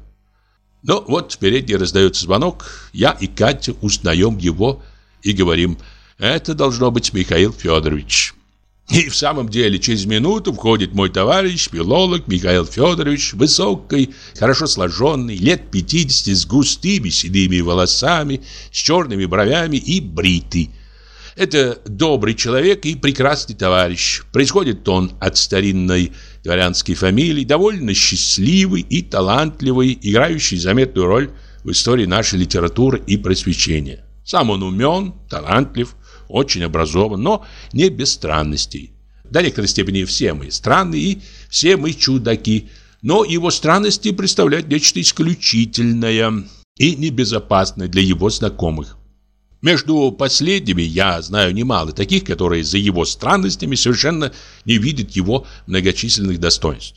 Но вот впереди раздается звонок, я и Катя узнаем его и говорим – это должно быть Михаил Федорович. И в самом деле через минуту входит мой товарищ, филолог Михаил Федорович, высокий, хорошо сложенный, лет 50, с густыми седыми волосами, с черными бровями и бритый. Это добрый человек и прекрасный товарищ. Происходит он от старинной дворянской фамилии, довольно счастливый и талантливый, играющий заметную роль в истории нашей литературы и просвещения. Сам он умен, талантлив, очень образован, но не без странностей. До некоторой степени все мы странные и все мы чудаки, но его странности представляют нечто исключительное и небезопасное для его знакомых. Между последними я знаю немало таких, которые за его странностями совершенно не видят его многочисленных достоинств.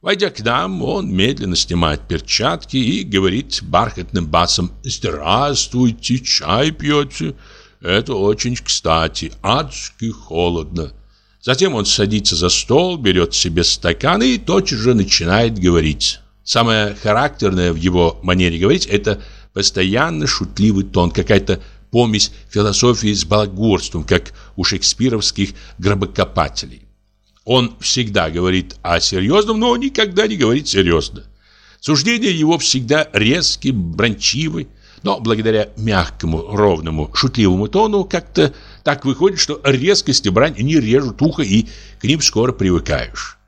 Войдя к нам, он медленно снимает перчатки и говорит бархатным басом «Здравствуйте, чай пьете?» Это очень кстати, адски холодно. Затем он садится за стол, берет себе стакан и тотчас же начинает говорить. Самое характерное в его манере говорить – это постоянно шутливый тон, какая-то помесь философии с балагурством, как у шекспировских гробокопателей. Он всегда говорит о серьезном, но никогда не говорит серьезно. Суждения его всегда резкие, брончивы, но благодаря мягкому, ровному, шутливому тону как-то так выходит, что резкость и брань не режут ухо, и к ним скоро привыкаешь.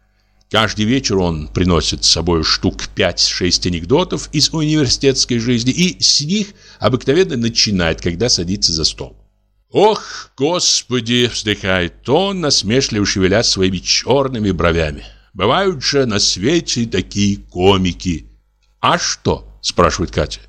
Каждый вечер он приносит с собой штук 5-6 анекдотов из университетской жизни и с них обыкновенно начинает, когда садится за стол. «Ох, Господи!» — вздыхает он, насмешливо шевеля своими черными бровями. «Бывают же на свете такие комики!» «А что?» — спрашивает Катя.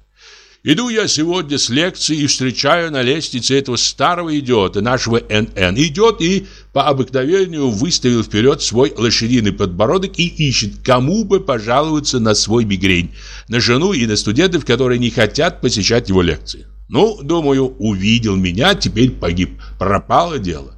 Иду я сегодня с лекции и встречаю на лестнице этого старого идиота, нашего НН. Идет и по обыкновению выставил вперед свой лошадиный подбородок и ищет, кому бы пожаловаться на свой мигрень. На жену и на студентов, которые не хотят посещать его лекции. Ну, думаю, увидел меня, теперь погиб. Пропало дело.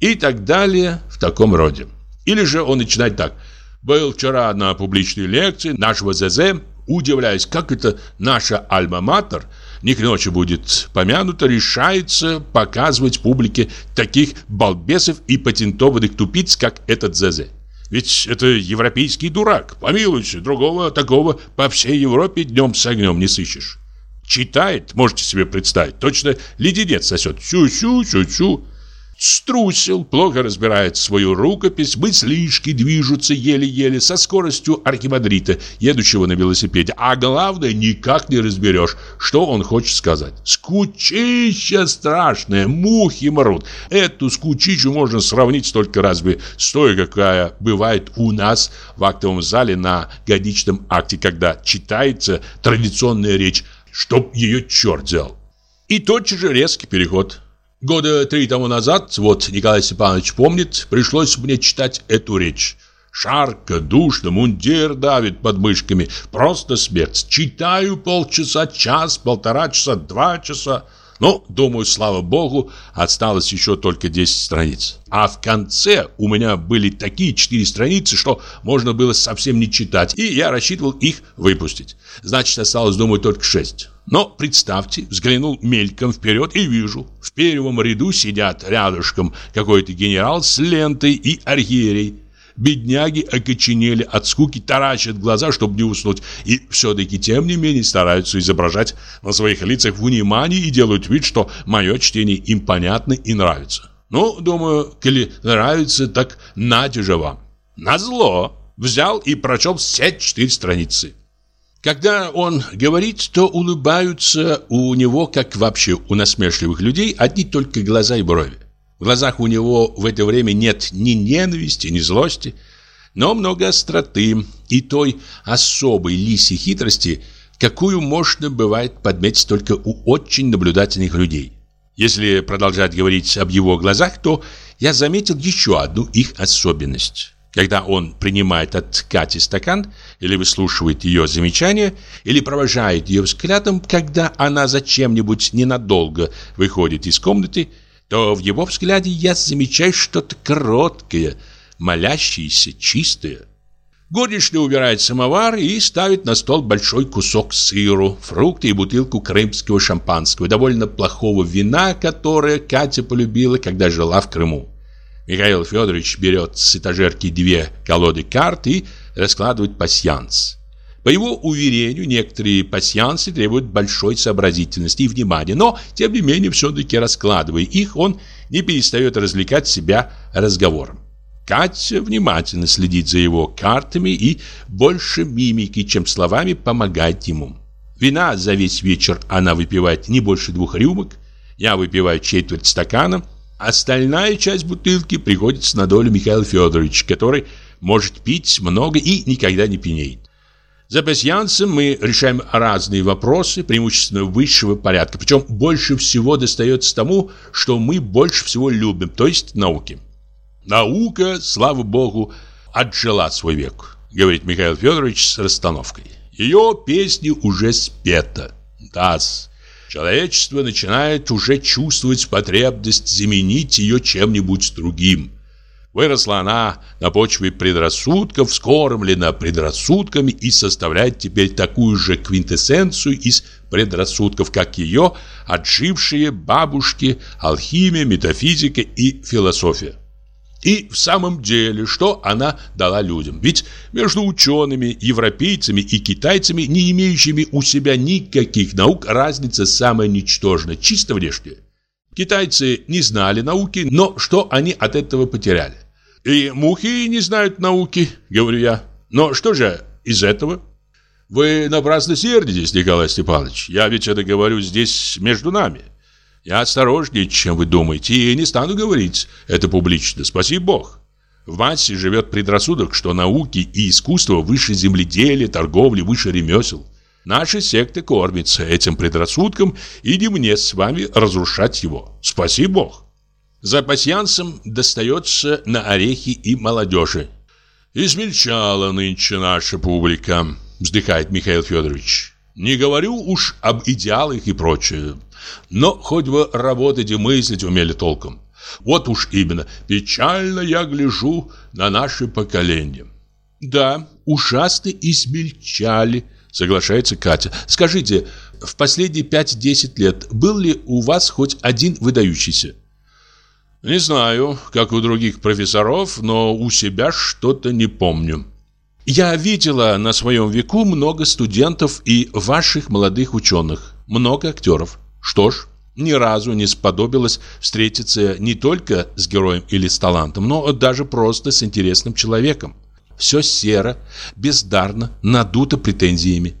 И так далее в таком роде. Или же он начинает так. Был вчера на публичной лекции нашего ЗЗ удивляясь, как это наша альма-матер не к ночи будет помянута, решается показывать публике таких балбесов и патентованных тупиц, как этот ЗЗ. Ведь это европейский дурак. Помилуйте, другого такого по всей Европе днем с огнем не сыщешь. Читает, можете себе представить, точно леденец сосет. Чу-чу-чу-чу. Струсил, плохо разбирает свою рукопись, мыслишки движутся еле-еле со скоростью архимандрита, едущего на велосипеде. А главное, никак не разберешь, что он хочет сказать. Скучища страшная, мухи мрут. Эту скучищу можно сравнить только разве с той, какая бывает у нас в актовом зале на годичном акте, когда читается традиционная речь, чтоб ее черт взял. И тотчас же резкий переход – Года три тому назад, вот Николай Степанович помнит, пришлось мне читать эту речь. Шарко, душно, мундир давит под мышками. Просто смерть. Читаю полчаса, час, полтора часа, два часа. Ну, думаю, слава богу, осталось еще только 10 страниц. А в конце у меня были такие 4 страницы, что можно было совсем не читать, и я рассчитывал их выпустить. Значит, осталось, думаю, только 6. Но представьте, взглянул мельком вперед и вижу, в первом ряду сидят рядышком какой-то генерал с лентой и архиерей. Бедняги окоченели от скуки, таращат глаза, чтобы не уснуть, и все-таки, тем не менее, стараются изображать на своих лицах внимание и делают вид, что мое чтение им понятно и нравится. Ну, думаю, коли нравится, так нате же вам. Назло взял и прочел все четыре страницы. Когда он говорит, то улыбаются у него, как вообще у насмешливых людей, одни только глаза и брови. В глазах у него в это время нет ни ненависти, ни злости, но много остроты и той особой лисьей хитрости, какую можно бывает подметить только у очень наблюдательных людей. Если продолжать говорить об его глазах, то я заметил еще одну их особенность. Когда он принимает от Кати стакан, или выслушивает ее замечания, или провожает ее взглядом, когда она зачем-нибудь ненадолго выходит из комнаты, то в его взгляде я замечаю что-то короткое, молящееся, чистое. Горничная убирает самовар и ставит на стол большой кусок сыру, фрукты и бутылку крымского шампанского, довольно плохого вина, которое Катя полюбила, когда жила в Крыму. Михаил Федорович берет с этажерки две колоды карт и раскладывает пасьянс. По его уверению, некоторые пасьянсы требуют большой сообразительности и внимания, но, тем не менее, все-таки раскладывая их, он не перестает развлекать себя разговором. Катя внимательно следит за его картами и больше мимики, чем словами, помогает ему. Вина за весь вечер она выпивает не больше двух рюмок, я выпиваю четверть стакана, остальная часть бутылки приходится на долю Михаила Федоровича, который может пить много и никогда не пьянеет. За пасьянсом мы решаем разные вопросы, преимущественно высшего порядка. Причем больше всего достается тому, что мы больше всего любим, то есть науке. Наука, слава богу, отжила свой век, говорит Михаил Федорович с расстановкой. Ее песни уже спета. Да, человечество начинает уже чувствовать потребность заменить ее чем-нибудь другим. Выросла она на почве предрассудков, скормлена предрассудками и составляет теперь такую же квинтэссенцию из предрассудков, как ее отжившие бабушки, алхимия, метафизика и философия. И в самом деле, что она дала людям? Ведь между учеными, европейцами и китайцами, не имеющими у себя никаких наук, разница самая ничтожная, чисто внешняя. Китайцы не знали науки, но что они от этого потеряли? И мухи не знают науки, говорю я. Но что же из этого? Вы напрасно сердитесь, Николай Степанович. Я ведь это говорю здесь между нами. Я осторожнее, чем вы думаете, и не стану говорить это публично, спаси Бог. В массе живет предрассудок, что науки и искусство выше земледелия, торговли, выше ремесел. Наша секта кормится этим предрассудком, и не мне с вами разрушать его. Спаси Бог. За пасьянсом достается на орехи и молодежи. «Измельчала нынче наша публика», — вздыхает Михаил Федорович. «Не говорю уж об идеалах и прочее. Но хоть бы работать и мыслить умели толком. Вот уж именно, печально я гляжу на наше поколение. Да, ужасно измельчали, соглашается Катя. Скажите, в последние 5-10 лет был ли у вас хоть один выдающийся? Не знаю, как у других профессоров, но у себя что-то не помню. Я видела на своем веку много студентов и ваших молодых ученых, много актеров. Что ж, ни разу не сподобилось встретиться не только с героем или с талантом, но даже просто с интересным человеком. Все серо, бездарно, надуто претензиями.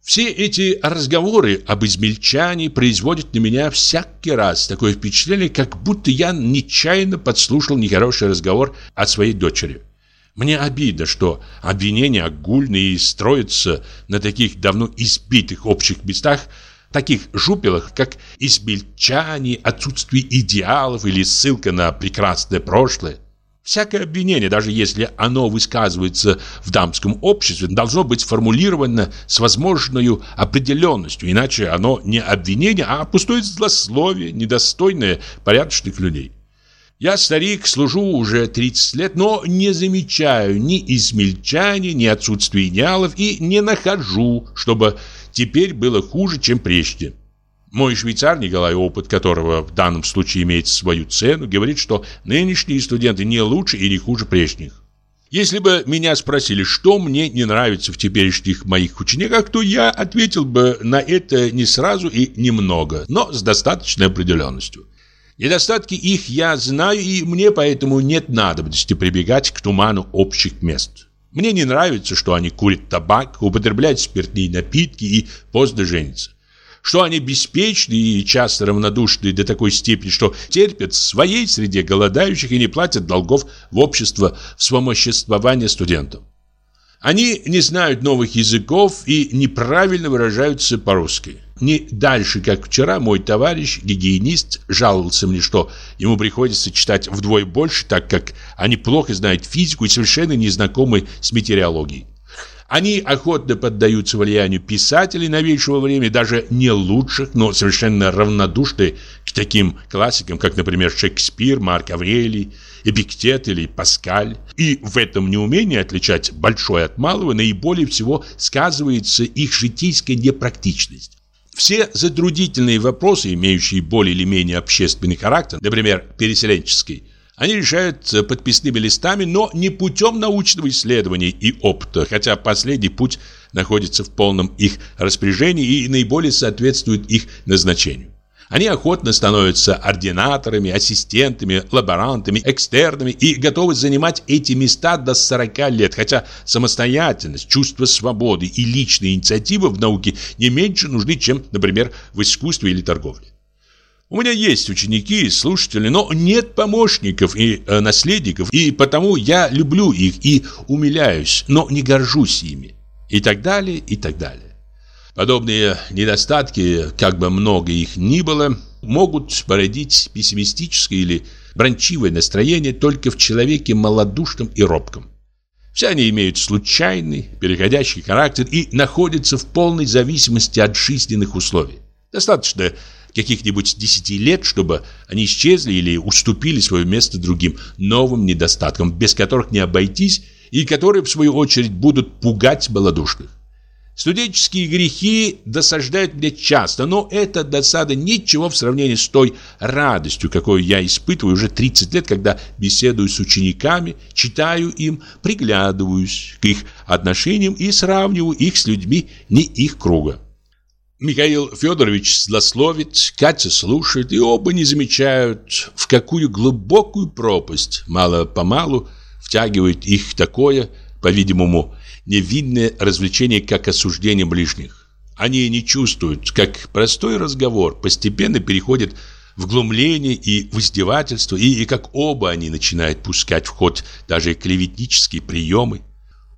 Все эти разговоры об измельчании производят на меня всякий раз такое впечатление, как будто я нечаянно подслушал нехороший разговор от своей дочери. Мне обидно, что обвинения огульные строятся на таких давно избитых общих местах, таких жупелах, как измельчание, отсутствие идеалов или ссылка на прекрасное прошлое. Всякое обвинение, даже если оно высказывается в дамском обществе, должно быть сформулировано с возможной определенностью, иначе оно не обвинение, а пустое злословие, недостойное порядочных людей. Я старик, служу уже 30 лет, но не замечаю ни измельчания, ни отсутствия идеалов и не нахожу, чтобы теперь было хуже, чем прежде. Мой швейцар Николай, опыт которого в данном случае имеет свою цену, говорит, что нынешние студенты не лучше и не хуже прежних. Если бы меня спросили, что мне не нравится в теперешних моих учениках, то я ответил бы на это не сразу и немного, но с достаточной определенностью. Недостатки их я знаю, и мне поэтому нет надобности прибегать к туману общих мест. Мне не нравится, что они курят табак, употребляют спиртные напитки и поздно женятся. Что они беспечны и часто равнодушны до такой степени, что терпят в своей среде голодающих и не платят долгов в общество вспомоществования студентам. Они не знают новых языков и неправильно выражаются по-русски. Не дальше, как вчера, мой товарищ, гигиенист, жаловался мне, что ему приходится читать вдвое больше, так как они плохо знают физику и совершенно не знакомы с метеорологией. Они охотно поддаются влиянию писателей новейшего времени, даже не лучших, но совершенно равнодушны к таким классикам, как, например, Шекспир, Марк Аврелий, Эпиктет или Паскаль. И в этом неумении отличать большое от малого наиболее всего сказывается их житейская непрактичность. Все затруднительные вопросы, имеющие более или менее общественный характер, например, переселенческий, они решают подписными листами, но не путем научного исследования и опыта, хотя последний путь находится в полном их распоряжении и наиболее соответствует их назначению. Они охотно становятся ординаторами, ассистентами, лаборантами, экстернами и готовы занимать эти места до 40 лет, хотя самостоятельность, чувство свободы и личная инициатива в науке не меньше нужны, чем, например, в искусстве или торговле. У меня есть ученики и слушатели, но нет помощников и э, наследников, и потому я люблю их и умиляюсь, но не горжусь ими. И так далее, и так далее. Подобные недостатки, как бы много их ни было, могут породить пессимистическое или бранчивое настроение только в человеке малодушном и робком. Все они имеют случайный, переходящий характер и находятся в полной зависимости от жизненных условий. Достаточно каких-нибудь десяти лет, чтобы они исчезли или уступили свое место другим новым недостаткам, без которых не обойтись и которые, в свою очередь, будут пугать малодушных. Студенческие грехи досаждают мне часто, но эта досада ничего в сравнении с той радостью, какую я испытываю уже 30 лет, когда беседую с учениками, читаю им, приглядываюсь к их отношениям и сравниваю их с людьми не их круга. Михаил Федорович злословит, Катя слушает, и оба не замечают, в какую глубокую пропасть мало-помалу втягивает их такое, по-видимому, невинное развлечение, как осуждение ближних. Они не чувствуют, как простой разговор постепенно переходит в глумление и в издевательство, и, и как оба они начинают пускать в ход даже клеветнические приемы.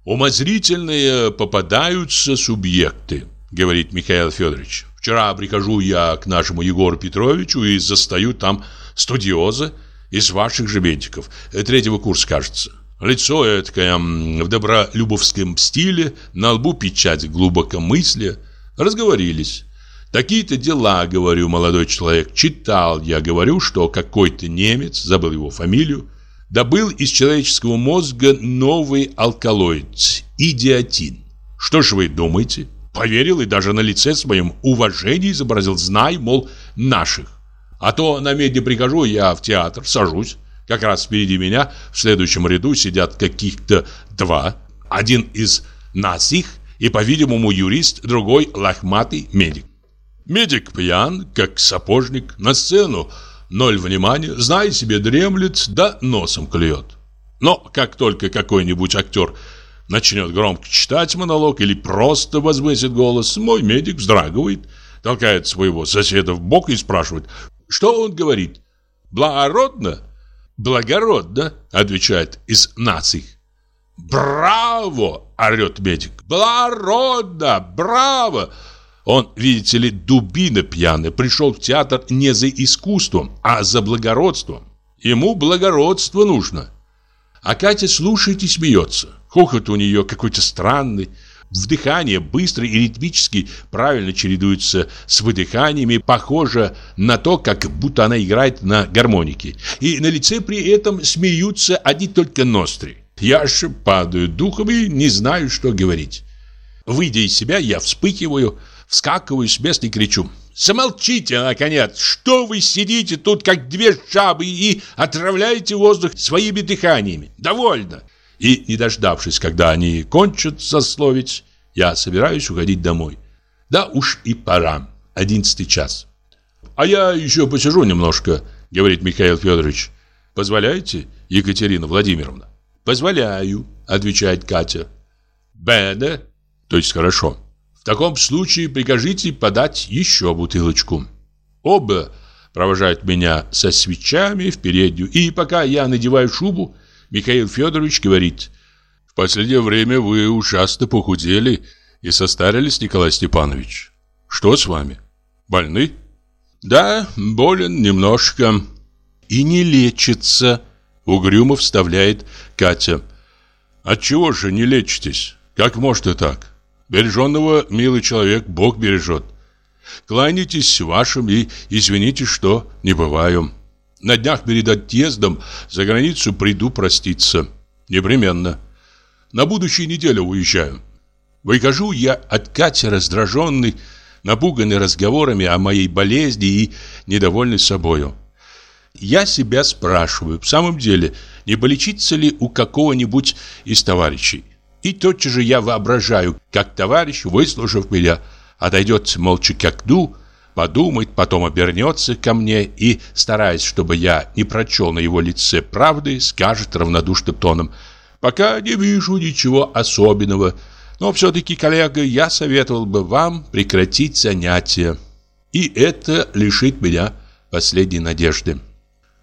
«Умозрительные попадаются субъекты», — говорит Михаил Федорович. «Вчера прихожу я к нашему Егору Петровичу и застаю там студиоза из ваших же медиков, третьего курса, кажется. Лицо эткое в добролюбовском стиле, на лбу печать глубокомыслия. Разговорились. Такие-то дела, говорю, молодой человек, читал я, говорю, что какой-то немец, забыл его фамилию, добыл из человеческого мозга новый алкалоид – идиотин. Что ж вы думаете? Поверил и даже на лице своем уважение изобразил, знай, мол, наших. А то на медне прихожу я в театр, сажусь, как раз впереди меня в следующем ряду сидят каких-то два. Один из нас их и, по-видимому, юрист, другой лохматый медик. Медик пьян, как сапожник, на сцену ноль внимания, знай себе, дремлет, да носом клюет. Но как только какой-нибудь актер начнет громко читать монолог или просто возвысит голос, мой медик вздрагивает, толкает своего соседа в бок и спрашивает, что он говорит. Благородно? «Благородно», — отвечает из наций. «Браво!» — орет медик. «Благородно! Браво!» Он, видите ли, дубина пьяный, пришел в театр не за искусством, а за благородством. Ему благородство нужно. А Катя слушает и смеется. Хохот у нее какой-то странный, Вдыхание быстро и ритмически правильно чередуется с выдыханиями, похоже на то, как будто она играет на гармонике. И на лице при этом смеются одни только ностри. Я же падаю духом и не знаю, что говорить. Выйдя из себя, я вспыхиваю, вскакиваю с места и кричу. «Замолчите, наконец! Что вы сидите тут, как две жабы, и отравляете воздух своими дыханиями? Довольно!» И, не дождавшись, когда они кончат сословить, я собираюсь уходить домой. Да уж и пора. Одиннадцатый час. А я еще посижу немножко, говорит Михаил Федорович. Позволяете, Екатерина Владимировна? Позволяю, отвечает Катя. Бене, то есть хорошо. В таком случае прикажите подать еще бутылочку. Оба провожают меня со свечами в переднюю, и пока я надеваю шубу, Михаил Федорович говорит, «В последнее время вы ужасно похудели и состарились, Николай Степанович. Что с вами? Больны?» «Да, болен немножко». «И не лечится», — угрюмо вставляет Катя. «Отчего же не лечитесь? Как может и так? Береженного, милый человек, Бог бережет. Кланяйтесь вашим и извините, что не бываю». На днях перед отъездом за границу приду проститься. Непременно. На будущей неделе уезжаю. Выхожу я от Кати раздраженный, напуганный разговорами о моей болезни и недовольный собою. Я себя спрашиваю, в самом деле, не полечиться ли у какого-нибудь из товарищей. И тотчас же я воображаю, как товарищ, выслушав меня, отойдет молча к окну, подумает, потом обернется ко мне и, стараясь, чтобы я не прочел на его лице правды, скажет равнодушным тоном «Пока не вижу ничего особенного, но все-таки, коллега, я советовал бы вам прекратить занятия». И это лишит меня последней надежды.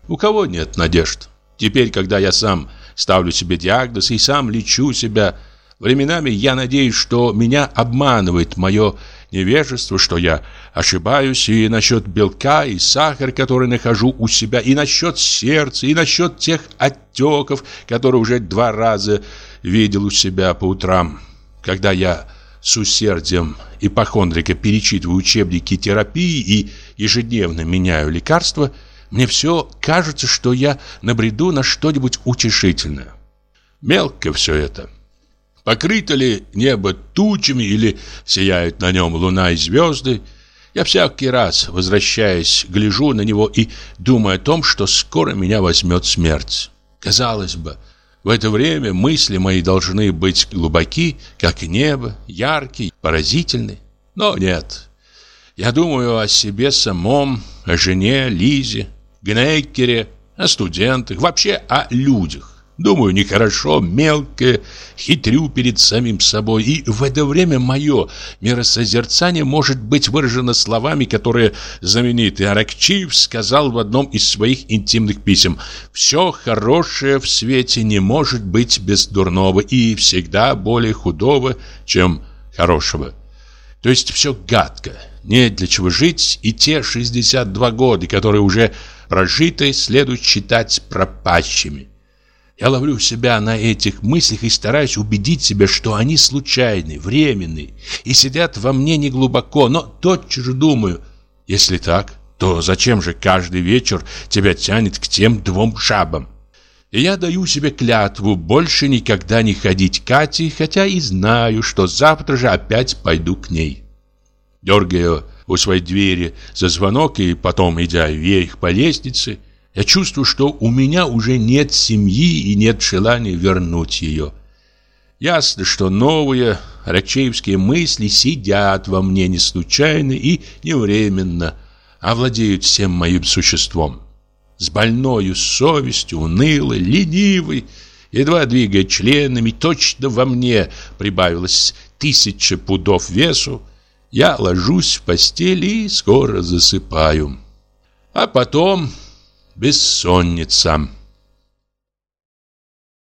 У кого нет надежд? Теперь, когда я сам ставлю себе диагноз и сам лечу себя, временами я надеюсь, что меня обманывает мое невежество, что я ошибаюсь и насчет белка и сахара, который нахожу у себя, и насчет сердца, и насчет тех отеков, которые уже два раза видел у себя по утрам. Когда я с усердием ипохондрика перечитываю учебники терапии и ежедневно меняю лекарства, мне все кажется, что я набреду на что-нибудь утешительное. Мелко все это. Покрыто ли небо тучами или сияют на нем луна и звезды, я всякий раз, возвращаясь, гляжу на него и думаю о том, что скоро меня возьмет смерть. Казалось бы, в это время мысли мои должны быть глубоки, как небо, яркие, поразительны. Но нет. Я думаю о себе самом, о жене, Лизе, Гнеккере, о студентах, вообще о людях. Думаю, нехорошо, мелко, хитрю перед самим собой. И в это время мое миросозерцание может быть выражено словами, которые знаменитый Аракчиев сказал в одном из своих интимных писем. «Все хорошее в свете не может быть без дурного и всегда более худого, чем хорошего». То есть все гадко, нет для чего жить, и те 62 года, которые уже прожиты, следует считать пропащими. Я ловлю себя на этих мыслях и стараюсь убедить себя, что они случайны, временны и сидят во мне неглубоко, но тотчас же думаю, если так, то зачем же каждый вечер тебя тянет к тем двум шабам? И я даю себе клятву больше никогда не ходить к Кате, хотя и знаю, что завтра же опять пойду к ней. Дергаю у своей двери за звонок и потом, идя вверх по лестнице, я чувствую, что у меня уже нет семьи и нет желания вернуть ее. Ясно, что новые рачеевские мысли сидят во мне не случайно и не временно, а владеют всем моим существом. С больною совестью, унылой, ленивой, едва двигая членами, точно во мне прибавилось тысяча пудов весу, я ложусь в постель и скоро засыпаю. А потом бессонница.